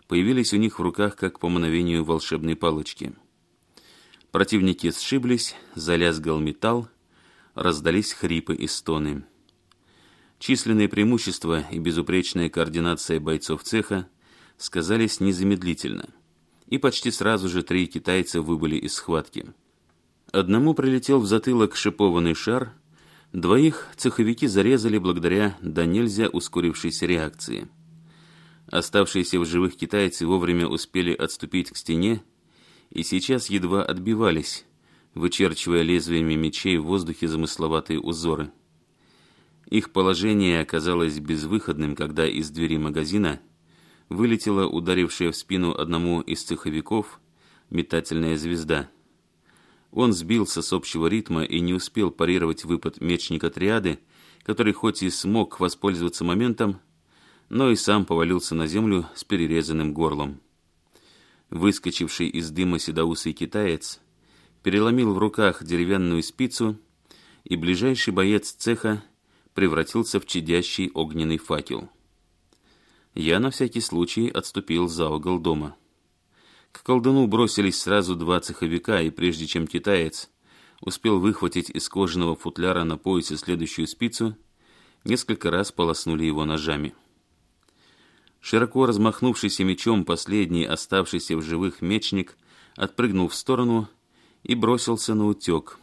появились у них в руках, как по мановению волшебной палочки. Противники сшиблись, залязгал металл, раздались хрипы и стоны. Численные преимущества и безупречная координация бойцов цеха сказались незамедлительно, и почти сразу же три китайца выбыли из схватки. Одному прилетел в затылок шипованный шар, двоих цеховики зарезали благодаря до нельзя ускорившейся реакции. Оставшиеся в живых китайцы вовремя успели отступить к стене и сейчас едва отбивались, вычерчивая лезвиями мечей в воздухе замысловатые узоры – их положение оказалось безвыходным, когда из двери магазина вылетела ударившая в спину одному из цеховиков метательная звезда. Он сбился с общего ритма и не успел парировать выпад мечника триады, который хоть и смог воспользоваться моментом, но и сам повалился на землю с перерезанным горлом. Выскочивший из дыма седоусый китаец переломил в руках деревянную спицу, и ближайший боец цеха превратился в чадящий огненный факел. Я на всякий случай отступил за угол дома. К колдуну бросились сразу два цеховика, и прежде чем китаец успел выхватить из кожаного футляра на поясе следующую спицу, несколько раз полоснули его ножами. Широко размахнувшийся мечом последний оставшийся в живых мечник отпрыгнул в сторону и бросился на утек –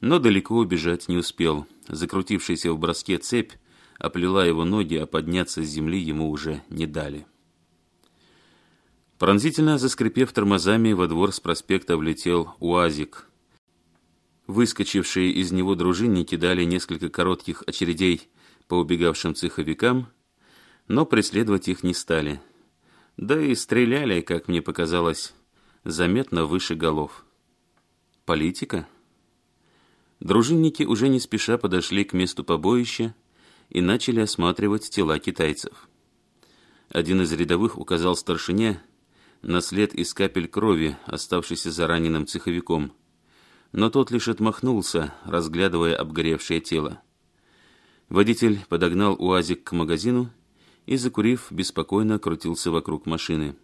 но далеко убежать не успел. Закрутившаяся в броске цепь оплела его ноги, а подняться с земли ему уже не дали. Пронзительно заскрипев тормозами, во двор с проспекта влетел УАЗик. Выскочившие из него дружинники дали несколько коротких очередей по убегавшим цеховикам, но преследовать их не стали. Да и стреляли, как мне показалось, заметно выше голов. Политика? Дружинники уже не спеша подошли к месту побоища и начали осматривать тела китайцев. Один из рядовых указал старшине на след из капель крови, оставшийся за раненым цеховиком, но тот лишь отмахнулся, разглядывая обгоревшее тело. Водитель подогнал УАЗик к магазину и, закурив, беспокойно крутился вокруг машины.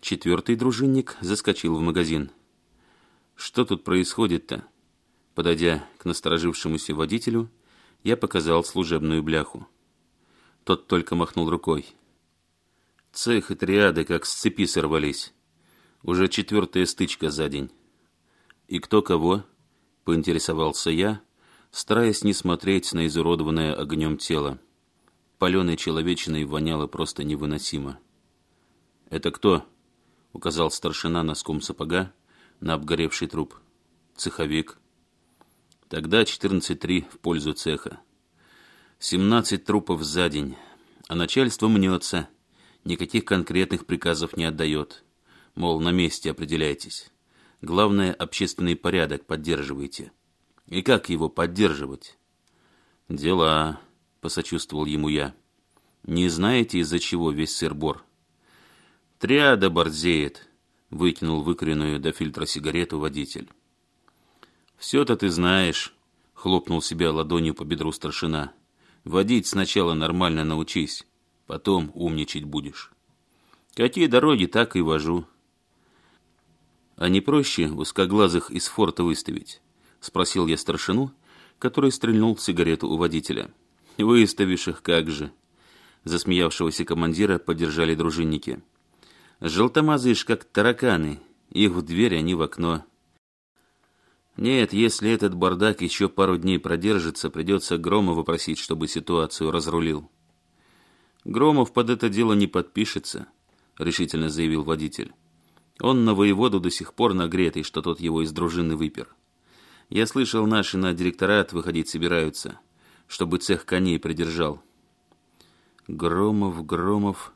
Четвертый дружинник заскочил в магазин. «Что тут происходит-то?» Подойдя к насторожившемуся водителю, я показал служебную бляху. Тот только махнул рукой. Цех и триады как с цепи сорвались. Уже четвертая стычка за день. И кто кого, поинтересовался я, стараясь не смотреть на изуродованное огнем тело. Паленой человечиной воняло просто невыносимо. «Это кто?» — указал старшина носком сапога на обгоревший труп. «Цеховик». Тогда 14-3 в пользу цеха. 17 трупов за день. А начальство мнется. Никаких конкретных приказов не отдает. Мол, на месте определяйтесь. Главное, общественный порядок поддерживайте. И как его поддерживать? Дела, посочувствовал ему я. Не знаете, из-за чего весь сыр-бор? Триада борзеет, вытянул выкоренную до фильтра сигарету водитель. «Все-то ты знаешь», — хлопнул себя ладонью по бедру старшина. «Водить сначала нормально научись, потом умничать будешь». «Какие дороги, так и вожу». «А не проще узкоглазых из форта выставить?» — спросил я старшину, который стрельнул сигарету у водителя. «Выставишь их как же!» Засмеявшегося командира поддержали дружинники. «Желтомазые как тараканы, их в дверь, а они в окно». Нет, если этот бардак еще пару дней продержится, придется Громова просить, чтобы ситуацию разрулил. Громов под это дело не подпишется, решительно заявил водитель. Он на воеводу до сих пор нагретый, что тот его из дружины выпер. Я слышал, наши на директорат выходить собираются, чтобы цех коней придержал. Громов, Громов,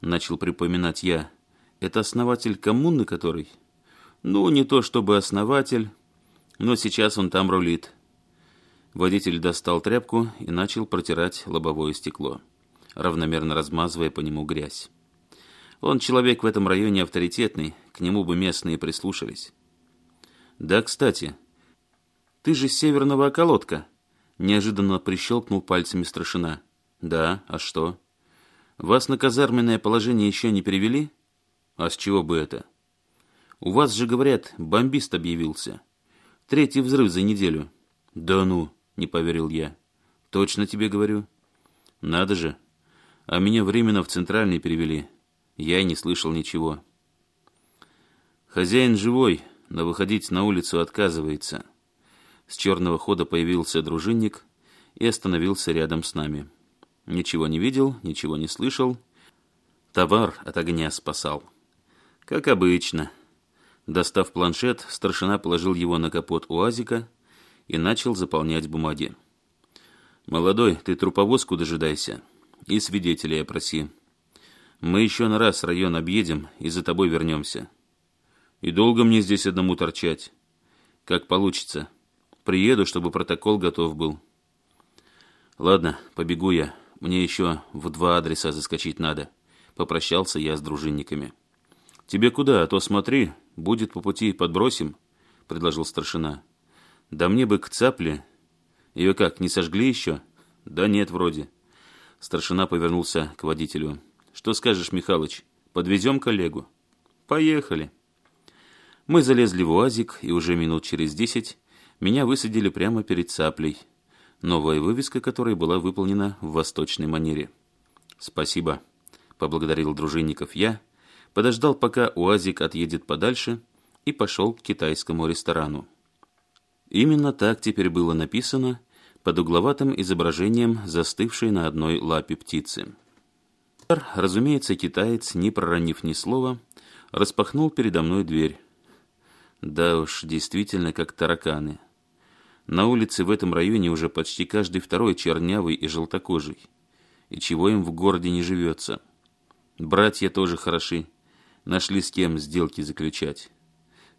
начал припоминать я. Это основатель коммуны, который? Ну, не то чтобы основатель, но сейчас он там рулит. Водитель достал тряпку и начал протирать лобовое стекло, равномерно размазывая по нему грязь. Он человек в этом районе авторитетный, к нему бы местные прислушались. «Да, кстати, ты же северного околотка!» Неожиданно прищелкнул пальцами Страшина. «Да, а что?» «Вас на казарменное положение еще не перевели?» «А с чего бы это?» «У вас же, говорят, бомбист объявился». Третий взрыв за неделю». «Да ну!» — не поверил я. «Точно тебе говорю?» «Надо же! А меня временно в центральный перевели. Я и не слышал ничего». «Хозяин живой, но выходить на улицу отказывается». С черного хода появился дружинник и остановился рядом с нами. Ничего не видел, ничего не слышал. Товар от огня спасал. «Как обычно», Достав планшет, старшина положил его на капот УАЗика и начал заполнять бумаги. «Молодой, ты труповозку дожидайся и свидетелей опроси. Мы еще на раз район объедем и за тобой вернемся. И долго мне здесь одному торчать? Как получится. Приеду, чтобы протокол готов был». «Ладно, побегу я. Мне еще в два адреса заскочить надо». Попрощался я с дружинниками. «Тебе куда, а то смотри, будет по пути, подбросим», — предложил старшина. «Да мне бы к цапле. Ее как, не сожгли еще?» «Да нет, вроде». Старшина повернулся к водителю. «Что скажешь, Михалыч, подвезем коллегу?» «Поехали». Мы залезли в УАЗик, и уже минут через десять меня высадили прямо перед цаплей, новая вывеска которой была выполнена в восточной манере. «Спасибо», — поблагодарил дружинников я, — подождал, пока УАЗик отъедет подальше, и пошел к китайскому ресторану. Именно так теперь было написано под угловатым изображением застывшей на одной лапе птицы. Разумеется, китаец, не проронив ни слова, распахнул передо мной дверь. Да уж, действительно, как тараканы. На улице в этом районе уже почти каждый второй чернявый и желтокожий. И чего им в городе не живется. Братья тоже хороши нашли с кем сделки заключать.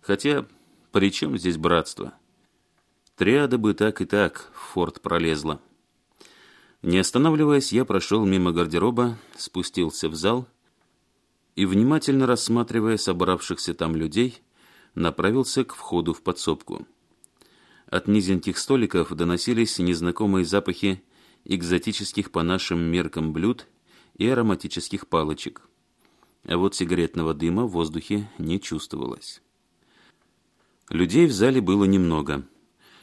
Хотя, при чем здесь братство? Триада бы так и так в форт пролезла. Не останавливаясь, я прошел мимо гардероба, спустился в зал и, внимательно рассматривая собравшихся там людей, направился к входу в подсобку. От низеньких столиков доносились незнакомые запахи экзотических по нашим меркам блюд и ароматических палочек а вот сигаретного дыма в воздухе не чувствовалось. Людей в зале было немного.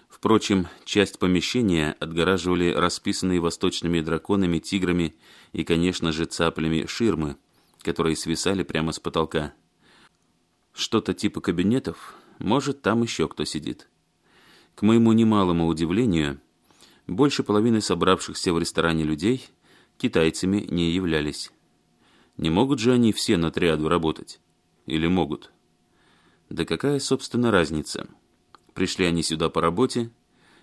Впрочем, часть помещения отгораживали расписанные восточными драконами, тиграми и, конечно же, цаплями ширмы, которые свисали прямо с потолка. Что-то типа кабинетов, может, там еще кто сидит. К моему немалому удивлению, больше половины собравшихся в ресторане людей китайцами не являлись. Не могут же они все на триаду работать? Или могут? Да какая, собственно, разница? Пришли они сюда по работе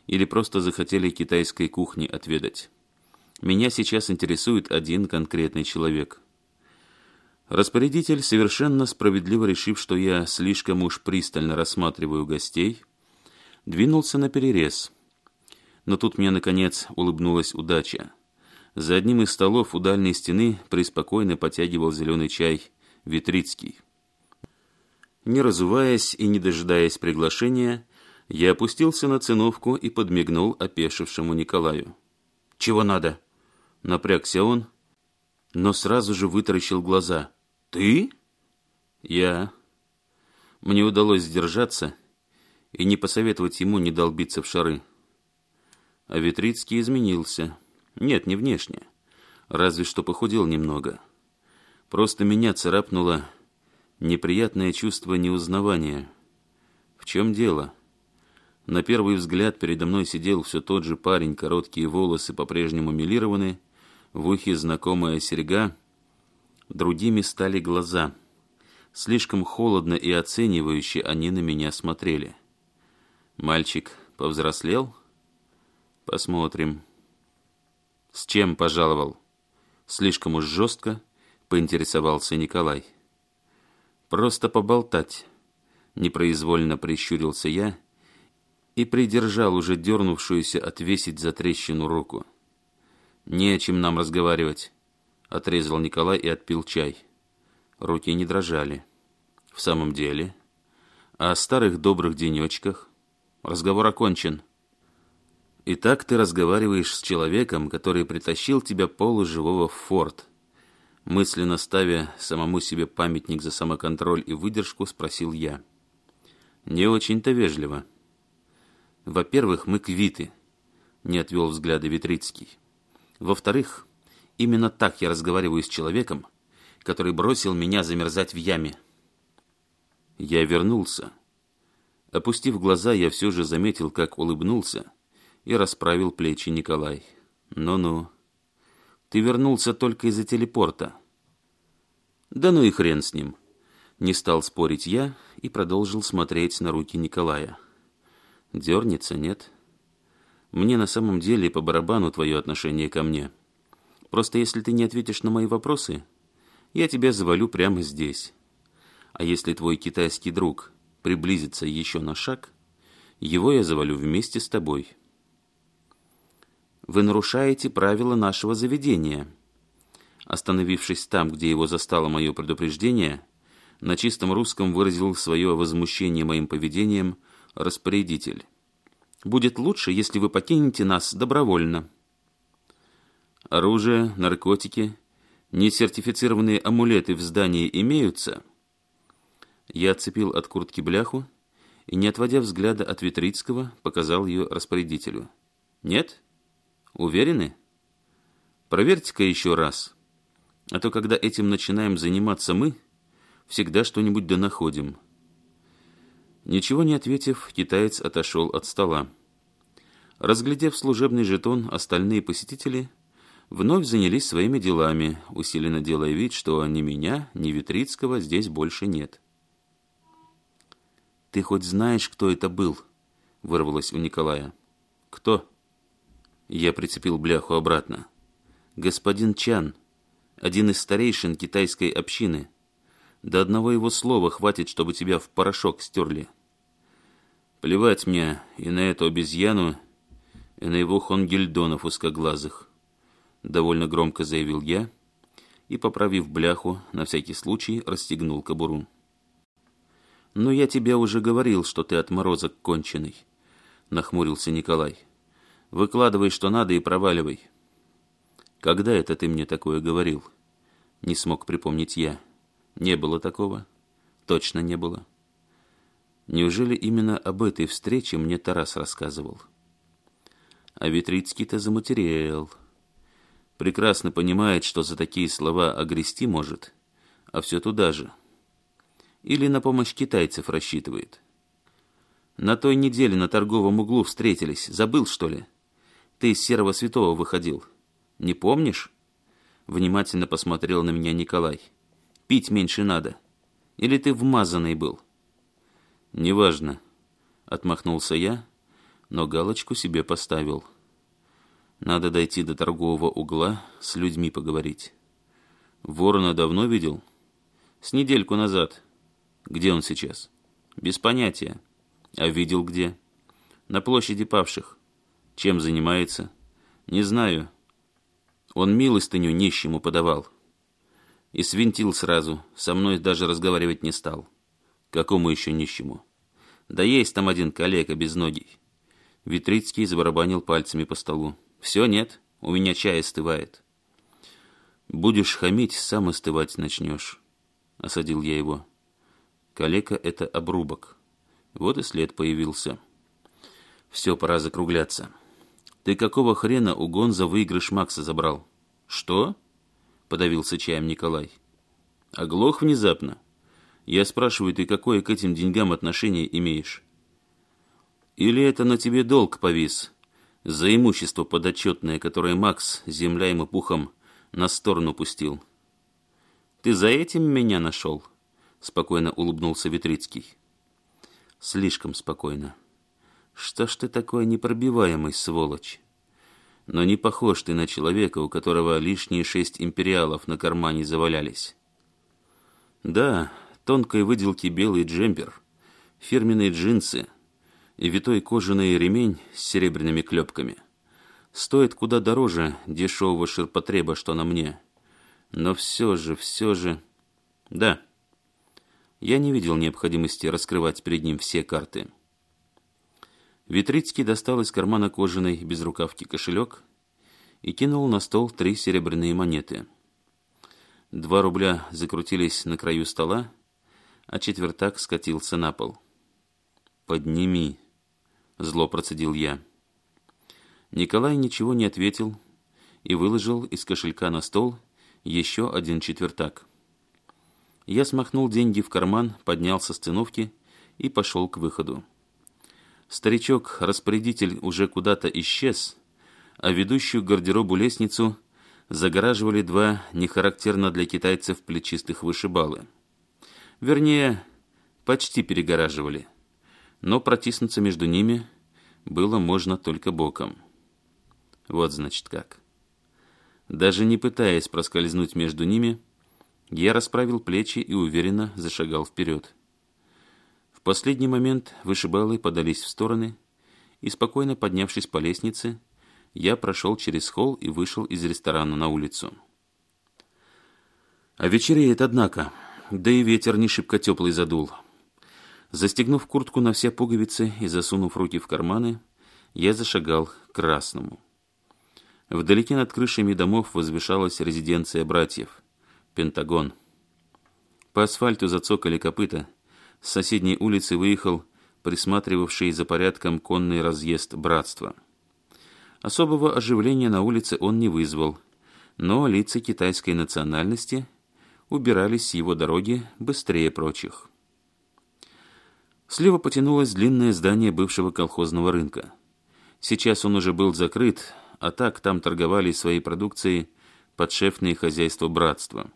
или просто захотели китайской кухни отведать? Меня сейчас интересует один конкретный человек. Распорядитель, совершенно справедливо решив, что я слишком уж пристально рассматриваю гостей, двинулся на перерез. Но тут мне, наконец, улыбнулась удача. За одним из столов у дальней стены преспокойно потягивал зеленый чай Витрицкий. Не разуваясь и не дожидаясь приглашения, я опустился на циновку и подмигнул опешившему Николаю. «Чего надо?» — напрягся он, но сразу же вытаращил глаза. «Ты?» «Я». Мне удалось сдержаться и не посоветовать ему не долбиться в шары. А Витрицкий изменился. Нет, не внешне. Разве что похудел немного. Просто меня царапнуло неприятное чувство неузнавания. В чем дело? На первый взгляд передо мной сидел все тот же парень, короткие волосы по-прежнему милированы, в ухе знакомая серьга. Другими стали глаза. Слишком холодно и оценивающе они на меня смотрели. Мальчик повзрослел? Посмотрим. «С чем пожаловал?» Слишком уж жестко поинтересовался Николай. «Просто поболтать», — непроизвольно прищурился я и придержал уже дернувшуюся отвесить за трещину руку. «Не о чем нам разговаривать», — отрезал Николай и отпил чай. Руки не дрожали. «В самом деле?» «О старых добрых денечках?» «Разговор окончен», — и так ты разговариваешь с человеком, который притащил тебя полуживого в форт. Мысленно ставя самому себе памятник за самоконтроль и выдержку, спросил я. Не очень-то вежливо. Во-первых, мы квиты, не отвел взгляды Витрицкий. Во-вторых, именно так я разговариваю с человеком, который бросил меня замерзать в яме. Я вернулся. Опустив глаза, я все же заметил, как улыбнулся, и расправил плечи Николай. «Ну-ну, ты вернулся только из-за телепорта». «Да ну и хрен с ним!» Не стал спорить я и продолжил смотреть на руки Николая. «Дернется, нет?» «Мне на самом деле по барабану твое отношение ко мне. Просто если ты не ответишь на мои вопросы, я тебя завалю прямо здесь. А если твой китайский друг приблизится еще на шаг, его я завалю вместе с тобой» вы нарушаете правила нашего заведения». Остановившись там, где его застало мое предупреждение, на чистом русском выразил свое возмущение моим поведением распорядитель. «Будет лучше, если вы покинете нас добровольно». «Оружие, наркотики, несертифицированные амулеты в здании имеются?» Я отцепил от куртки бляху и, не отводя взгляда от Витрицкого, показал ее распорядителю. «Нет?» Уверены? Проверьте-ка еще раз. А то, когда этим начинаем заниматься мы, всегда что-нибудь донаходим». Ничего не ответив, китаец отошел от стола. Разглядев служебный жетон, остальные посетители вновь занялись своими делами, усиленно делая вид, что ни меня, ни Витрицкого здесь больше нет. «Ты хоть знаешь, кто это был?» — вырвалось у Николая. «Кто?» Я прицепил бляху обратно. «Господин Чан, один из старейшин китайской общины. До одного его слова хватит, чтобы тебя в порошок стерли. Плевать мне и на эту обезьяну, и на его хонгельдонов узкоглазых», — довольно громко заявил я и, поправив бляху, на всякий случай расстегнул кобуру. «Но я тебе уже говорил, что ты отморозок конченый», — нахмурился Николай. Выкладывай, что надо, и проваливай». «Когда это ты мне такое говорил?» Не смог припомнить я. «Не было такого. Точно не было». Неужели именно об этой встрече мне Тарас рассказывал? А Витрицкий-то заматерел. Прекрасно понимает, что за такие слова огрести может, а все туда же. Или на помощь китайцев рассчитывает. На той неделе на торговом углу встретились, забыл, что ли? Ты из Серого Святого выходил. Не помнишь?» Внимательно посмотрел на меня Николай. «Пить меньше надо. Или ты вмазанный был?» «Неважно», — отмахнулся я, но галочку себе поставил. «Надо дойти до торгового угла, с людьми поговорить». «Ворона давно видел?» «С недельку назад». «Где он сейчас?» «Без понятия». «А видел где?» «На площади павших». Чем занимается? Не знаю. Он милостыню нищему подавал. И свинтил сразу, со мной даже разговаривать не стал. Какому еще нищему? Да есть там один коллега без ноги. Витрицкий забарабанил пальцами по столу. Все, нет, у меня чай остывает. Будешь хамить, сам остывать начнешь. Осадил я его. Калека — это обрубок. Вот и след появился. Все, пора закругляться. Ты какого хрена у Гонза выигрыш Макса забрал? Что? Подавился чаем Николай. Оглох внезапно. Я спрашиваю, ты какое к этим деньгам отношение имеешь? Или это на тебе долг повис? За имущество подотчетное, которое Макс, земля ему пухом, на сторону пустил. Ты за этим меня нашел? Спокойно улыбнулся Витрицкий. Слишком спокойно. Что ж ты такой непробиваемый, сволочь? Но не похож ты на человека, у которого лишние шесть империалов на кармане завалялись. Да, тонкой выделки белый джемпер, фирменные джинсы и витой кожаный ремень с серебряными клепками. Стоит куда дороже дешевого ширпотреба, что на мне. Но все же, все же... Да, я не видел необходимости раскрывать перед ним все карты. Витрицкий достал из кармана кожаной безрукавки кошелек и кинул на стол три серебряные монеты. Два рубля закрутились на краю стола, а четвертак скатился на пол. «Подними!» — зло процедил я. Николай ничего не ответил и выложил из кошелька на стол еще один четвертак. Я смахнул деньги в карман, поднялся с сценовки и пошел к выходу. Старичок-распорядитель уже куда-то исчез, а ведущую гардеробу лестницу загораживали два нехарактерно для китайцев плечистых вышибалы. Вернее, почти перегораживали, но протиснуться между ними было можно только боком. Вот значит как. Даже не пытаясь проскользнуть между ними, я расправил плечи и уверенно зашагал вперед последний момент вышибалы подались в стороны, и, спокойно поднявшись по лестнице, я прошел через холл и вышел из ресторана на улицу. А вечереет, однако, да и ветер не шибко теплый задул. Застегнув куртку на все пуговицы и засунув руки в карманы, я зашагал к красному. Вдалеке над крышами домов возвышалась резиденция братьев – Пентагон. По асфальту зацокали копыта, с соседней улицы выехал присматривавший за порядком конный разъезд братства. Особого оживления на улице он не вызвал, но лица китайской национальности убирались с его дороги быстрее прочих. Слева потянулось длинное здание бывшего колхозного рынка. Сейчас он уже был закрыт, а так там торговали своей продукцией подшефные хозяйства братства.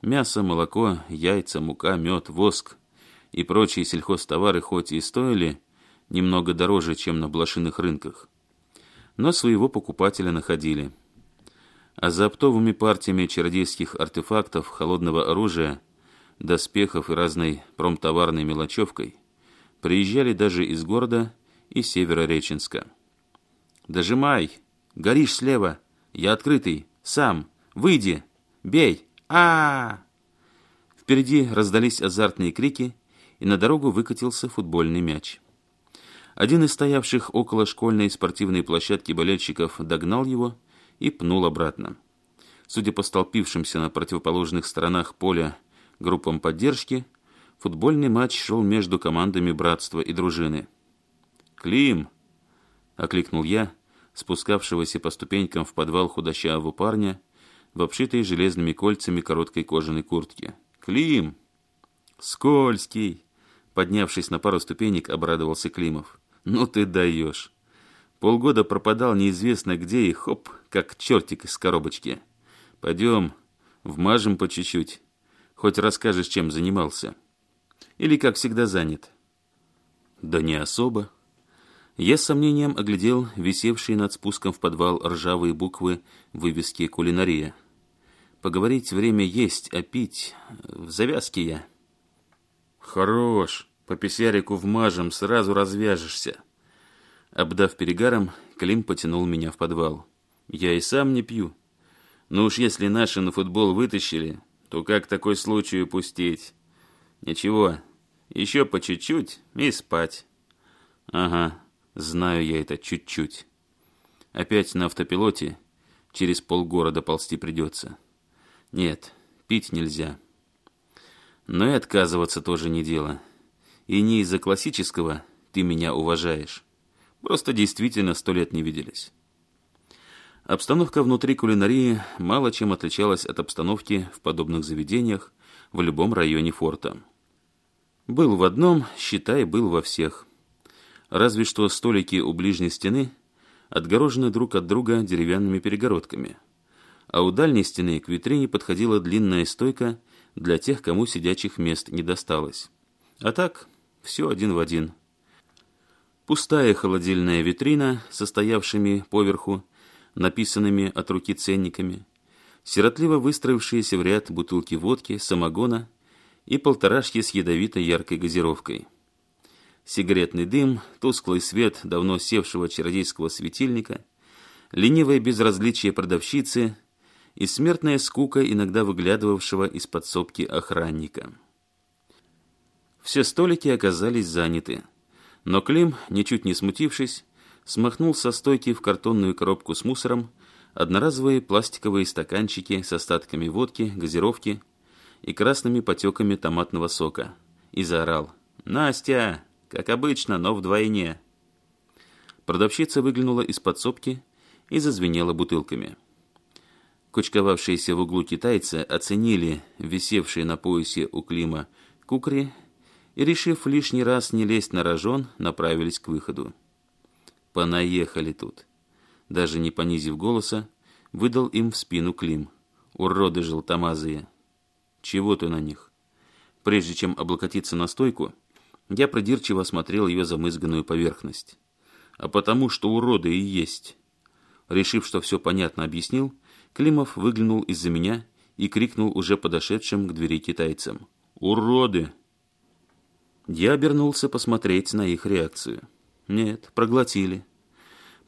Мясо, молоко, яйца, мука, мед, воск, и прочие сельхозтовары хоть и стоили немного дороже, чем на блошиных рынках, но своего покупателя находили. А за оптовыми партиями чародейских артефактов, холодного оружия, доспехов и разной промтоварной мелочевкой приезжали даже из города и севера Реченска. «Дожимай! Горишь слева! Я открытый! Сам! Выйди! Бей! а, -а, Впереди раздались азартные крики, и на дорогу выкатился футбольный мяч. Один из стоявших около школьной спортивной площадки болельщиков догнал его и пнул обратно. Судя по столпившимся на противоположных сторонах поля группам поддержки, футбольный матч шел между командами братства и дружины. «Клим!» – окликнул я, спускавшегося по ступенькам в подвал худощавого парня в обшитой железными кольцами короткой кожаной куртке. «Клим!» «Скользкий!» Поднявшись на пару ступенек, обрадовался Климов. «Ну ты даешь!» Полгода пропадал неизвестно где и хоп, как чертик из коробочки. «Пойдем, вмажем по чуть-чуть. Хоть расскажешь, чем занимался. Или, как всегда, занят». «Да не особо». Я с сомнением оглядел висевшие над спуском в подвал ржавые буквы вывески «Кулинария». «Поговорить время есть, а пить... Э, в завязке я». «Хорош! По писярику вмажем, сразу развяжешься!» Обдав перегаром, Клим потянул меня в подвал. «Я и сам не пью. Но уж если наши на футбол вытащили, то как такой случай упустить? Ничего, еще по чуть-чуть и спать». «Ага, знаю я это чуть-чуть. Опять на автопилоте через полгорода ползти придется. Нет, пить нельзя». Но и отказываться тоже не дело. И не из-за классического «ты меня уважаешь». Просто действительно сто лет не виделись. Обстановка внутри кулинарии мало чем отличалась от обстановки в подобных заведениях в любом районе форта. Был в одном, считай, был во всех. Разве что столики у ближней стены отгорожены друг от друга деревянными перегородками. А у дальней стены к витрине подходила длинная стойка для тех, кому сидячих мест не досталось. А так, все один в один. Пустая холодильная витрина, состоявшими поверху, написанными от руки ценниками, сиротливо выстроившиеся в ряд бутылки водки, самогона и полторашки с ядовитой яркой газировкой. Сигаретный дым, тусклый свет давно севшего чародейского светильника, ленивое безразличие продавщицы — и смертная скука иногда выглядывавшего из подсобки охранника. Все столики оказались заняты, но Клим, ничуть не смутившись, смахнул со стойки в картонную коробку с мусором одноразовые пластиковые стаканчики с остатками водки, газировки и красными потеками томатного сока и заорал «Настя! Как обычно, но вдвойне!» Продавщица выглянула из подсобки и зазвенела бутылками. Кучковавшиеся в углу китайцы оценили висевшие на поясе у Клима кукри и, решив лишний раз не лезть на рожон, направились к выходу. «Понаехали тут!» Даже не понизив голоса, выдал им в спину Клим. «Уроды желтомазые!» «Чего ты на них?» Прежде чем облокотиться на стойку, я продирчиво осмотрел ее замызганную поверхность. «А потому, что уроды и есть!» Решив, что все понятно объяснил, Климов выглянул из-за меня и крикнул уже подошедшим к двери китайцам. «Уроды!» Я обернулся посмотреть на их реакцию. Нет, проглотили.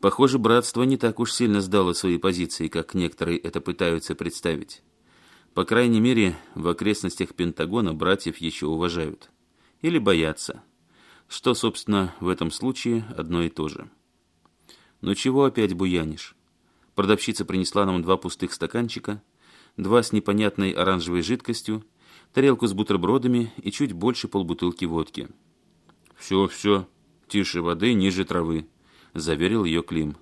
Похоже, братство не так уж сильно сдало свои позиции, как некоторые это пытаются представить. По крайней мере, в окрестностях Пентагона братьев еще уважают. Или боятся. Что, собственно, в этом случае одно и то же. Но чего опять буянишь? Продавщица принесла нам два пустых стаканчика, два с непонятной оранжевой жидкостью, тарелку с бутербродами и чуть больше полбутылки водки. «Все, все, тише воды, ниже травы», — заверил ее Клим.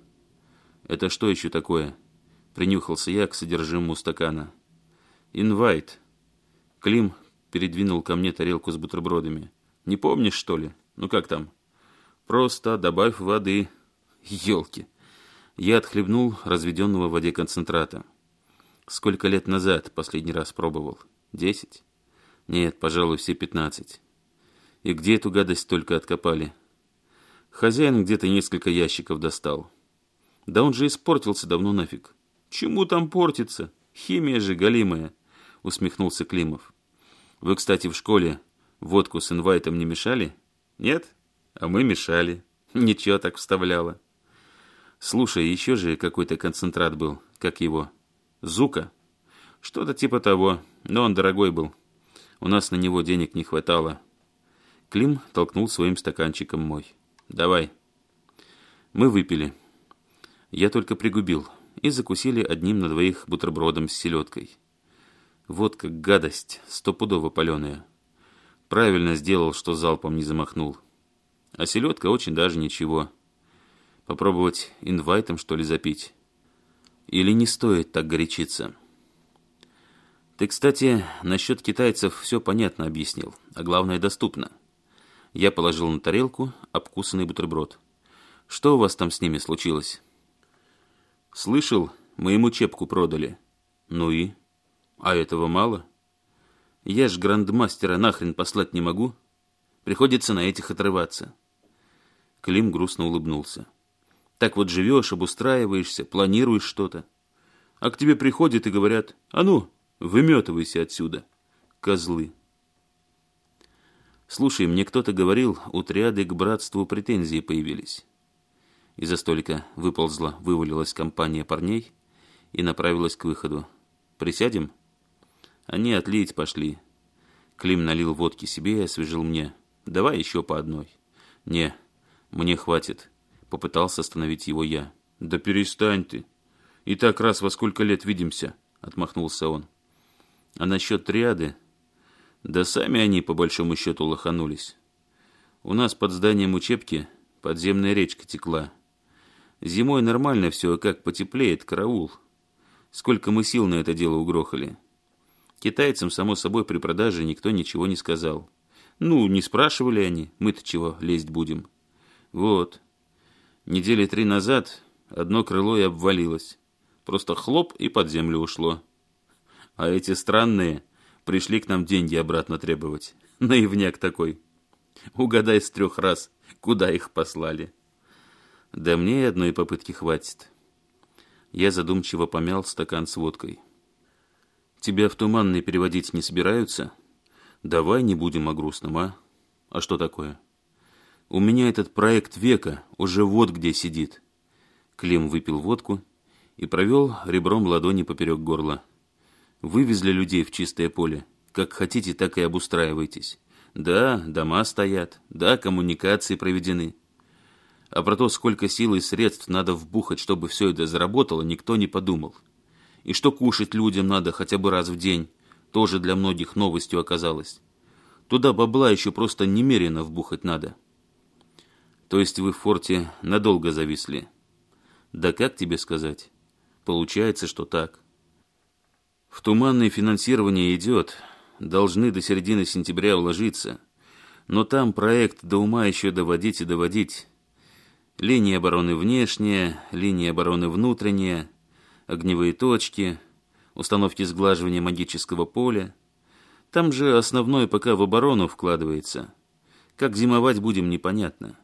«Это что еще такое?» — принюхался я к содержимому стакана. «Инвайт». Клим передвинул ко мне тарелку с бутербродами. «Не помнишь, что ли? Ну как там?» «Просто добавь воды». «Елки!» Я отхлебнул разведенного в воде концентрата. Сколько лет назад последний раз пробовал? Десять? Нет, пожалуй, все пятнадцать. И где эту гадость только откопали? Хозяин где-то несколько ящиков достал. Да он же испортился давно нафиг. Чему там портится? Химия же галимая. усмехнулся Климов. Вы, кстати, в школе водку с инвайтом не мешали? Нет? А мы мешали. Ничего так вставляло. Слушай, еще же какой-то концентрат был. Как его? Зука? Что-то типа того, но он дорогой был. У нас на него денег не хватало. Клим толкнул своим стаканчиком мой. «Давай». Мы выпили. Я только пригубил. И закусили одним на двоих бутербродом с селедкой. Вот как гадость, стопудово паленая. Правильно сделал, что залпом не замахнул. А селедка очень даже ничего. Попробовать инвайтом, что ли, запить? Или не стоит так горячиться? Ты, кстати, насчет китайцев все понятно объяснил, а главное, доступно. Я положил на тарелку обкусанный бутерброд. Что у вас там с ними случилось? Слышал, моему чепку продали. Ну и? А этого мало? Я ж грандмастера нахрен послать не могу. Приходится на этих отрываться. Клим грустно улыбнулся. Так вот живешь, обустраиваешься, планируешь что-то. А к тебе приходят и говорят, а ну, выметывайся отсюда, козлы. Слушай, мне кто-то говорил, у триады к братству претензии появились. Из-за столика выползла, вывалилась компания парней и направилась к выходу. «Присядем?» «Они отлить пошли». Клим налил водки себе и освежил мне. «Давай еще по одной». «Не, мне хватит. Попытался остановить его я. «Да перестань ты! И так раз во сколько лет видимся!» Отмахнулся он. «А насчет триады? Да сами они, по большому счету, лоханулись. У нас под зданием учебки подземная речка текла. Зимой нормально все, а как потеплеет, караул. Сколько мы сил на это дело угрохали!» Китайцам, само собой, при продаже никто ничего не сказал. Ну, не спрашивали они, мы-то чего лезть будем. Вот. Недели три назад одно крыло и обвалилось. Просто хлоп и под землю ушло. А эти странные пришли к нам деньги обратно требовать. [LAUGHS] Наивняк такой. Угадай с трех раз, куда их послали. Да мне и одной попытки хватит. Я задумчиво помял стакан с водкой. Тебя в туманный переводить не собираются? Давай не будем о грустном, а? А что такое? — у меня этот проект века уже вот где сидит». Клим выпил водку и провел ребром ладони поперек горла. «Вывезли людей в чистое поле. Как хотите, так и обустраивайтесь. Да, дома стоят, да, коммуникации проведены. А про то, сколько сил и средств надо вбухать, чтобы все это заработало, никто не подумал. И что кушать людям надо хотя бы раз в день, тоже для многих новостью оказалось. Туда бабла еще просто немерено вбухать надо». То есть вы в форте надолго зависли? Да как тебе сказать? Получается, что так. В туманное финансирование идет. Должны до середины сентября уложиться. Но там проект до ума еще доводить и доводить. Линии обороны внешняя, линии обороны внутренняя, огневые точки, установки сглаживания магического поля. Там же основное пока в оборону вкладывается. Как зимовать будем, непонятно.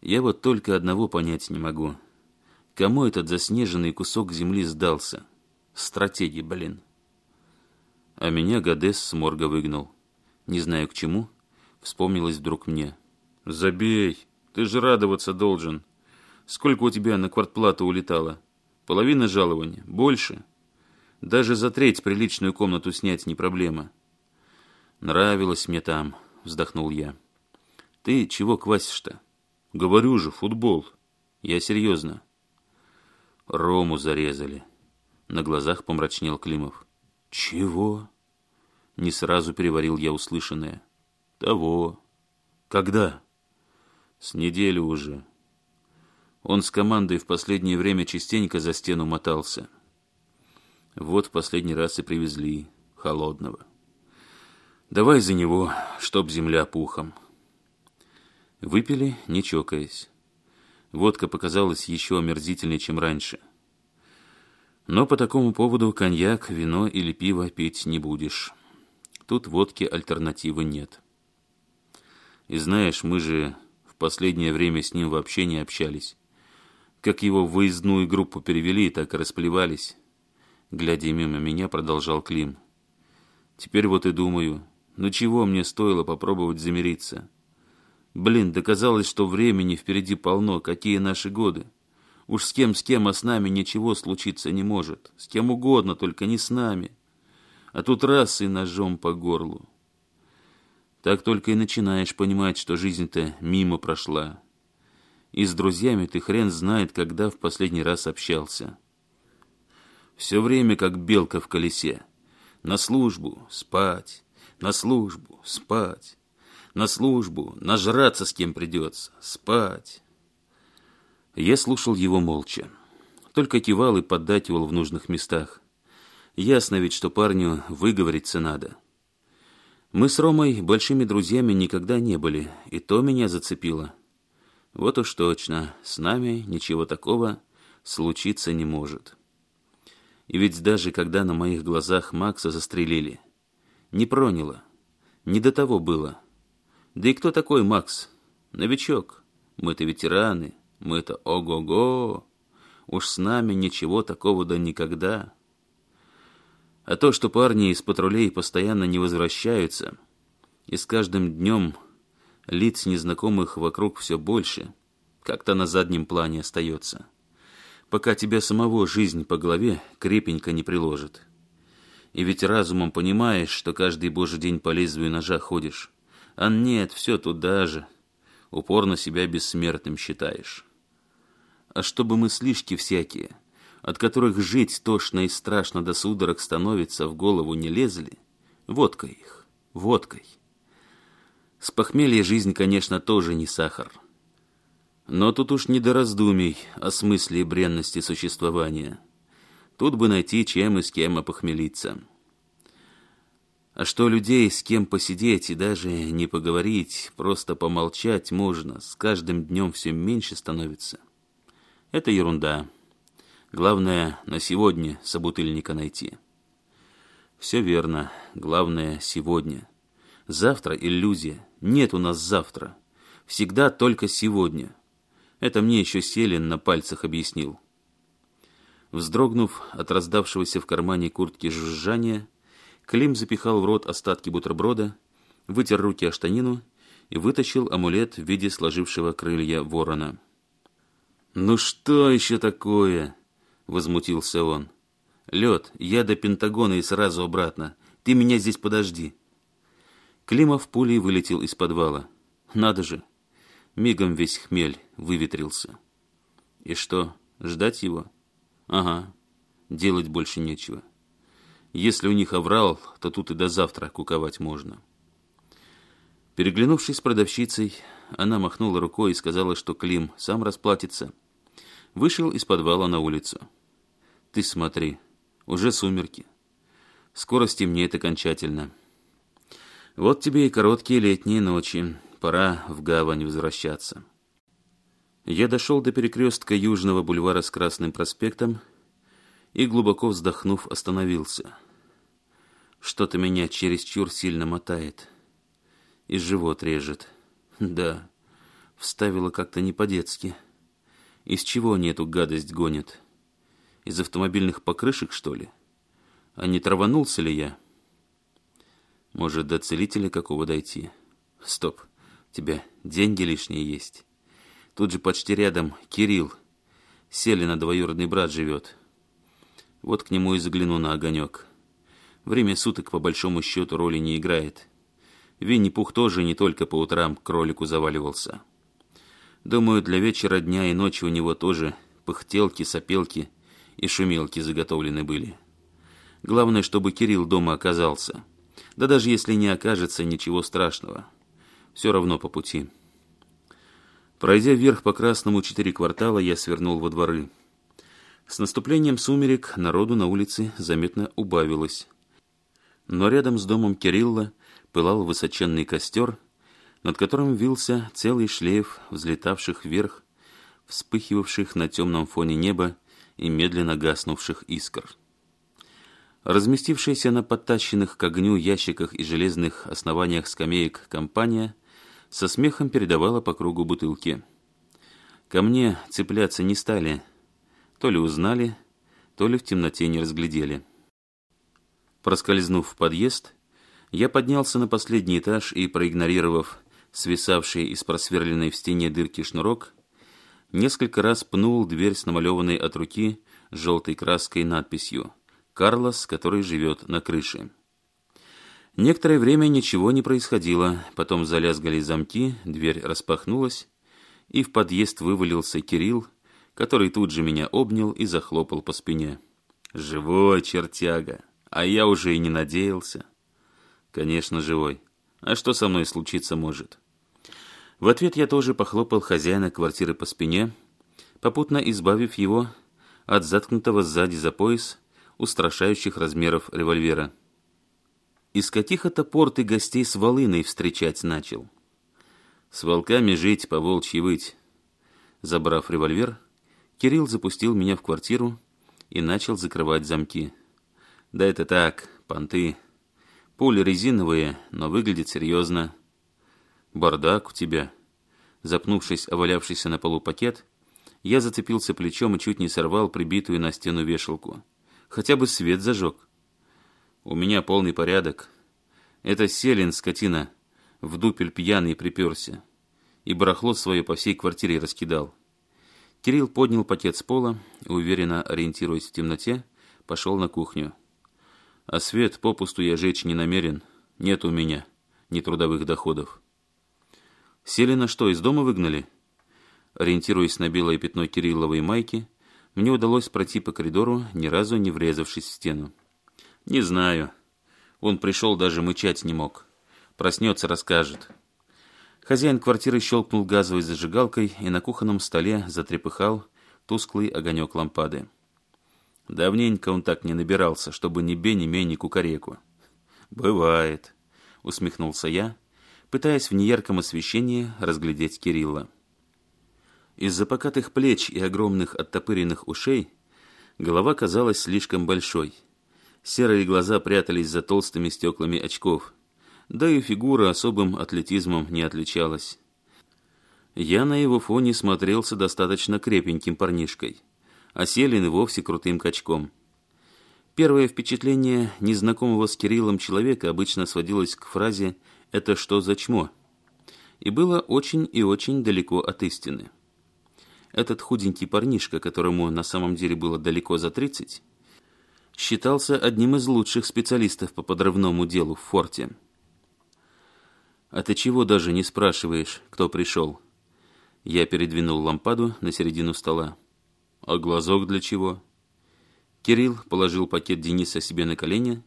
Я вот только одного понять не могу. Кому этот заснеженный кусок земли сдался? Стратеги, блин. А меня Гадес с морга выгнал. Не знаю к чему, вспомнилось вдруг мне. «Забей, ты же радоваться должен. Сколько у тебя на квартплату улетало? Половина жалования? Больше? Даже за треть приличную комнату снять не проблема». «Нравилось мне там», — вздохнул я. «Ты чего квасишь-то?» Говорю же, футбол. Я серьезно. Рому зарезали. На глазах помрачнел Климов. Чего? Не сразу переварил я услышанное. Того. Когда? С неделю уже. Он с командой в последнее время частенько за стену мотался. Вот в последний раз и привезли холодного. Давай за него, чтоб земля пухом. Выпили, не чокаясь. Водка показалась еще омерзительнее, чем раньше. Но по такому поводу коньяк, вино или пиво пить не будешь. Тут водки альтернативы нет. И знаешь, мы же в последнее время с ним вообще не общались. Как его в выездную группу перевели, так и расплевались. Глядя мимо меня, продолжал Клим. Теперь вот и думаю, ну чего мне стоило попробовать замириться?» Блин, доказалось, что времени впереди полно, какие наши годы. Уж с кем, с кем, а с нами ничего случиться не может. С кем угодно, только не с нами. А тут раз и ножом по горлу. Так только и начинаешь понимать, что жизнь-то мимо прошла. И с друзьями ты хрен знает, когда в последний раз общался. Все время как белка в колесе. На службу, спать, на службу, спать на службу, нажраться с кем придется, спать. Я слушал его молча, только кивал и поддакивал в нужных местах. Ясно ведь, что парню выговориться надо. Мы с Ромой большими друзьями никогда не были, и то меня зацепило. Вот уж точно, с нами ничего такого случиться не может. И ведь даже когда на моих глазах Макса застрелили, не проняло, не до того было. Да и кто такой Макс? Новичок. Мы-то ветераны, мы-то ого-го. Уж с нами ничего такого да никогда. А то, что парни из патрулей постоянно не возвращаются, и с каждым днем лиц незнакомых вокруг все больше, как-то на заднем плане остается, пока тебя самого жизнь по голове крепенько не приложит. И ведь разумом понимаешь, что каждый божий день по лезвию ножа ходишь, а нет, все туда же. Упорно себя бессмертным считаешь. А чтобы мыслишки всякие, от которых жить тошно и страшно до судорог становится, в голову не лезли, водка их, водкой. С похмелья жизнь, конечно, тоже не сахар. Но тут уж не до раздумий о смысле и бренности существования. Тут бы найти, чем и с кем опохмелиться. А что людей с кем посидеть и даже не поговорить, просто помолчать можно, с каждым днем все меньше становится. Это ерунда. Главное, на сегодня собутыльника найти. Все верно. Главное, сегодня. Завтра иллюзия. Нет у нас завтра. Всегда только сегодня. Это мне еще Селин на пальцах объяснил. Вздрогнув от раздавшегося в кармане куртки жужжания, Клим запихал в рот остатки бутерброда, вытер руки о штанину и вытащил амулет в виде сложившего крылья ворона. «Ну что еще такое?» — возмутился он. «Лед, я до Пентагона и сразу обратно. Ты меня здесь подожди». Климов пулей вылетел из подвала. «Надо же!» Мигом весь хмель выветрился. «И что, ждать его?» «Ага, делать больше нечего». Если у них оврал, то тут и до завтра куковать можно. Переглянувшись с продавщицей, она махнула рукой и сказала, что Клим сам расплатится. Вышел из подвала на улицу. «Ты смотри, уже сумерки. Скоро стемнеет окончательно. Вот тебе и короткие летние ночи. Пора в гавань возвращаться». Я дошел до перекрестка Южного бульвара с Красным проспектом и, глубоко вздохнув, остановился – что-то меня чересчур сильно мотает. И живот режет. Да, вставила как-то не по-детски. Из чего они эту гадость гонят? Из автомобильных покрышек, что ли? А не траванулся ли я? Может, до целителя какого дойти? Стоп, у тебя деньги лишние есть. Тут же почти рядом Кирилл. Селина двоюродный брат живет. Вот к нему и загляну на огонек. Время суток, по большому счету, роли не играет. Винни-Пух тоже не только по утрам к кролику заваливался. Думаю, для вечера, дня и ночи у него тоже пыхтелки, сопелки и шумелки заготовлены были. Главное, чтобы Кирилл дома оказался. Да даже если не окажется, ничего страшного. Все равно по пути. Пройдя вверх по Красному четыре квартала, я свернул во дворы. С наступлением сумерек народу на улице заметно убавилось но рядом с домом Кирилла пылал высоченный костер, над которым вился целый шлейф взлетавших вверх, вспыхивавших на темном фоне неба и медленно гаснувших искр. Разместившаяся на подтащенных к огню ящиках и железных основаниях скамеек компания со смехом передавала по кругу бутылки. Ко мне цепляться не стали, то ли узнали, то ли в темноте не разглядели. Проскользнув в подъезд, я поднялся на последний этаж и, проигнорировав свисавший из просверленной в стене дырки шнурок, несколько раз пнул дверь с намалеванной от руки желтой краской надписью «Карлос, который живет на крыше». Некоторое время ничего не происходило, потом залязгали замки, дверь распахнулась, и в подъезд вывалился Кирилл, который тут же меня обнял и захлопал по спине. «Живой чертяга!» А я уже и не надеялся. Конечно, живой. А что со мной случиться может? В ответ я тоже похлопал хозяина квартиры по спине, попутно избавив его от заткнутого сзади за пояс устрашающих размеров револьвера. Из каких это пор ты гостей с волыной встречать начал? С волками жить, по волчьи выть. Забрав револьвер, Кирилл запустил меня в квартиру и начал закрывать замки. Да это так, понты. Пули резиновые, но выглядит серьезно. Бардак у тебя. Запнувшись о на полу пакет, я зацепился плечом и чуть не сорвал прибитую на стену вешалку. Хотя бы свет зажег. У меня полный порядок. Это Селин, скотина, в дупель пьяный приперся. И барахло свое по всей квартире раскидал. Кирилл поднял пакет с пола и, уверенно ориентируясь в темноте, пошел на кухню. А свет попусту я жечь не намерен. Нет у меня ни трудовых доходов. Сели на что, из дома выгнали? Ориентируясь на белое пятно Кирилловой майки, мне удалось пройти по коридору, ни разу не врезавшись в стену. Не знаю. Он пришел, даже мычать не мог. Проснется, расскажет. Хозяин квартиры щелкнул газовой зажигалкой, и на кухонном столе затрепыхал тусклый огонек лампады. Давненько он так не набирался, чтобы ни бе, ни мей, ни кукареку. «Бывает», — усмехнулся я, пытаясь в неярком освещении разглядеть Кирилла. Из-за покатых плеч и огромных оттопыренных ушей голова казалась слишком большой. Серые глаза прятались за толстыми стеклами очков, да и фигура особым атлетизмом не отличалась. Я на его фоне смотрелся достаточно крепеньким парнишкой. А Оселен и вовсе крутым качком. Первое впечатление незнакомого с Кириллом человека обычно сводилось к фразе «это что за чмо?» и было очень и очень далеко от истины. Этот худенький парнишка, которому на самом деле было далеко за 30, считался одним из лучших специалистов по подрывному делу в форте. «А ты чего даже не спрашиваешь, кто пришел?» Я передвинул лампаду на середину стола. А глазок для чего? Кирилл положил пакет Дениса себе на колени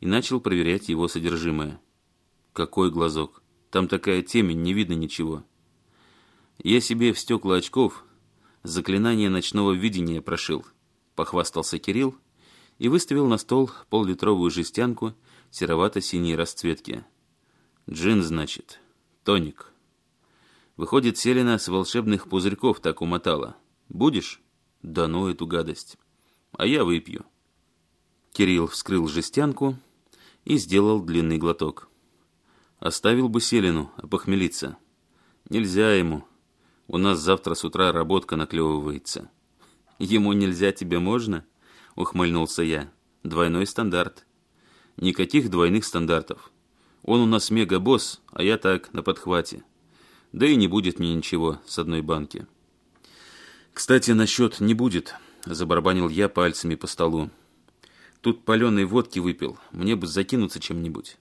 и начал проверять его содержимое. Какой глазок? Там такая темень, не видно ничего. Я себе в стекла очков заклинание ночного видения прошил, похвастался Кирилл и выставил на стол поллитровую жестянку серовато-синей расцветки. Джин, значит, тоник. Выходит, Селина с волшебных пузырьков так умотала. Будешь? дано ну эту гадость. А я выпью». Кирилл вскрыл жестянку и сделал длинный глоток. Оставил бы Селину опохмелиться. Нельзя ему. У нас завтра с утра работка наклевывается. Ему нельзя, тебе можно? Ухмыльнулся я. Двойной стандарт. Никаких двойных стандартов. Он у нас мега-босс, а я так, на подхвате. Да и не будет мне ничего с одной банки. «Кстати, насчет не будет», – забарабанил я пальцами по столу. «Тут паленой водки выпил, мне бы закинуться чем-нибудь».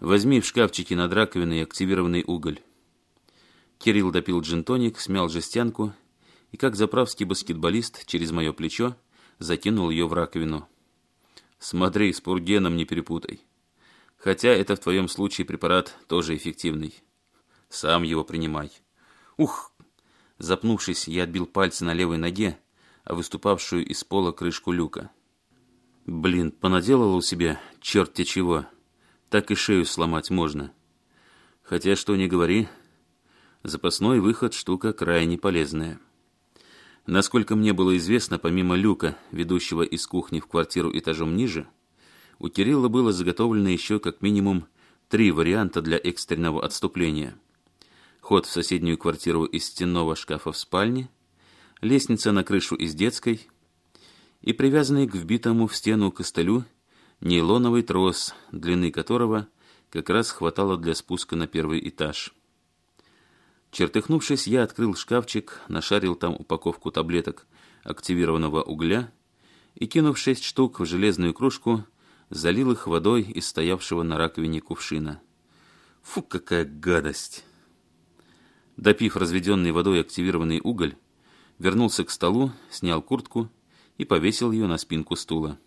«Возьми в шкафчике над раковиной активированный уголь». Кирилл допил джинтоник, смял жестянку и, как заправский баскетболист, через мое плечо закинул ее в раковину. «Смотри, с пургеном не перепутай. Хотя это в твоем случае препарат тоже эффективный. Сам его принимай». «Ух, Запнувшись, я отбил пальцы на левой ноге, а выступавшую из пола крышку люка. Блин, понаделал у себя черт-те чего. Так и шею сломать можно. Хотя, что не говори, запасной выход штука крайне полезная. Насколько мне было известно, помимо люка, ведущего из кухни в квартиру этажом ниже, у Кирилла было заготовлено еще как минимум три варианта для экстренного отступления ход в соседнюю квартиру из стенного шкафа в спальне, лестница на крышу из детской и привязанный к вбитому в стену костылю нейлоновый трос, длины которого как раз хватало для спуска на первый этаж. Чертыхнувшись, я открыл шкафчик, нашарил там упаковку таблеток активированного угля и, кинув шесть штук в железную кружку, залил их водой из стоявшего на раковине кувшина. Фу, какая гадость! Допив разведенный водой активированный уголь, вернулся к столу, снял куртку и повесил ее на спинку стула.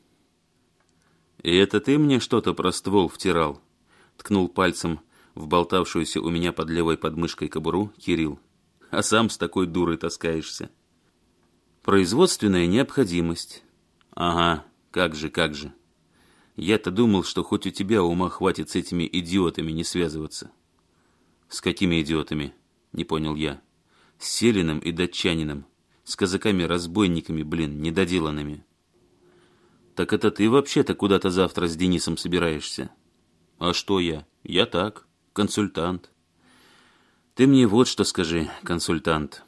«И это ты мне что-то про ствол втирал?» — ткнул пальцем в болтавшуюся у меня под левой подмышкой кобуру Кирилл. «А сам с такой дурой таскаешься». «Производственная необходимость». «Ага, как же, как же. Я-то думал, что хоть у тебя ума хватит с этими идиотами не связываться». «С какими идиотами?» не понял я. С селиным и датчанином. С казаками-разбойниками, блин, недоделанными. Так это ты вообще-то куда-то завтра с Денисом собираешься? А что я? Я так, консультант. Ты мне вот что скажи, консультант.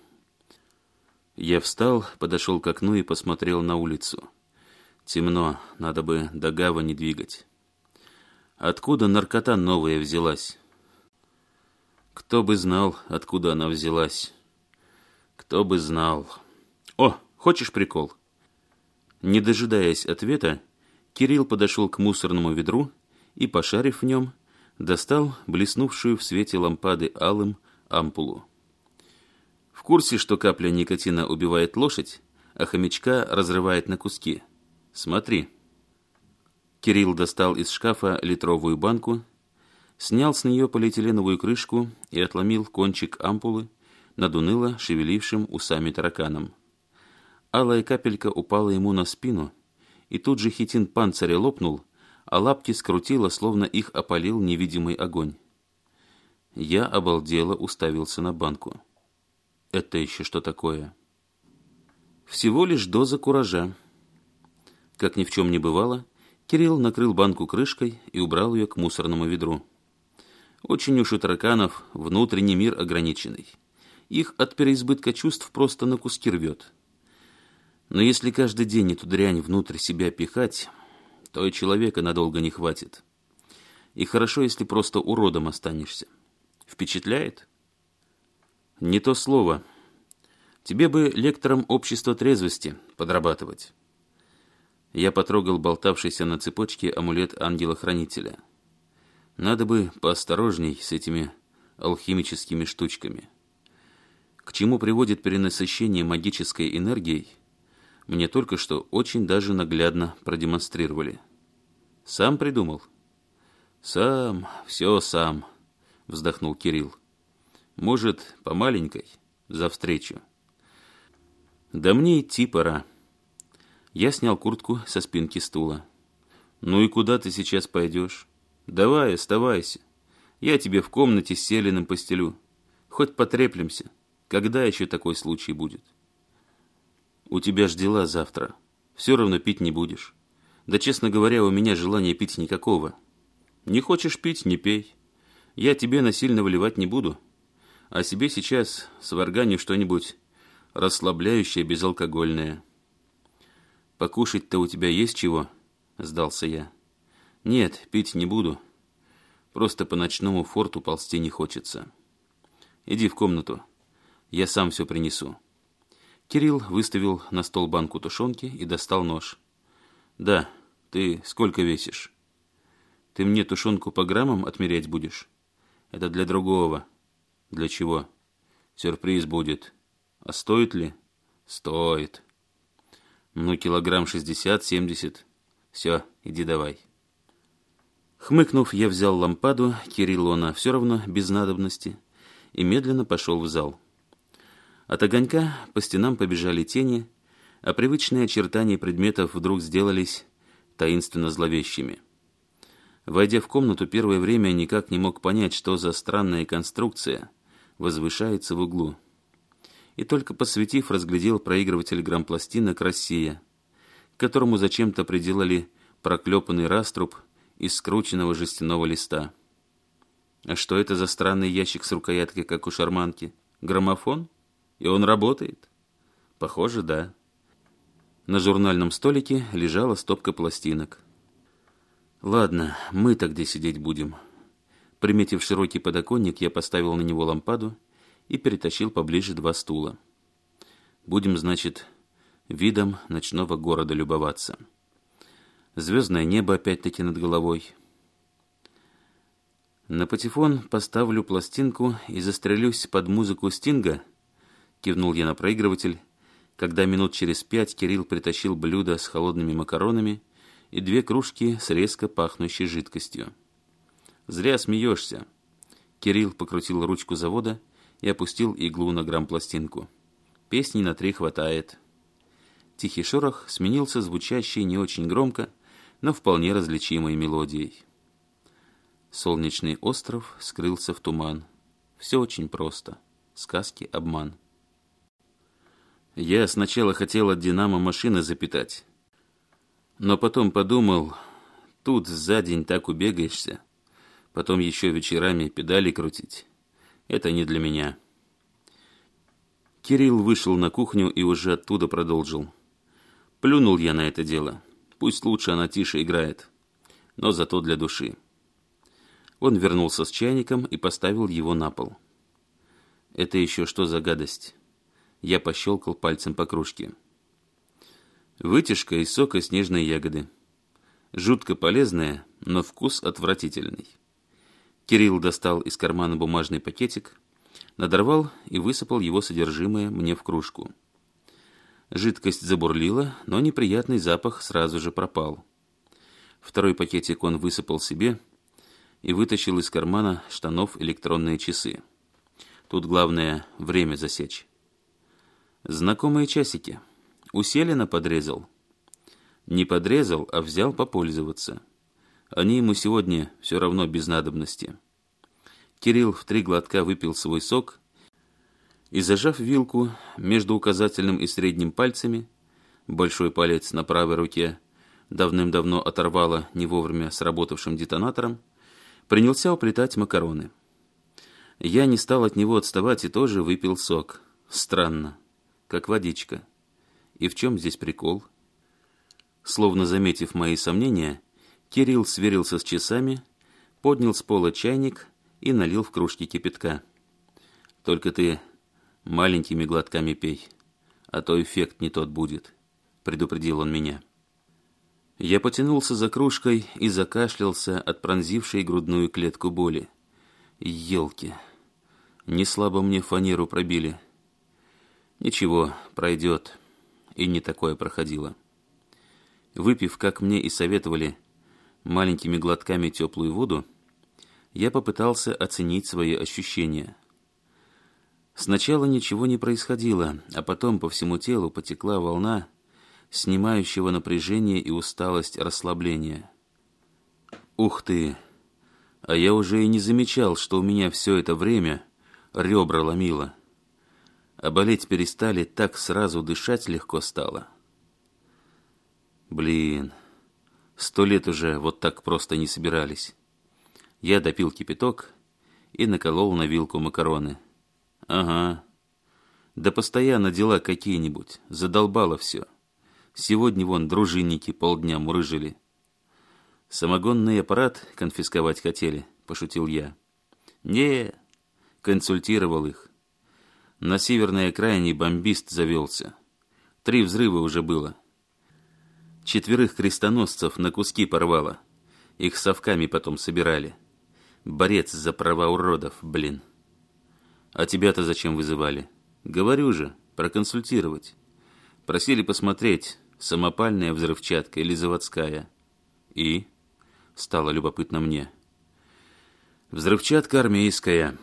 Я встал, подошел к окну и посмотрел на улицу. Темно, надо бы до гавани двигать. Откуда наркота новая взялась? Кто бы знал, откуда она взялась. Кто бы знал. О, хочешь прикол? Не дожидаясь ответа, Кирилл подошел к мусорному ведру и, пошарив в нем, достал блеснувшую в свете лампады алым ампулу. В курсе, что капля никотина убивает лошадь, а хомячка разрывает на куски. Смотри. Кирилл достал из шкафа литровую банку снял с нее полиэтиленовую крышку и отломил кончик ампулы над уныло шевелившим усами тараканом. Алая капелька упала ему на спину, и тут же хитин панциря лопнул, а лапки скрутило, словно их опалил невидимый огонь. Я обалдело уставился на банку. Это еще что такое? Всего лишь доза куража. Как ни в чем не бывало, Кирилл накрыл банку крышкой и убрал ее к мусорному ведру. Очень уж у тараканов внутренний мир ограниченный. Их от переизбытка чувств просто на куски рвет. Но если каждый день эту дрянь внутрь себя пихать, то и человека надолго не хватит. И хорошо, если просто уродом останешься. Впечатляет? Не то слово. Тебе бы лектором общества трезвости подрабатывать. Я потрогал болтавшийся на цепочке амулет ангела-хранителя. Надо бы поосторожней с этими алхимическими штучками. К чему приводит перенасыщение магической энергией, мне только что очень даже наглядно продемонстрировали. Сам придумал? Сам, все сам, вздохнул Кирилл. Может, по маленькой, за встречу. Да мне идти пора. Я снял куртку со спинки стула. Ну и куда ты сейчас пойдешь? «Давай, оставайся. Я тебе в комнате с селеным постелю. Хоть потреплемся. Когда еще такой случай будет?» «У тебя ж дела завтра. Все равно пить не будешь. Да, честно говоря, у меня желания пить никакого. Не хочешь пить – не пей. Я тебе насильно выливать не буду. А себе сейчас сварганю что-нибудь расслабляющее безалкогольное». «Покушать-то у тебя есть чего?» – сдался я. «Нет, пить не буду. Просто по ночному форту ползти не хочется. Иди в комнату. Я сам все принесу». Кирилл выставил на стол банку тушенки и достал нож. «Да, ты сколько весишь?» «Ты мне тушенку по граммам отмерять будешь?» «Это для другого». «Для чего?» «Сюрприз будет». «А стоит ли?» «Стоит». «Ну, килограмм шестьдесят, семьдесят. Все, иди давай». Хмыкнув, я взял лампаду Кириллона все равно без надобности и медленно пошел в зал. От огонька по стенам побежали тени, а привычные очертания предметов вдруг сделались таинственно зловещими. Войдя в комнату, первое время никак не мог понять, что за странная конструкция возвышается в углу. И только посветив, разглядел проигрыватель грампластинок «Россия», к которому зачем-то приделали проклепанный раструб – из скрученного жестяного листа. А что это за странный ящик с рукояткой, как у шарманки? Граммофон? И он работает? Похоже, да. На журнальном столике лежала стопка пластинок. Ладно, мы-то где сидеть будем? Приметив широкий подоконник, я поставил на него лампаду и перетащил поближе два стула. Будем, значит, видом ночного города любоваться. Звездное небо опять-таки над головой. На патефон поставлю пластинку и застрелюсь под музыку Стинга, кивнул я на проигрыватель, когда минут через пять Кирилл притащил блюдо с холодными макаронами и две кружки с резко пахнущей жидкостью. «Зря смеешься!» Кирилл покрутил ручку завода и опустил иглу на грамм пластинку. «Песни на три хватает». Тихий шорох сменился звучащей не очень громко, но вполне различимой мелодией. Солнечный остров скрылся в туман. Все очень просто. Сказки — обман. Я сначала хотел от «Динамо» машины запитать. Но потом подумал, тут за день так убегаешься. Потом еще вечерами педали крутить. Это не для меня. Кирилл вышел на кухню и уже оттуда продолжил. Плюнул я на это дело. Пусть лучше она тише играет, но зато для души. Он вернулся с чайником и поставил его на пол. «Это еще что за гадость?» Я пощелкал пальцем по кружке. Вытяжка из сока снежной ягоды. Жутко полезная, но вкус отвратительный. Кирилл достал из кармана бумажный пакетик, надорвал и высыпал его содержимое мне в кружку. Жидкость забурлила, но неприятный запах сразу же пропал. Второй пакетик он высыпал себе и вытащил из кармана штанов электронные часы. Тут главное время засечь. Знакомые часики. Усиленно подрезал. Не подрезал, а взял попользоваться. Они ему сегодня все равно без надобности. Кирилл в три глотка выпил свой сок и зажав вилку между указательным и средним пальцами, большой палец на правой руке давным-давно оторвало не вовремя сработавшим детонатором, принялся уплетать макароны. Я не стал от него отставать и тоже выпил сок. Странно, как водичка. И в чем здесь прикол? Словно заметив мои сомнения, Кирилл сверился с часами, поднял с пола чайник и налил в кружки кипятка. «Только ты Маленькими глотками пей, а то эффект не тот будет», — предупредил он меня. Я потянулся за кружкой и закашлялся от пронзившей грудную клетку боли. Елки, не слабо мне фанеру пробили. Ничего, пройдет. И не такое проходило. Выпив, как мне и советовали, маленькими глотками теплую воду, я попытался оценить свои ощущения — Сначала ничего не происходило, а потом по всему телу потекла волна снимающего напряжение и усталость расслабления. Ух ты! А я уже и не замечал, что у меня все это время ребра ломило. А болеть перестали, так сразу дышать легко стало. Блин, сто лет уже вот так просто не собирались. Я допил кипяток и наколол на вилку макароны. «Ага. Да постоянно дела какие-нибудь. Задолбало все. Сегодня вон дружинники полдня мурыжили». «Самогонный аппарат конфисковать хотели», — пошутил я. «Не, консультировал их. На северной окраине бомбист завелся. Три взрыва уже было. Четверых крестоносцев на куски порвало. Их совками потом собирали. Борец за права уродов, блин». «А тебя-то зачем вызывали?» «Говорю же, проконсультировать. Просили посмотреть, самопальная взрывчатка или заводская». «И?» — стало любопытно мне. «Взрывчатка армейская».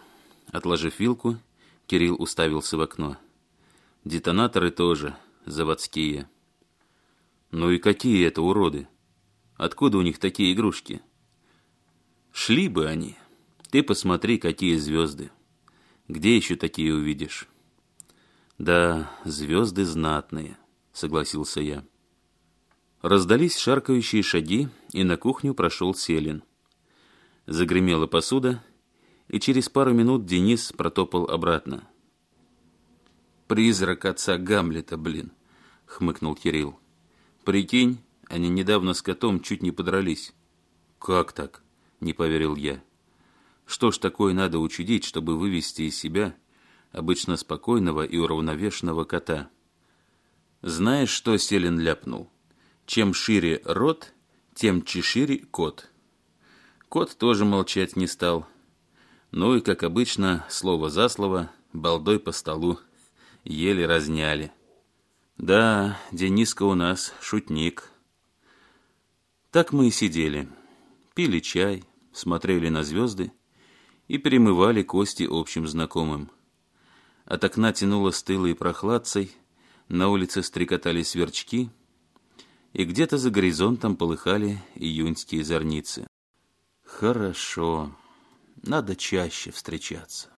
Отложив вилку, Кирилл уставился в окно. «Детонаторы тоже заводские». «Ну и какие это уроды? Откуда у них такие игрушки?» «Шли бы они. Ты посмотри, какие звезды». Где еще такие увидишь?» «Да, звезды знатные», — согласился я. Раздались шаркающие шаги, и на кухню прошел Селин. Загремела посуда, и через пару минут Денис протопал обратно. «Призрак отца Гамлета, блин!» — хмыкнул Кирилл. «Прикинь, они недавно с котом чуть не подрались». «Как так?» — не поверил я. Что ж такое надо учудить, чтобы вывести из себя обычно спокойного и уравновешенного кота? Знаешь, что Селин ляпнул? Чем шире рот, тем чешире кот. Кот тоже молчать не стал. Ну и, как обычно, слово за слово, балдой по столу, еле разняли. Да, Дениска у нас шутник. Так мы и сидели, пили чай, смотрели на звезды, и перемывали кости общим знакомым. От окна тянуло стылой прохладцей, на улице стрекотали сверчки, и где-то за горизонтом полыхали июньские зорницы. Хорошо, надо чаще встречаться.